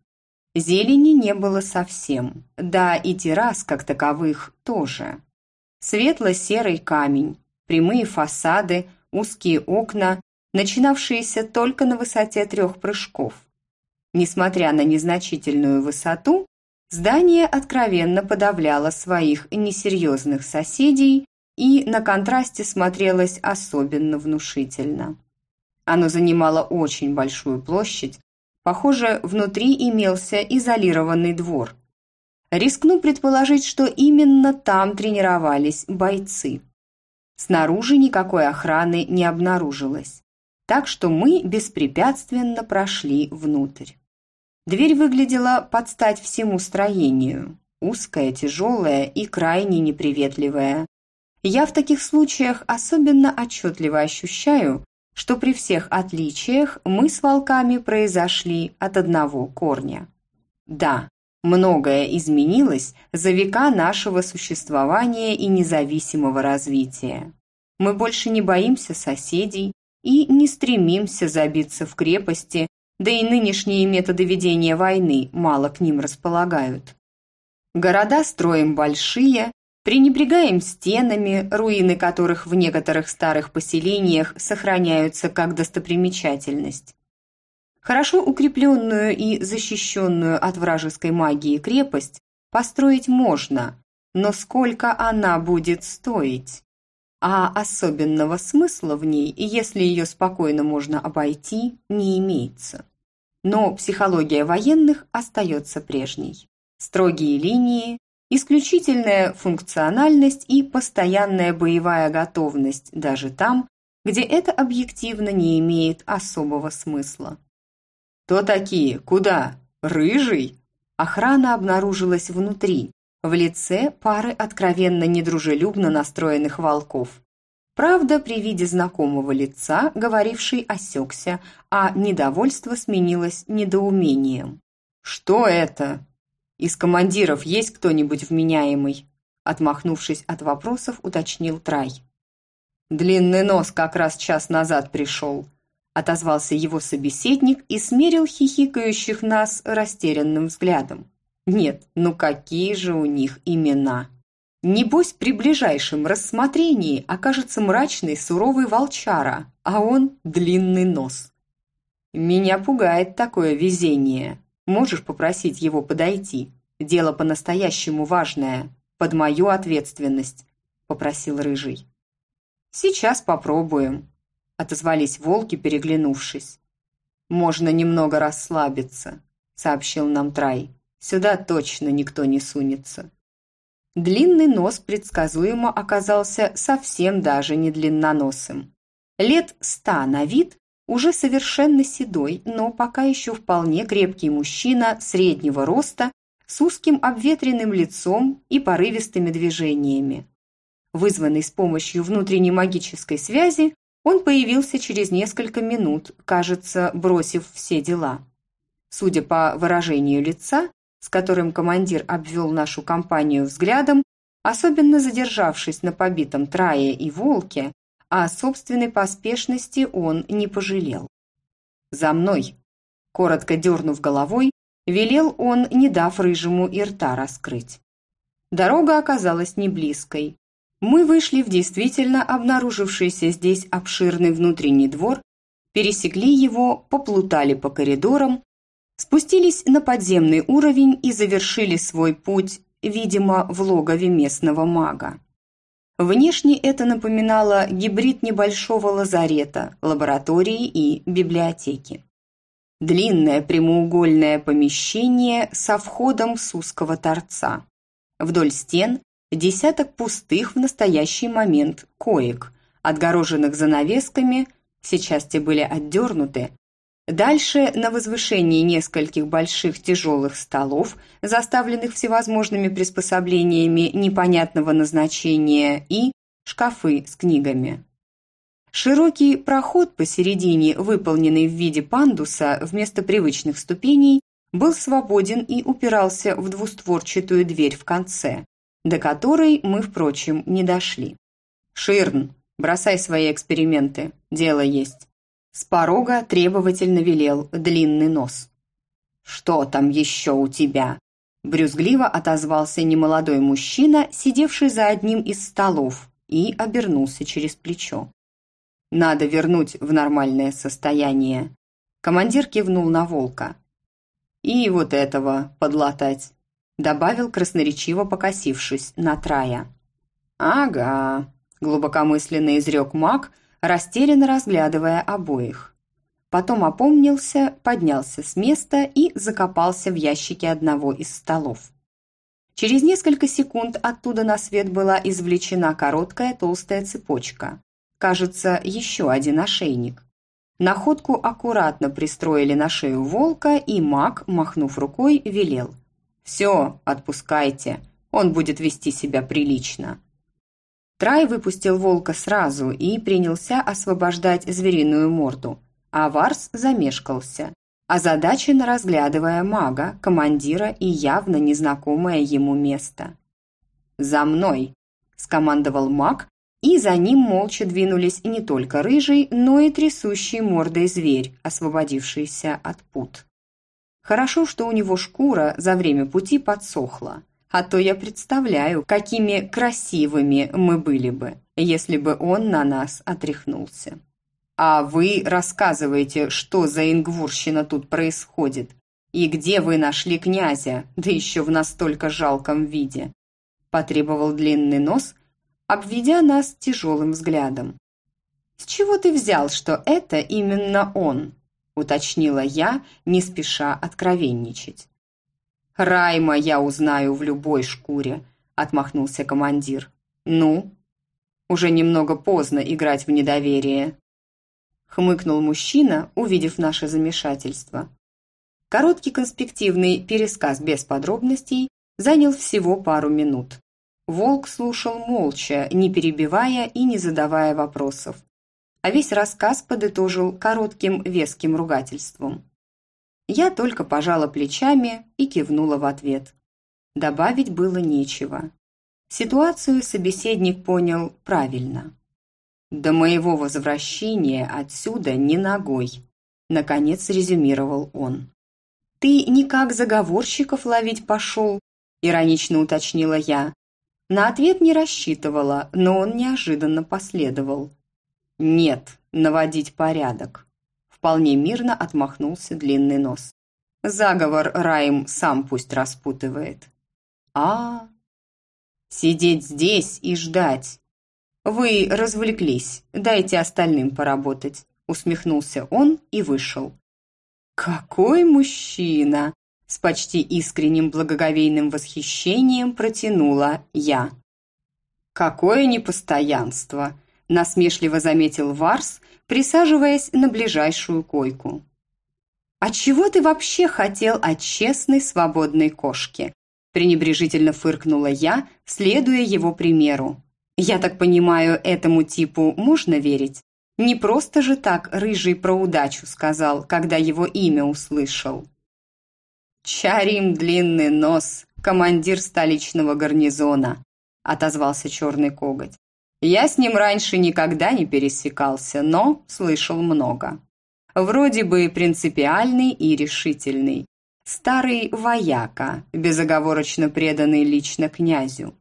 Зелени не было совсем, да и террас как таковых тоже. Светло-серый камень, прямые фасады, узкие окна, начинавшиеся только на высоте трех прыжков. Несмотря на незначительную высоту, здание откровенно подавляло своих несерьезных соседей и на контрасте смотрелось особенно внушительно. Оно занимало очень большую площадь, похоже, внутри имелся изолированный двор. Рискну предположить, что именно там тренировались бойцы. Снаружи никакой охраны не обнаружилось, так что мы беспрепятственно прошли внутрь. Дверь выглядела под стать всему строению, узкая, тяжелая и крайне неприветливая. Я в таких случаях особенно отчетливо ощущаю, что при всех отличиях мы с волками произошли от одного корня. Да, Многое изменилось за века нашего существования и независимого развития. Мы больше не боимся соседей и не стремимся забиться в крепости, да и нынешние методы ведения войны мало к ним располагают. Города строим большие, пренебрегаем стенами, руины которых в некоторых старых поселениях сохраняются как достопримечательность. Хорошо укрепленную и защищенную от вражеской магии крепость построить можно, но сколько она будет стоить? А особенного смысла в ней, если ее спокойно можно обойти, не имеется. Но психология военных остается прежней. Строгие линии, исключительная функциональность и постоянная боевая готовность даже там, где это объективно не имеет особого смысла. «Кто такие? Куда? Рыжий?» Охрана обнаружилась внутри, в лице пары откровенно недружелюбно настроенных волков. Правда, при виде знакомого лица говоривший осекся, а недовольство сменилось недоумением. «Что это?» «Из командиров есть кто-нибудь вменяемый?» Отмахнувшись от вопросов, уточнил Трай. «Длинный нос как раз час назад пришел отозвался его собеседник и смерил хихикающих нас растерянным взглядом. Нет, ну какие же у них имена? Небось, при ближайшем рассмотрении окажется мрачный суровый волчара, а он длинный нос. Меня пугает такое везение. Можешь попросить его подойти? Дело по-настоящему важное, под мою ответственность, попросил Рыжий. Сейчас попробуем, отозвались волки, переглянувшись. «Можно немного расслабиться», — сообщил нам Трай. «Сюда точно никто не сунется». Длинный нос предсказуемо оказался совсем даже не длинноносым. Лет ста на вид, уже совершенно седой, но пока еще вполне крепкий мужчина среднего роста с узким обветренным лицом и порывистыми движениями. Вызванный с помощью внутренней магической связи, он появился через несколько минут, кажется, бросив все дела. Судя по выражению лица, с которым командир обвел нашу компанию взглядом, особенно задержавшись на побитом Трае и Волке, о собственной поспешности он не пожалел. «За мной!» – Коротко дернув головой, велел он, не дав рыжему и рта раскрыть. Дорога оказалась не близкой. Мы вышли в действительно обнаружившийся здесь обширный внутренний двор, пересекли его, поплутали по коридорам, спустились на подземный уровень и завершили свой путь, видимо, в логове местного мага. Внешне это напоминало гибрид небольшого лазарета, лаборатории и библиотеки. Длинное прямоугольное помещение со входом с узкого торца. Вдоль стен десяток пустых в настоящий момент коек, отгороженных занавесками, сейчас те были отдернуты. Дальше на возвышении нескольких больших тяжелых столов, заставленных всевозможными приспособлениями непонятного назначения, и шкафы с книгами. Широкий проход посередине, выполненный в виде пандуса вместо привычных ступеней, был свободен и упирался в двустворчатую дверь в конце, до которой мы, впрочем, не дошли. «Ширн, бросай свои эксперименты, дело есть». С порога требовательно велел длинный нос. «Что там еще у тебя?» Брюзгливо отозвался немолодой мужчина, сидевший за одним из столов, и обернулся через плечо. «Надо вернуть в нормальное состояние». Командир кивнул на волка. И вот этого подлатать», – добавил красноречиво покосившись на Трая. «Ага», – глубокомысленно изрек маг, растерянно разглядывая обоих. Потом опомнился, поднялся с места и закопался в ящике одного из столов. Через несколько секунд оттуда на свет была извлечена короткая толстая цепочка. Кажется, еще один ошейник. Находку аккуратно пристроили на шею волка, и маг, махнув рукой, велел. «Все, отпускайте, он будет вести себя прилично». Трай выпустил волка сразу и принялся освобождать звериную морду, а Варс замешкался, озадаченно разглядывая мага, командира и явно незнакомое ему место. «За мной!» – скомандовал маг, и за ним молча двинулись не только рыжий, но и трясущий мордой зверь, освободившийся от пут. Хорошо, что у него шкура за время пути подсохла, а то я представляю, какими красивыми мы были бы, если бы он на нас отряхнулся. А вы рассказываете, что за ингвурщина тут происходит, и где вы нашли князя, да еще в настолько жалком виде. Потребовал длинный нос – обведя нас тяжелым взглядом. «С чего ты взял, что это именно он?» – уточнила я, не спеша откровенничать. «Райма я узнаю в любой шкуре», – отмахнулся командир. «Ну?» «Уже немного поздно играть в недоверие», – хмыкнул мужчина, увидев наше замешательство. Короткий конспективный пересказ без подробностей занял всего пару минут. Волк слушал молча, не перебивая и не задавая вопросов. А весь рассказ подытожил коротким веским ругательством. Я только пожала плечами и кивнула в ответ. Добавить было нечего. Ситуацию собеседник понял правильно. «До моего возвращения отсюда ни ногой», – наконец резюмировал он. «Ты никак заговорщиков ловить пошел?» – иронично уточнила я, на ответ не рассчитывала, но он неожиданно последовал. «Нет, наводить порядок». Вполне мирно отмахнулся длинный нос. «Заговор Раим сам пусть распутывает». «А, сидеть здесь и ждать. Вы развлеклись, дайте остальным поработать», усмехнулся он и вышел. «Какой мужчина!» С почти искренним благоговейным восхищением протянула я. «Какое непостоянство!» – насмешливо заметил Варс, присаживаясь на ближайшую койку. «А чего ты вообще хотел от честной свободной кошки?» – пренебрежительно фыркнула я, следуя его примеру. «Я так понимаю, этому типу можно верить? Не просто же так Рыжий про удачу сказал, когда его имя услышал». «Чарим длинный нос, командир столичного гарнизона», отозвался черный коготь. «Я с ним раньше никогда не пересекался, но слышал много. Вроде бы принципиальный и решительный. Старый вояка, безоговорочно преданный лично князю.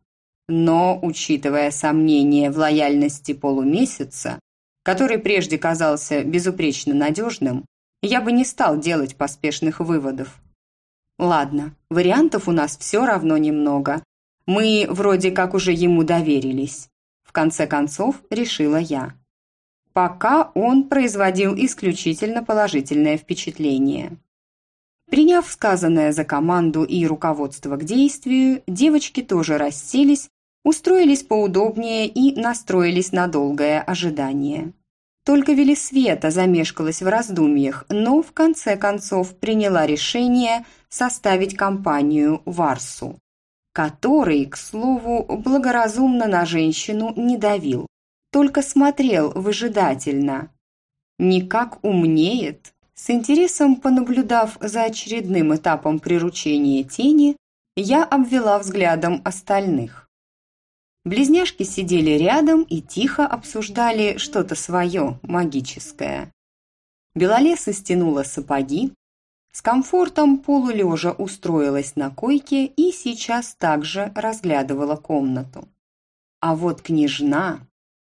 Но, учитывая сомнения в лояльности полумесяца, который прежде казался безупречно надежным, я бы не стал делать поспешных выводов. Ладно, вариантов у нас все равно немного. Мы вроде как уже ему доверились. Конце концов, решила я. Пока он производил исключительно положительное впечатление. Приняв сказанное за команду и руководство к действию, девочки тоже расселись устроились поудобнее и настроились на долгое ожидание. Только Велисвета замешкалась в раздумьях, но в конце концов приняла решение составить компанию Варсу, который, к слову, благоразумно на женщину не давил, только смотрел выжидательно. Никак умнеет. С интересом понаблюдав за очередным этапом приручения тени, я обвела взглядом остальных. Близняшки сидели рядом и тихо обсуждали что-то свое, магическое. Белолеса стянула сапоги, с комфортом полулежа устроилась на койке и сейчас также разглядывала комнату. А вот княжна,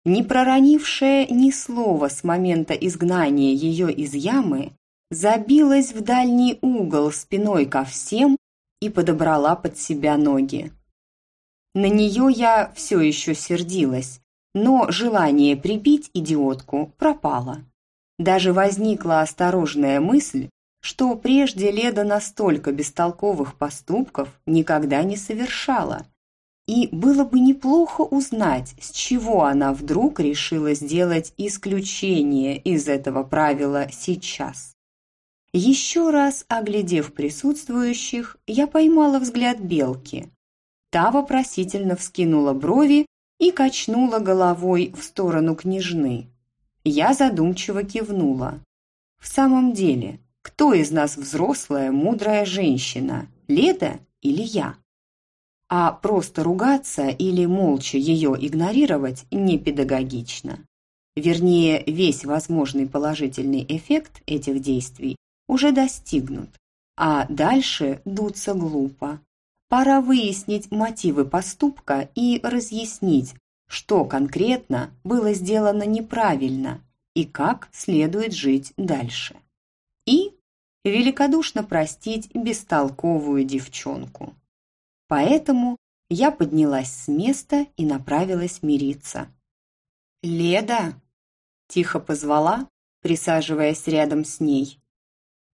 не проронившая ни слова с момента изгнания ее из ямы, забилась в дальний угол спиной ко всем и подобрала под себя ноги. На нее я все еще сердилась, но желание прибить идиотку пропало. Даже возникла осторожная мысль, что прежде Леда настолько бестолковых поступков никогда не совершала. И было бы неплохо узнать, с чего она вдруг решила сделать исключение из этого правила сейчас. Еще раз оглядев присутствующих, я поймала взгляд Белки. Та вопросительно вскинула брови и качнула головой в сторону княжны. Я задумчиво кивнула. В самом деле, кто из нас взрослая, мудрая женщина, Леда или я? А просто ругаться или молча ее игнорировать не педагогично. Вернее, весь возможный положительный эффект этих действий уже достигнут, а дальше дуться глупо. Пора выяснить мотивы поступка и разъяснить, что конкретно было сделано неправильно и как следует жить дальше. И великодушно простить бестолковую девчонку. Поэтому я поднялась с места и направилась мириться. «Леда!» – тихо позвала, присаживаясь рядом с ней.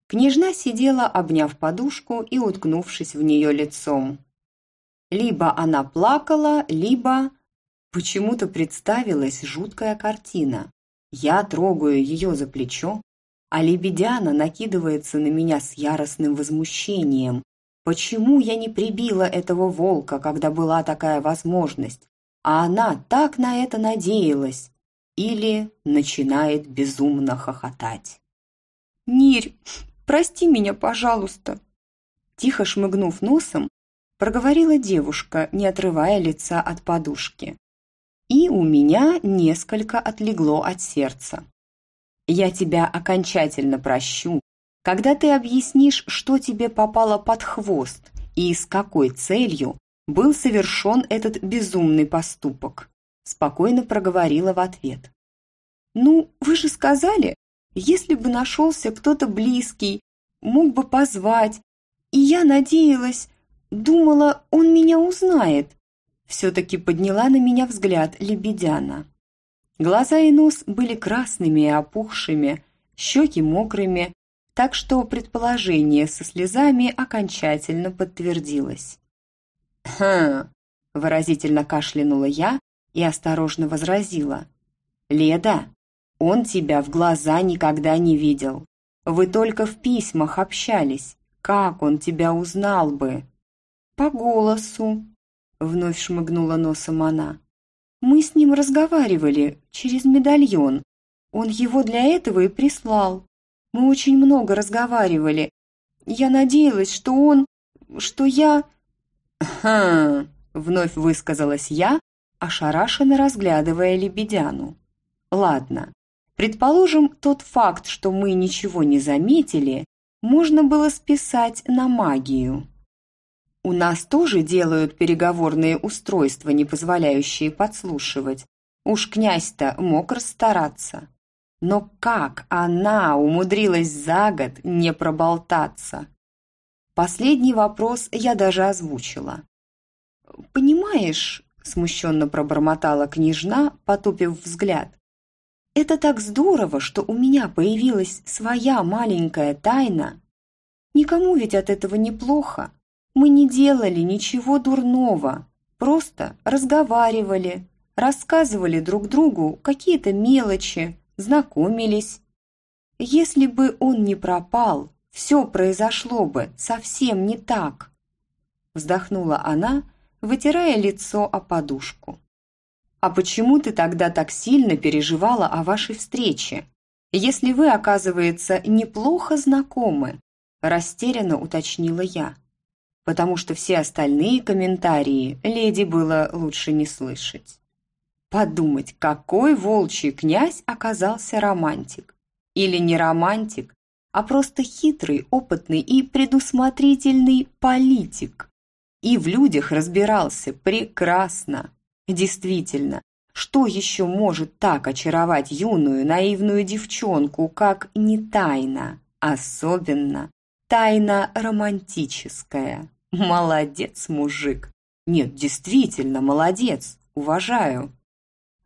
Княжна сидела, обняв подушку и уткнувшись в нее лицом. Либо она плакала, либо... Почему-то представилась жуткая картина. Я трогаю ее за плечо, а Лебедяна накидывается на меня с яростным возмущением. Почему я не прибила этого волка, когда была такая возможность? А она так на это надеялась. Или начинает безумно хохотать. «Нирь, Прости меня, пожалуйста!» Тихо шмыгнув носом, проговорила девушка, не отрывая лица от подушки. И у меня несколько отлегло от сердца. «Я тебя окончательно прощу, когда ты объяснишь, что тебе попало под хвост и с какой целью был совершен этот безумный поступок», спокойно проговорила в ответ. «Ну, вы же сказали, если бы нашелся кто-то близкий, мог бы позвать. И я надеялась, думала, он меня узнает. Все-таки подняла на меня взгляд Лебедяна. Глаза и нос были красными и опухшими, щеки мокрыми, так что предположение со слезами окончательно подтвердилось. «Хм!» – выразительно кашлянула я и осторожно возразила. «Леда, он тебя в глаза никогда не видел. Вы только в письмах общались. Как он тебя узнал бы?» «По голосу», — вновь шмыгнула носом она. «Мы с ним разговаривали через медальон. Он его для этого и прислал. Мы очень много разговаривали. Я надеялась, что он... что я...» «Хм...» — вновь высказалась я, ошарашенно разглядывая лебедяну. «Ладно, Предположим, тот факт, что мы ничего не заметили, можно было списать на магию. У нас тоже делают переговорные устройства, не позволяющие подслушивать. Уж князь-то мог расстараться. Но как она умудрилась за год не проболтаться? Последний вопрос я даже озвучила. «Понимаешь», – смущенно пробормотала княжна, потупив взгляд, «это так здорово, что у меня появилась своя маленькая тайна. Никому ведь от этого неплохо. Мы не делали ничего дурного, просто разговаривали, рассказывали друг другу какие-то мелочи, знакомились. Если бы он не пропал, все произошло бы совсем не так. Вздохнула она, вытирая лицо о подушку. «А почему ты тогда так сильно переживала о вашей встрече, если вы, оказывается, неплохо знакомы?» растерянно уточнила я, потому что все остальные комментарии леди было лучше не слышать. Подумать, какой волчий князь оказался романтик. Или не романтик, а просто хитрый, опытный и предусмотрительный политик. И в людях разбирался прекрасно. Действительно, что еще может так очаровать юную, наивную девчонку, как не тайна, особенно тайна романтическая? Молодец, мужик. Нет, действительно, молодец, уважаю.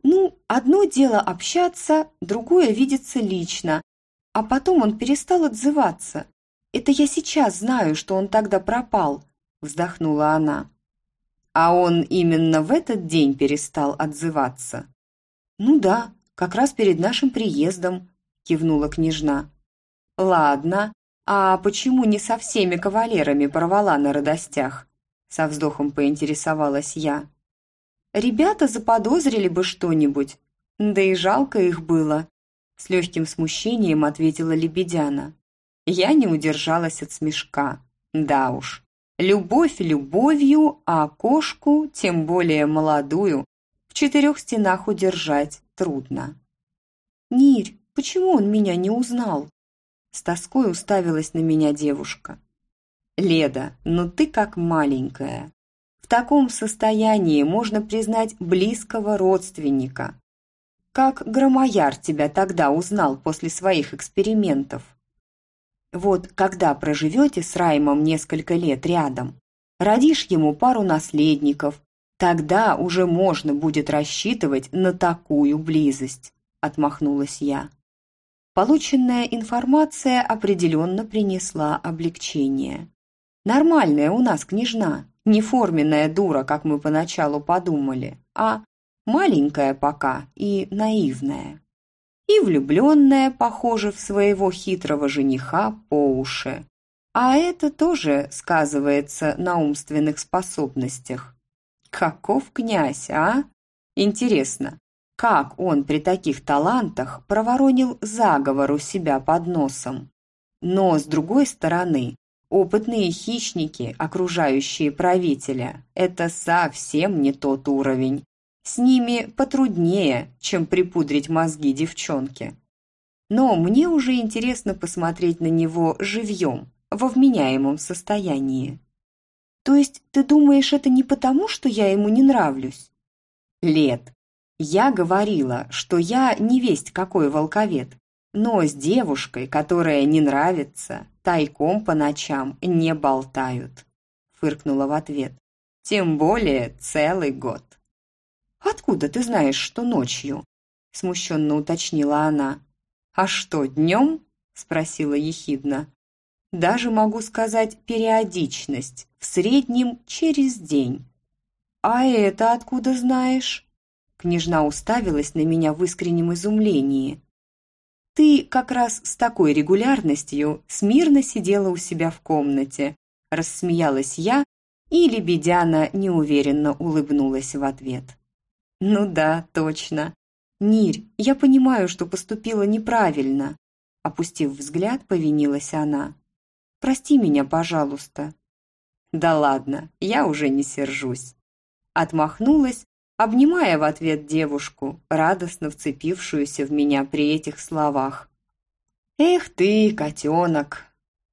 Ну, одно дело общаться, другое видеться лично, а потом он перестал отзываться. Это я сейчас знаю, что он тогда пропал, вздохнула она. А он именно в этот день перестал отзываться? Ну да, как раз перед нашим приездом, кивнула княжна. Ладно, а почему не со всеми кавалерами порвала на радостях? Со вздохом поинтересовалась я. Ребята заподозрили бы что-нибудь, да и жалко их было. С легким смущением ответила Лебедяна. Я не удержалась от смешка. Да уж, любовь любовью, а кошку, тем более молодую, в четырех стенах удержать трудно. «Нирь, почему он меня не узнал?» С тоской уставилась на меня девушка. «Леда, ну ты как маленькая. В таком состоянии можно признать близкого родственника. Как Громояр тебя тогда узнал после своих экспериментов? Вот когда проживете с Раймом несколько лет рядом, родишь ему пару наследников, тогда уже можно будет рассчитывать на такую близость, отмахнулась я. Полученная информация определенно принесла облегчение. Нормальная у нас княжна, не форменная дура, как мы поначалу подумали, а маленькая пока и наивная. И влюбленная, похоже, в своего хитрого жениха по уши. А это тоже сказывается на умственных способностях. Каков князь, а? Интересно, как он при таких талантах проворонил заговор у себя под носом? Но, с другой стороны, Опытные хищники, окружающие правителя, это совсем не тот уровень. С ними потруднее, чем припудрить мозги девчонке. Но мне уже интересно посмотреть на него живьем, во вменяемом состоянии. То есть ты думаешь, это не потому, что я ему не нравлюсь? Лет. Я говорила, что я не весть какой волковед, но с девушкой, которая не нравится, тайком по ночам не болтают», — фыркнула в ответ. «Тем более целый год». «Откуда ты знаешь, что ночью?» — смущенно уточнила она. «А что, днем?» — спросила ехидно. «Даже могу сказать периодичность, в среднем через день». «А это откуда знаешь?» Княжна уставилась на меня в искреннем изумлении. Ты как раз с такой регулярностью смирно сидела у себя в комнате. Рассмеялась я, и Лебедяна неуверенно улыбнулась в ответ. «Ну да, точно. Нирь, я понимаю, что поступила неправильно». Опустив взгляд, повинилась она. «Прости меня, пожалуйста». «Да ладно, я уже не сержусь». Отмахнулась, обнимая в ответ девушку, радостно вцепившуюся в меня при этих словах. «Эх ты, котенок!»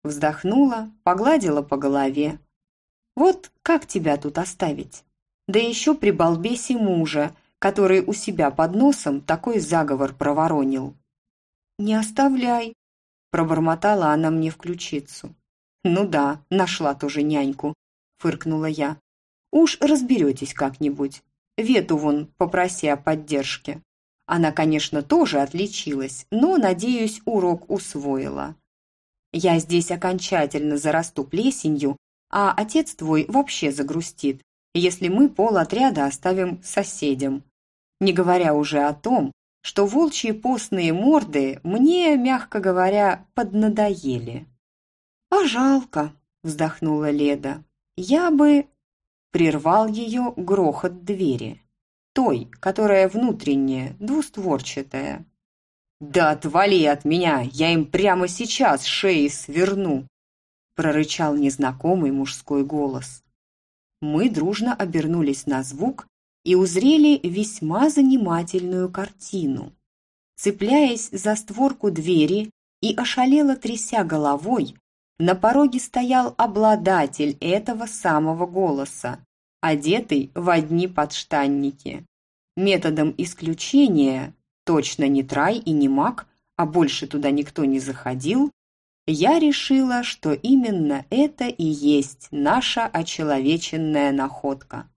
Вздохнула, погладила по голове. «Вот как тебя тут оставить? Да еще при балбесе мужа, который у себя под носом такой заговор проворонил». «Не оставляй», – пробормотала она мне в ключицу. «Ну да, нашла тоже няньку», – фыркнула я. «Уж разберетесь как-нибудь. Вету вон попроси о поддержке. Она, конечно, тоже отличилась, но, надеюсь, урок усвоила. Я здесь окончательно зарасту плесенью, а отец твой вообще загрустит, если мы пол отряда оставим соседям. Не говоря уже о том, что волчьи постные морды мне, мягко говоря, поднадоели. «А жалко», — вздохнула Леда. «Я бы...» Прервал ее грохот двери. Той, которая внутренняя, двустворчатая. «Да отвали от меня, я им прямо сейчас шеи сверну!» прорычал незнакомый мужской голос. Мы дружно обернулись на звук и узрели весьма занимательную картину. Цепляясь за створку двери и ошалело тряся головой, на пороге стоял обладатель этого самого голоса, одетый в одни подштанники. Методом исключения, точно не трай и не маг, а больше туда никто не заходил, я решила, что именно это и есть наша очеловеченная находка.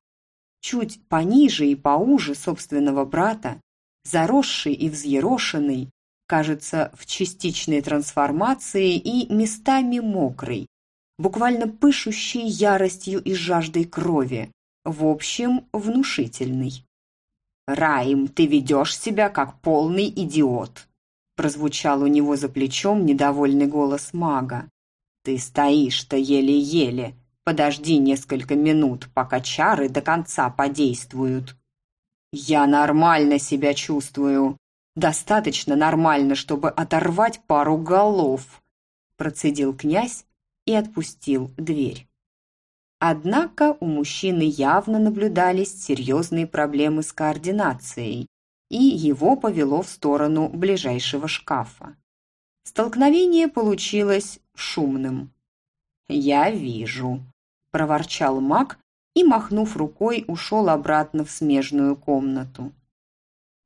Чуть пониже и поуже собственного брата, заросший и взъерошенный, кажется, в частичной трансформации и местами мокрый, буквально пышущий яростью и жаждой крови, в общем, внушительный. «Раим, ты ведешь себя как полный идиот!» прозвучал у него за плечом недовольный голос мага. «Ты стоишь-то еле-еле. Подожди несколько минут, пока чары до конца подействуют». «Я нормально себя чувствую», Достаточно нормально, чтобы оторвать пару голов, процедил князь и отпустил дверь. Однако у мужчины явно наблюдались серьезные проблемы с координацией, и его повело в сторону ближайшего шкафа. Столкновение получилось шумным. «Я вижу», – проворчал маг и, махнув рукой, ушел обратно в смежную комнату.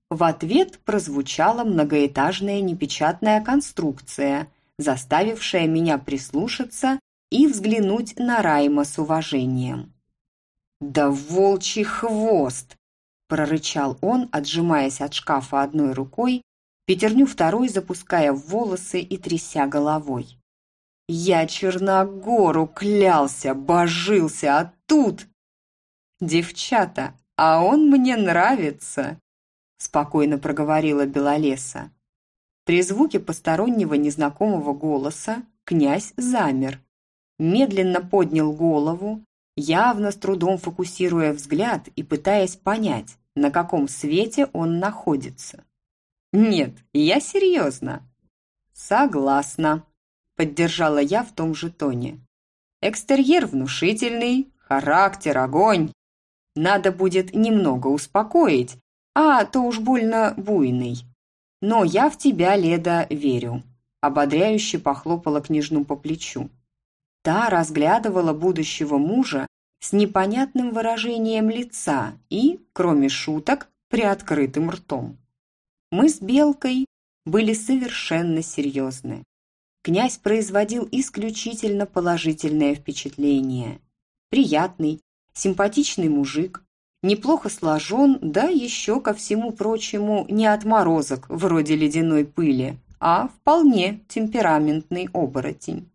В ответ прозвучала многоэтажная непечатная конструкция, заставившая меня прислушаться и взглянуть на Райма с уважением. «Да волчий хвост!» – прорычал он, отжимаясь от шкафа одной рукой, пятерню второй запуская в волосы и тряся головой. «Я Черногору клялся, божился, а тут...» «Девчата, а он мне нравится!» Спокойно проговорила Белолеса. При звуке постороннего незнакомого голоса князь замер, медленно поднял голову, явно с трудом фокусируя взгляд и пытаясь понять, на каком свете он находится. «Нет, я серьезно». «Согласна», – поддержала я в том же тоне. «Экстерьер внушительный, характер, огонь. Надо будет немного успокоить, а то уж больно буйный. Но я в тебя, Леда, верю», – ободряюще похлопала княжну по плечу. Та разглядывала будущего мужа с непонятным выражением лица и, кроме шуток, приоткрытым ртом. Мы с Белкой были совершенно серьезны. Князь производил исключительно положительное впечатление. Приятный, симпатичный мужик, неплохо сложен, да еще ко всему прочему не отморозок вроде ледяной пыли, а вполне темпераментный оборотень.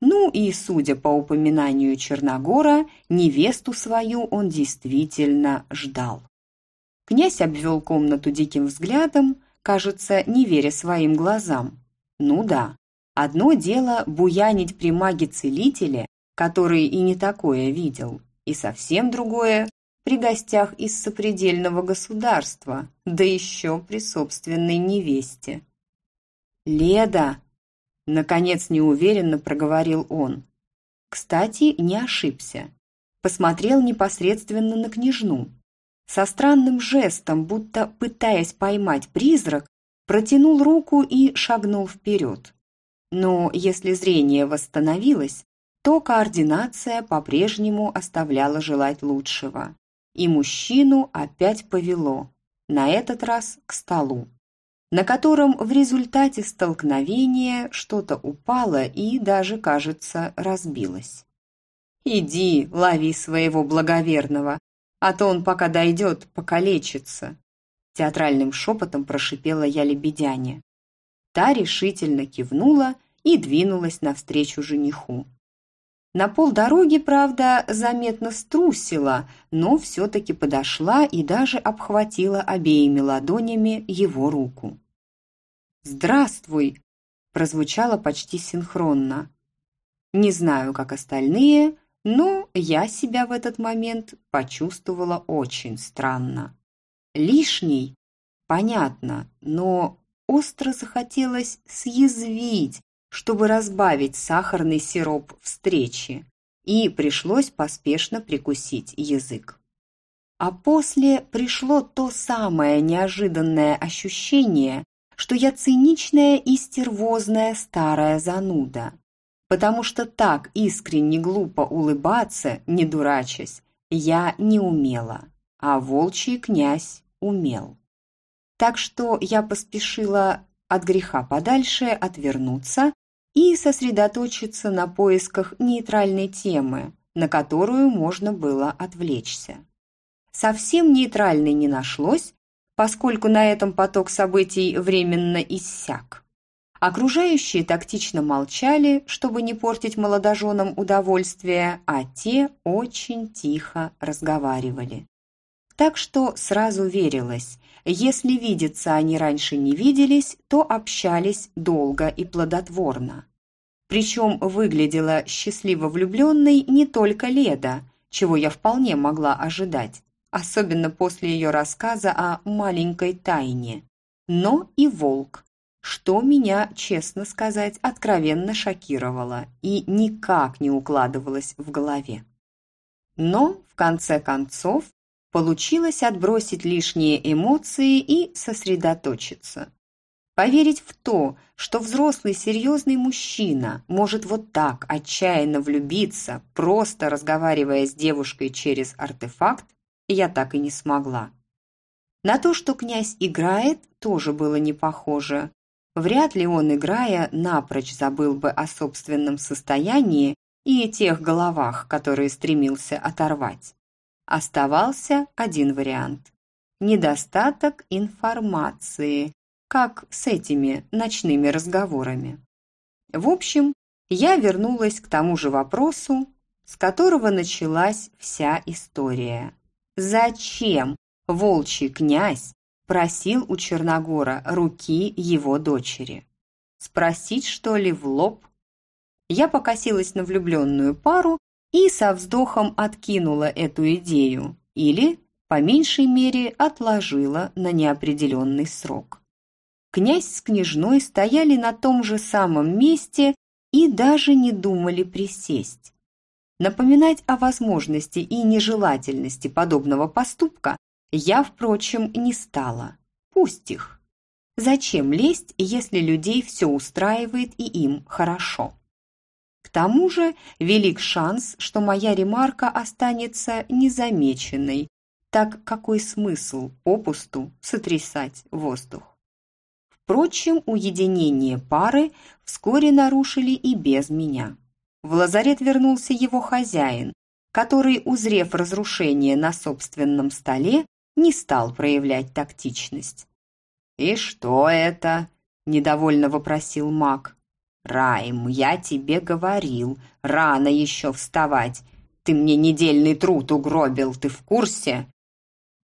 Ну и, судя по упоминанию Черногора, невесту свою он действительно ждал. Князь обвел комнату диким взглядом, кажется, не веря своим глазам. Ну да, одно дело буянить при маге-целителе, который и не такое видел, и совсем другое при гостях из сопредельного государства, да еще при собственной невесте. «Леда!» – наконец неуверенно проговорил он. Кстати, не ошибся. Посмотрел непосредственно на княжну. со странным жестом, будто пытаясь поймать призрак, протянул руку и шагнул вперед. Но если зрение восстановилось, то координация по-прежнему оставляла желать лучшего. И мужчину опять повело, на этот раз к столу, на котором в результате столкновения что-то упало и даже, кажется, разбилось. «Иди, лови своего благоверного, а то он пока дойдет, покалечится», театральным шепотом прошипела я лебедяне. Та решительно кивнула и двинулась навстречу жениху. На полдороги, правда, заметно струсила, но все-таки подошла и даже обхватила обеими ладонями его руку. «Здравствуй!» – прозвучало почти синхронно. Не знаю, как остальные, но я себя в этот момент почувствовала очень странно. Лишний? Понятно, но остро захотелось съязвить, чтобы разбавить сахарный сироп встречи, и пришлось поспешно прикусить язык. А после пришло то самое неожиданное ощущение, что я циничная и стервозная старая зануда, потому что так искренне глупо улыбаться, не дурачась, я не умела, а волчий князь умел. Так что я поспешила от греха подальше отвернуться и сосредоточиться на поисках нейтральной темы, на которую можно было отвлечься. Совсем нейтральной не нашлось, поскольку на этом поток событий временно иссяк. Окружающие тактично молчали, чтобы не портить молодоженам удовольствие, а те очень тихо разговаривали. Так что сразу верилось, если видеться они раньше не виделись, то общались долго и плодотворно. Причем выглядела счастливо влюбленной не только Леда, чего я вполне могла ожидать, особенно после ее рассказа о маленькой тайне, но и Волк, что меня, честно сказать, откровенно шокировало и никак не укладывалось в голове. Но, в конце концов, Получилось отбросить лишние эмоции и сосредоточиться. Поверить в то, что взрослый серьезный мужчина может вот так отчаянно влюбиться, просто разговаривая с девушкой через артефакт, я так и не смогла. На то, что князь играет, тоже было не похоже. Вряд ли он, играя, напрочь забыл бы о собственном состоянии и тех головах, которые стремился оторвать. Оставался один вариант – недостаток информации, как с этими ночными разговорами. В общем, я вернулась к тому же вопросу, с которого началась вся история. Зачем волчий князь просил у Черногора руки его дочери? Спросить, что ли, в лоб? Я покосилась на влюбленную пару и со вздохом откинула эту идею или, по меньшей мере, отложила на неопределенный срок. Князь с княжной стояли на том же самом месте и даже не думали присесть. Напоминать о возможности и нежелательности подобного поступка я, впрочем, не стала. Пусть их. Зачем лезть, если людей все устраивает и им хорошо? Тому же велик шанс, что моя ремарка останется незамеченной, так какой смысл попусту сотрясать воздух? Впрочем, уединение пары вскоре нарушили и без меня. В лазарет вернулся его хозяин, который, узрев разрушение на собственном столе, не стал проявлять тактичность. «И что это?» – недовольно вопросил маг. «Райм, я тебе говорил, рано еще вставать. Ты мне недельный труд угробил, ты в курсе?»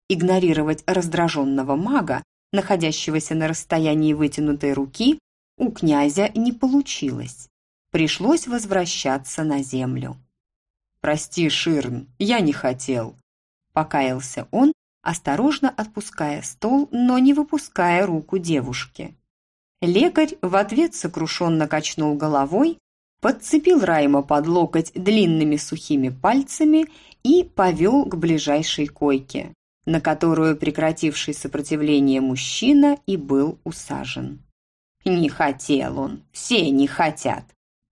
Игнорировать раздраженного мага, находящегося на расстоянии вытянутой руки, у князя не получилось. Пришлось возвращаться на землю. «Прости, Ширн, я не хотел», – покаялся он, осторожно отпуская стол, но не выпуская руку девушки. Лекарь в ответ сокрушенно качнул головой, подцепил Райма под локоть длинными сухими пальцами и повел к ближайшей койке. на которую прекративший сопротивление мужчина и был усажен. «Не хотел он, все не хотят.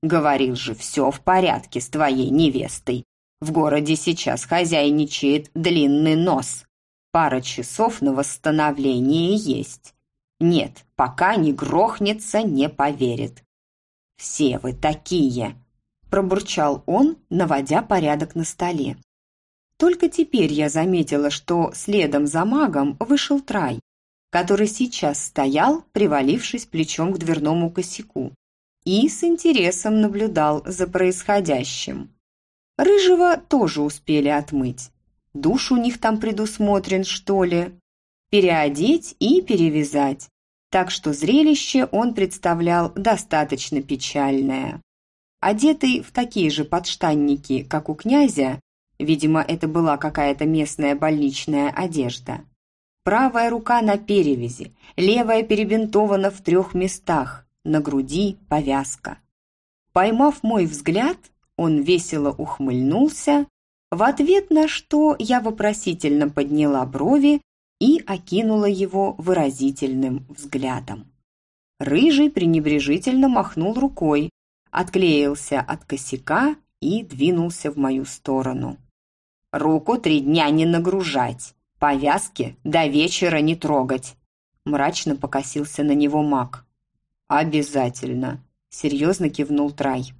Говорил же, все в порядке с твоей невестой. В городе сейчас хозяйничает длинный нос. Пара часов на восстановление есть. Нет, пока не грохнется, не поверит. «Все вы такие!» – пробурчал он, наводя порядок на столе. Только теперь я заметила, что следом за магом вышел Трай, который сейчас стоял, привалившись плечом к дверному косяку, и с интересом наблюдал за происходящим. Рыжего тоже успели отмыть. Душ у них там предусмотрен, что ли? Переодеть и перевязать. Так что зрелище он представлял достаточно печальное. Одетый в такие же подштанники, как у князя, видимо, это была какая-то местная больничная одежда. Правая рука на перевязи, левая перебинтована в трех местах, на груди повязка. Поймав мой взгляд, он весело ухмыльнулся, в ответ на что я вопросительно подняла брови и окинула его выразительным взглядом. Рыжий пренебрежительно махнул рукой, отклеился от косяка и двинулся в мою сторону. «Руку три дня не нагружать, повязки до вечера не трогать», мрачно покосился на него маг. «Обязательно», — серьезно кивнул Трай.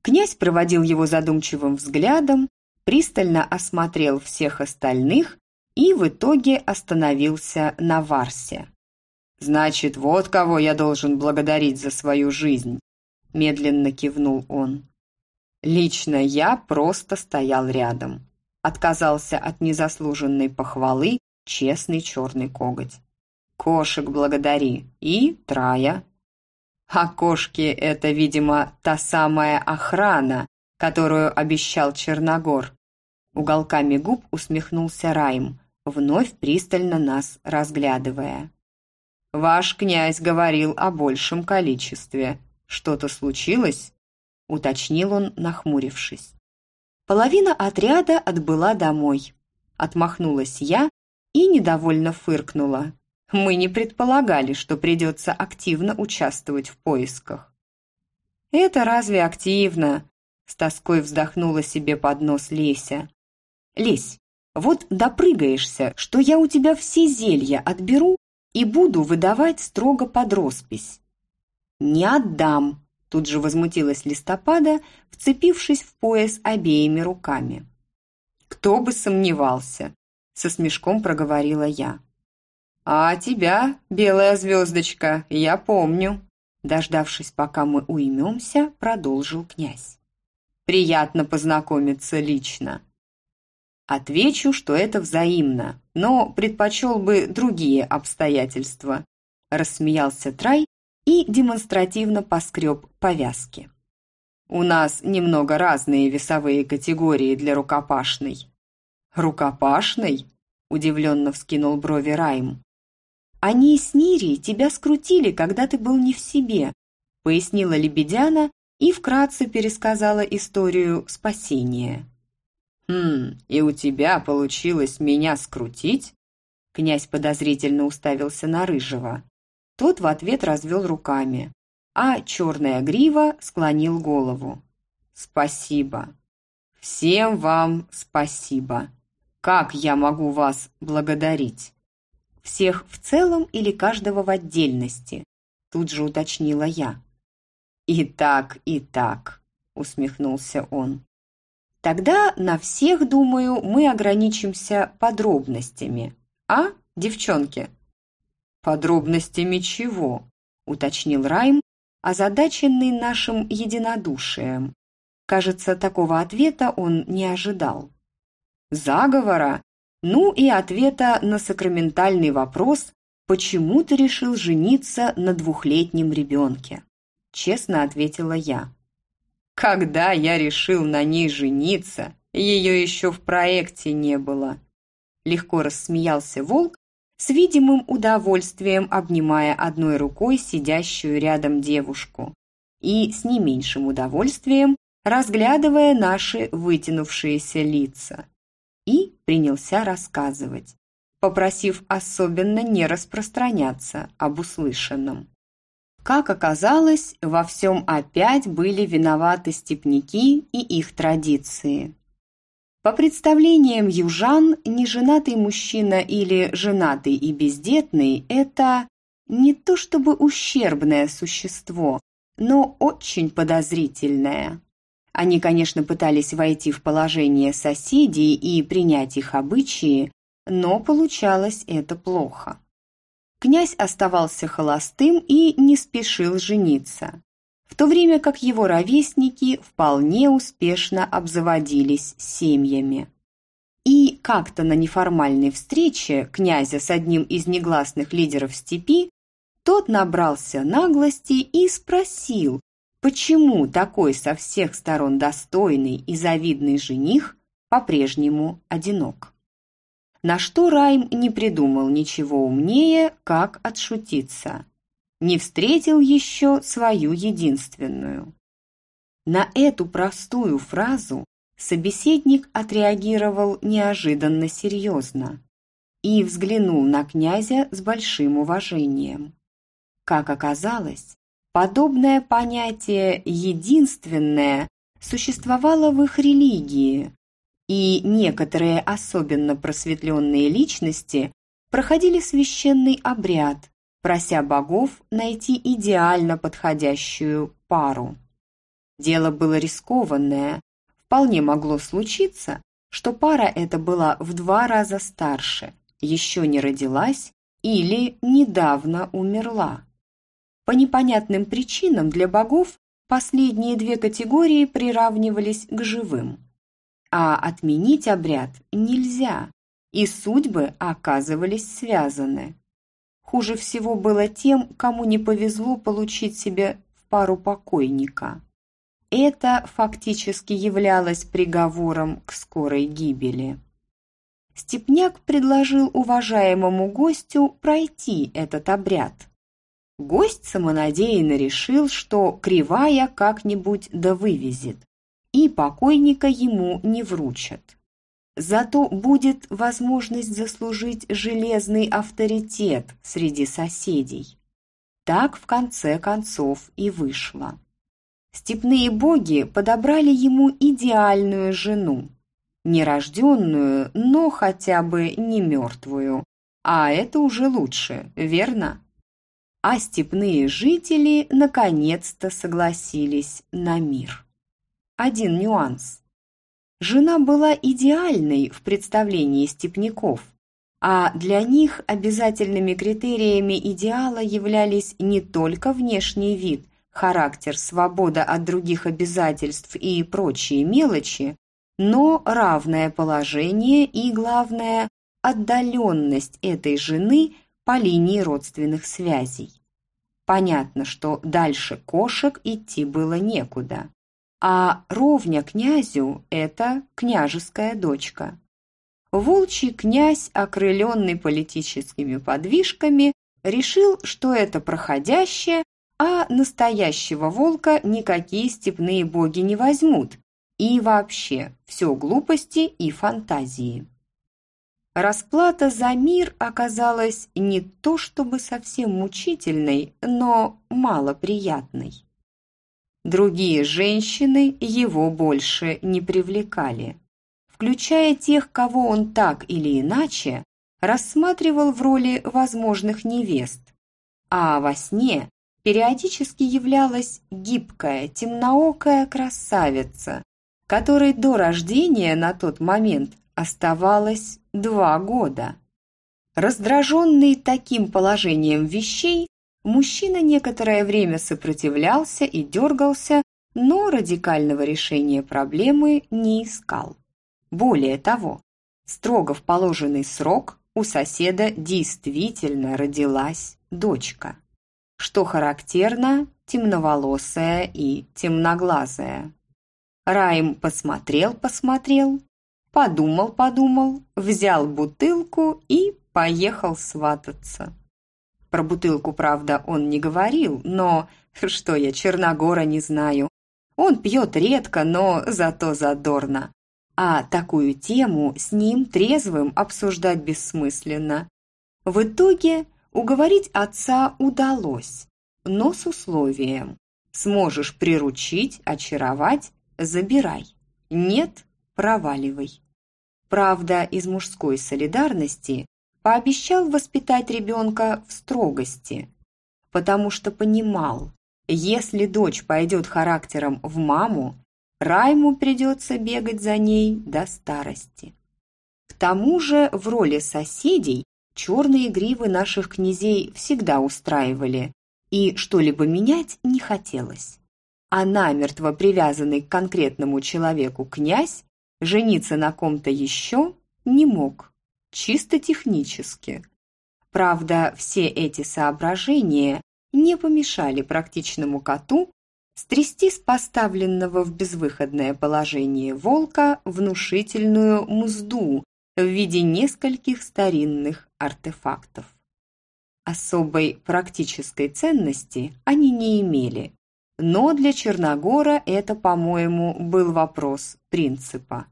Князь проводил его задумчивым взглядом, пристально осмотрел всех остальных и в итоге остановился на Варсе. «Значит, вот кого я должен благодарить за свою жизнь», – медленно кивнул он. «Лично я просто стоял рядом», – отказался от незаслуженной похвалы честный черный коготь. «Кошек благодари и Трая, а кошки — это, видимо, та самая охрана, которую обещал Черногор. Уголками губ усмехнулся Райм, вновь пристально нас разглядывая. «Ваш князь говорил о большем количестве. Что-то случилось?» — уточнил он, нахмурившись. Половина отряда отбыла домой. Отмахнулась я и недовольно фыркнула. Мы не предполагали, что придется активно участвовать в поисках. «Это разве активно?» – с тоской вздохнула себе под нос Леся. «Лесь, вот допрыгаешься, что я у тебя все зелья отберу и буду выдавать строго под роспись». «Не отдам», – тут же возмутилась листопада, вцепившись в пояс обеими руками. «Кто бы сомневался», – со смешком проговорила я. «А тебя, белая звездочка, я помню», дождавшись, пока мы уймемся, продолжил князь. «Приятно познакомиться лично». Отвечу, что это взаимно, но предпочел бы другие обстоятельства, рассмеялся Трай и демонстративно поскреб повязки. У нас немного разные весовые категории для рукопашной. Рукопашной? Удивленно вскинул брови Райм. «Они с Нири тебя скрутили, когда ты был не в себе», пояснила Лебедяна и вкратце пересказала историю спасения. «Хм, и у тебя получилось меня скрутить?» Князь подозрительно уставился на Рыжего. Тот в ответ развел руками, а черная грива склонил голову. «Спасибо. Всем вам спасибо. Как я могу вас благодарить?» Всех в целом или каждого в отдельности? Тут же уточнила я. И так, и так, усмехнулся он. Тогда на всех, думаю, мы ограничимся подробностями. А, девчонки? Подробностями чего? уточнил Райм, озадаченный нашим единодушием. Кажется, такого ответа он не ожидал. Заговора ну и ответа на сакраментальный вопрос «Почему ты решил жениться на двухлетнем ребенке?» Честно ответила я. Когда я решил на ней жениться, ее еще в проекте не было. Легко рассмеялся волк, с видимым удовольствием обнимая одной рукой сидящую рядом девушку и с не меньшим удовольствием разглядывая наши вытянувшиеся лица и принялся рассказывать. попросив особенно не распространяться об услышанном. Как оказалось, во всем опять были виноваты степняки и их традиции. По представлениям южан, неженатый мужчина или женатый и бездетный – это не то чтобы ущербное существо, но очень подозрительное. Они, конечно, пытались войти в положение соседей и принять их обычаи, но получалось это плохо. Князь оставался холостым и не спешил жениться, в то время как его ровесники вполне успешно обзаводились семьями. И как-то на неформальной встрече князя с одним из негласных лидеров степи тот набрался наглости и спросил, почему такой со всех сторон достойный и завидный жених по-прежнему одинок. На что Райм не придумал ничего умнее, как отшутиться. Не встретил еще свою единственную. На эту простую фразу собеседник отреагировал неожиданно серьезно и взглянул на князя с большим уважением. Как оказалось, подобное понятие «единственное» существовало в их религии, и некоторые особенно просветленные личности проходили священный обряд, прося богов найти идеально подходящую пару. Дело было рискованное, вполне могло случиться, что пара эта была в два раза старше, еще не родилась или недавно умерла. По непонятным причинам для богов последние две категории приравнивались к живым а отменить обряд нельзя, и судьбы оказывались связаны. Хуже всего было тем, кому не повезло получить себе в пару покойника. Это фактически являлось приговором к скорой гибели. Степняк предложил уважаемому гостю пройти этот обряд. Гость самонадеянно решил, что кривая как-нибудь да вывезет и покойника ему не вручат. Зато будет возможность заслужить железный авторитет среди соседей. Так в конце концов и вышло. Степные боги подобрали ему идеальную жену, нерожденную, но хотя бы не мертвую, а это уже лучше, верно? А степные жители наконец-то согласились на мир один нюанс. Жена была идеальной в представлении степняков, а для них обязательными критериями идеала являлись не только внешний вид, характер, свобода от других обязательств и прочие мелочи, но равное положение и, главное, отдаленность этой жены по линии родственных связей. Понятно, что дальше кошек идти было некуда а ровня князю – это княжеская дочка. Волчий князь, окрыленный политическими подвижками, решил, что это проходящее, а настоящего волка никакие степные боги не возьмут, и вообще все глупости и фантазии. Расплата за мир оказалась не то чтобы совсем мучительной, но малоприятной. Другие женщины его больше не привлекали, включая тех, кого он так или иначе рассматривал в роли возможных невест, а во сне периодически являлась гибкая, темноокая красавица, которой до рождения на тот момент оставалось два года. Раздраженный таким положением вещей, Мужчина некоторое время сопротивлялся и дергался, но радикального решения проблемы не искал. Более того, строго в положенный срок у соседа действительно родилась дочка. Что характерно, темноволосая и темноглазая. Райм посмотрел-посмотрел, подумал-подумал, взял бутылку и поехал свататься. Про бутылку, правда, он не говорил, но что я Черногора не знаю. Он пьет редко, но зато задорно. а такую тему с ним трезвым обсуждать бессмысленно. В итоге уговорить отца удалось, но с условием. Сможешь приручить, очаровать – забирай. Нет – проваливай. Правда, из мужской солидарности пообещал воспитать ребенка в строгости, потому что понимал, если дочь пойдет характером в маму, Райму придется бегать за ней до старости. К тому же в роли соседей черные гривы наших князей всегда устраивали, и что-либо менять не хотелось. А намертво привязанный к конкретному человеку князь жениться на ком-то еще не мог, чисто технически. Правда, все эти соображения не помешали практичному коту стрясти с поставленного в безвыходное положение волка внушительную мзду в виде нескольких старинных артефактов. Особой практической ценности они не имели, но для Черногора это, по-моему, был вопрос принципа.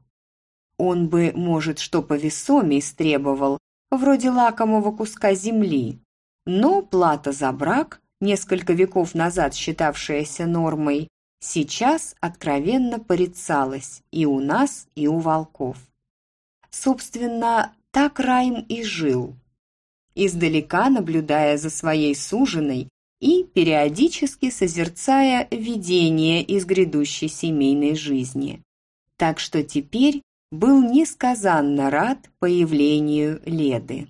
Он бы, может, что повесомей истребовал, вроде лакомого куска земли, но плата за брак несколько веков назад считавшаяся нормой, сейчас откровенно порицалась и у нас, и у волков. Собственно, так Райм и жил, издалека наблюдая за своей суженой и периодически созерцая видение из грядущей семейной жизни. Так что теперь был несказанно рад появлению Леды.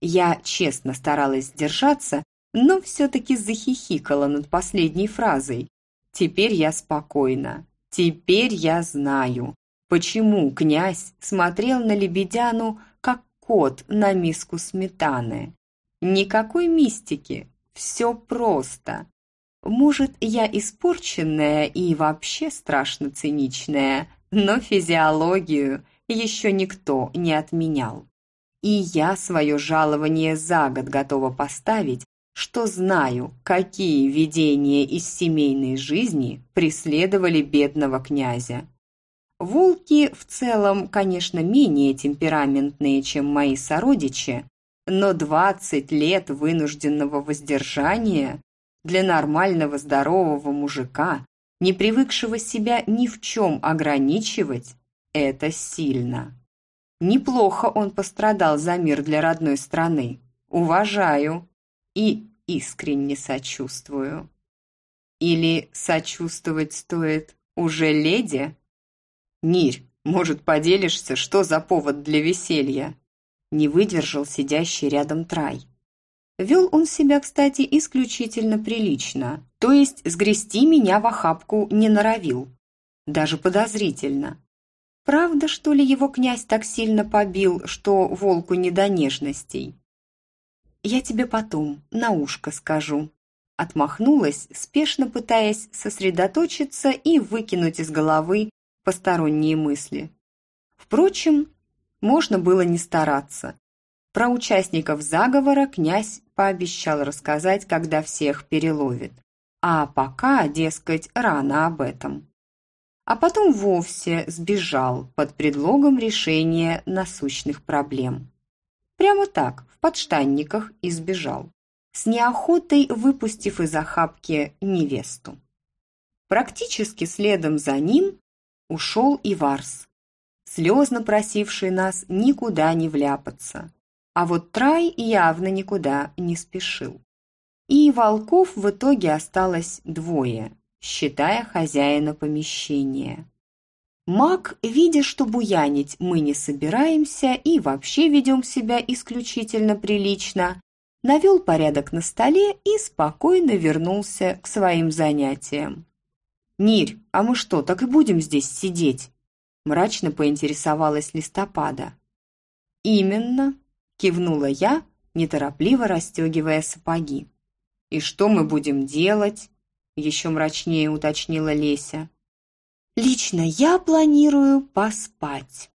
Я честно старалась держаться но все-таки захихикала над последней фразой. «Теперь я спокойна. Теперь я знаю, почему князь смотрел на Лебедяну, как кот на миску сметаны. Никакой мистики, все просто. Может, я испорченная и вообще страшно циничная, но физиологию еще никто не отменял. И я свое жалование за год готова поставить что знаю, какие видения из семейной жизни преследовали бедного князя. Волки в целом, конечно, менее темпераментные, чем мои сородичи, но 20 лет вынужденного воздержания для нормального здорового мужика, не привыкшего себя ни в чем ограничивать, это сильно. Неплохо он пострадал за мир для родной страны. Уважаю и искренне сочувствую. Или сочувствовать стоит уже леди? Нирь, может, поделишься, что за повод для веселья? Не выдержал сидящий рядом Трай. Вел он себя, кстати, исключительно прилично, то есть сгрести меня в охапку не норовил. Даже подозрительно. Правда, что ли, его князь так сильно побил, что волку не до нежностей? «Я тебе потом на ушко скажу». Отмахнулась, спешно пытаясь сосредоточиться и выкинуть из головы посторонние мысли. Впрочем, можно было не стараться. Про участников заговора князь пообещал рассказать, когда всех переловит. А пока, дескать, рано об этом. А потом вовсе сбежал под предлогом решения насущных проблем. Прямо так, в подштанниках, и сбежал, с неохотой выпустив из охапки невесту. Практически следом за ним ушел и Варс, слезно просивший нас никуда не вляпаться. А вот Трай явно никуда не спешил. И волков в итоге осталось двое, считая хозяина помещения. Маг, видя, что буянить мы не собираемся и вообще ведем себя исключительно прилично, навел порядок на столе и спокойно вернулся к своим занятиям. «Нирь, а мы что, так и будем здесь сидеть?» мрачно поинтересовалась листопада. «Именно», – кивнула я, неторопливо расстегивая сапоги. «И что мы будем делать?» – еще мрачнее уточнила Леся. Лично я планирую поспать.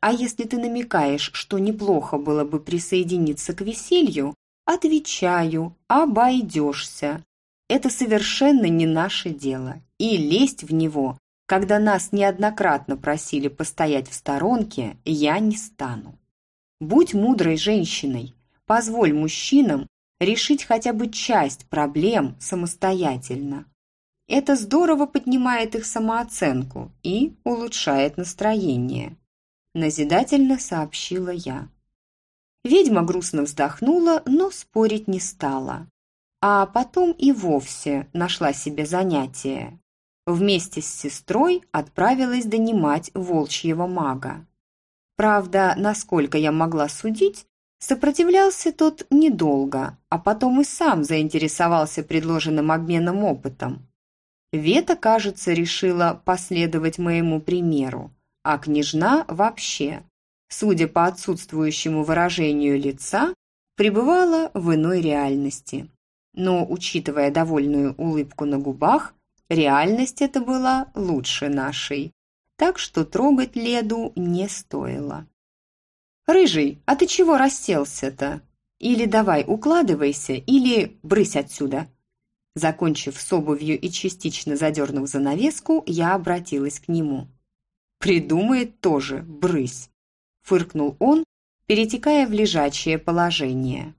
А если ты намекаешь, что неплохо было бы присоединиться к веселью, отвечаю, обойдешься. Это совершенно не наше дело, и лезть в него, когда нас неоднократно просили постоять в сторонке, я не стану. Будь мудрой женщиной, позволь мужчинам решить хотя бы часть проблем самостоятельно. Это здорово поднимает их самооценку и улучшает настроение. Назидательно сообщила я. Ведьма грустно вздохнула, но спорить не стала. А потом и вовсе нашла себе занятие. Вместе с сестрой отправилась донимать волчьего мага. Правда, насколько я могла судить, сопротивлялся тот недолго, а потом и сам заинтересовался предложенным обменом опытом. Вета, кажется, решила последовать моему примеру, а княжна вообще, судя по отсутствующему выражению лица, пребывала в иной реальности. Но, учитывая довольную улыбку на губах, реальность эта была лучше нашей, так что трогать Леду не стоило. «Рыжий, а ты чего расселся-то? Или давай укладывайся, или брысь отсюда!» Закончив с обувью и частично задернув занавеску, я обратилась к нему. «Придумает тоже, брысь!» – фыркнул он, перетекая в лежачее положение.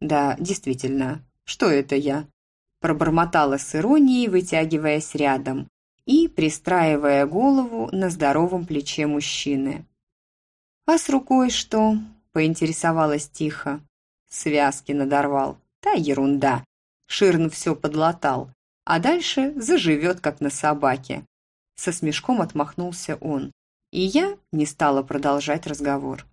«Да, действительно, что это я?» – пробормотала с иронией, вытягиваясь рядом и пристраивая голову на здоровом плече мужчины. «А с рукой что?» – поинтересовалась тихо. Связки надорвал. Та ерунда. Ширн все подлатал, а дальше заживет, как на собаке. Со смешком отмахнулся он, и я не стала продолжать разговор.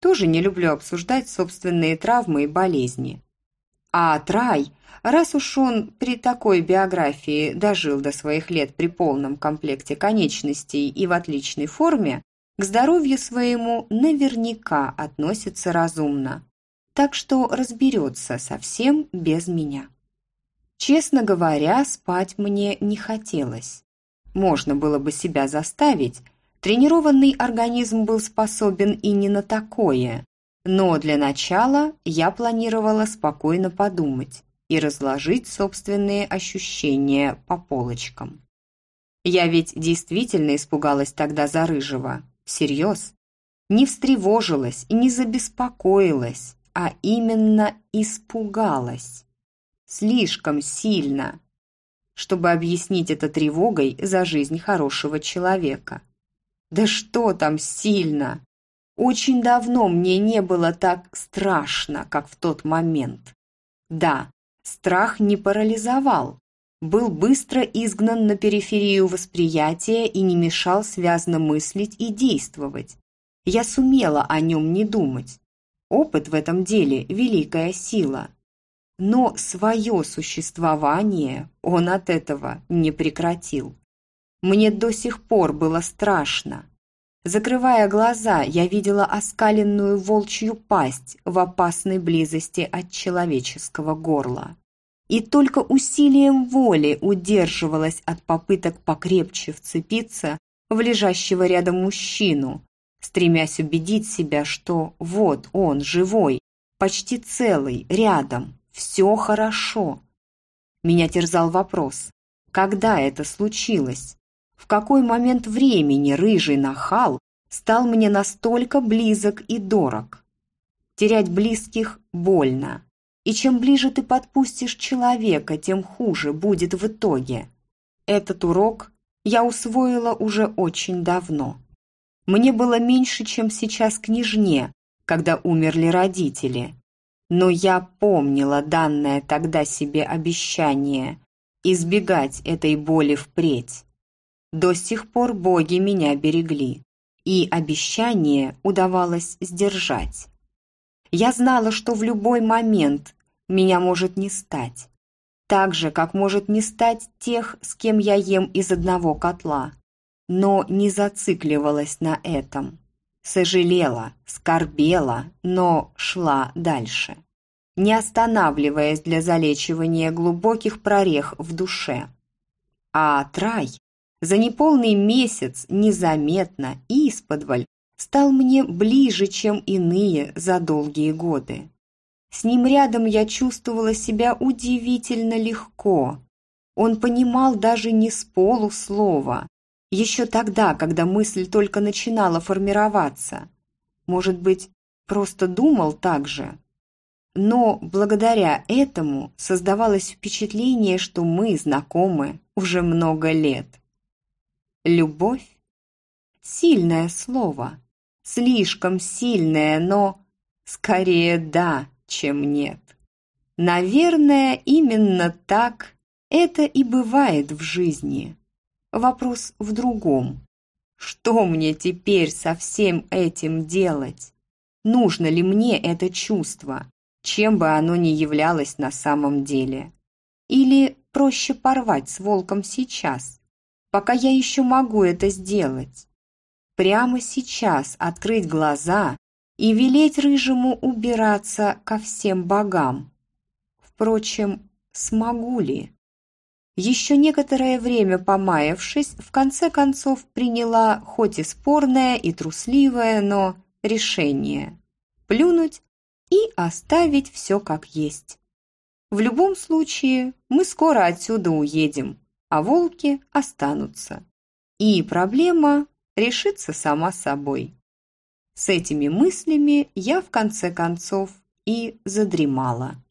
Тоже не люблю обсуждать собственные травмы и болезни. А Трай, раз уж он при такой биографии дожил до своих лет при полном комплекте конечностей и в отличной форме, к здоровью своему наверняка относится разумно. Так что разберется совсем без меня. Честно говоря, спать мне не хотелось. Можно было бы себя заставить, тренированный организм был способен и не на такое. Но для начала я планировала спокойно подумать и разложить собственные ощущения по полочкам. Я ведь действительно испугалась тогда за Рыжего. Всерьез. Не встревожилась и не забеспокоилась, а именно испугалась слишком сильно, чтобы объяснить это тревогой за жизнь хорошего человека. Да что там сильно? Очень давно мне не было так страшно, как в тот момент. Да, страх не парализовал, был быстро изгнан на периферию восприятия и не мешал связно мыслить и действовать. Я сумела о нем не думать. Опыт в этом деле – великая сила но свое существование он от этого не прекратил. Мне до сих пор было страшно. Закрывая глаза, я видела оскаленную волчью пасть в опасной близости от человеческого горла. И только усилием воли удерживалась от попыток покрепче вцепиться в лежащего рядом мужчину, стремясь убедить себя, что вот он, живой, почти целый, рядом, все хорошо. Меня терзал вопрос, когда это случилось? В какой момент времени рыжий нахал стал мне настолько близок и дорог? Терять близких больно. И чем ближе ты подпустишь человека, тем хуже будет в итоге. Этот урок я усвоила уже очень давно. Мне было меньше, чем сейчас княжне, когда умерли родители но я помнила данное тогда себе обещание избегать этой боли впредь. До сих пор боги меня берегли, и обещание удавалось сдержать. Я знала, что в любой момент меня может не стать, так же, как может не стать тех, с кем я ем из одного котла, но не зацикливалась на этом сожалела, скорбела, но шла дальше, не останавливаясь для залечивания глубоких прорех в душе. А Трай за неполный месяц незаметно и исподволь стал мне ближе, чем иные за долгие годы. С ним рядом я чувствовала себя удивительно легко. Он понимал даже не с полуслова, Еще тогда, когда мысль только начинала формироваться. Может быть, просто думал так же. Но благодаря этому создавалось впечатление, что мы знакомы уже много лет. Любовь – сильное слово, слишком сильное, но скорее «да», чем «нет». Наверное, именно так это и бывает в жизни. Вопрос в другом. Что мне теперь со всем этим делать? Нужно ли мне это чувство, чем бы оно ни являлось на самом деле? Или проще порвать с волком сейчас, пока я еще могу это сделать? Прямо сейчас открыть глаза и велеть рыжему убираться ко всем богам. Впрочем, смогу ли? Еще некоторое время помаявшись, в конце концов приняла хоть и спорное и трусливое, но решение – плюнуть и оставить все как есть. В любом случае, мы скоро отсюда уедем, а волки останутся. И проблема решится сама собой. С этими мыслями я в конце концов и задремала.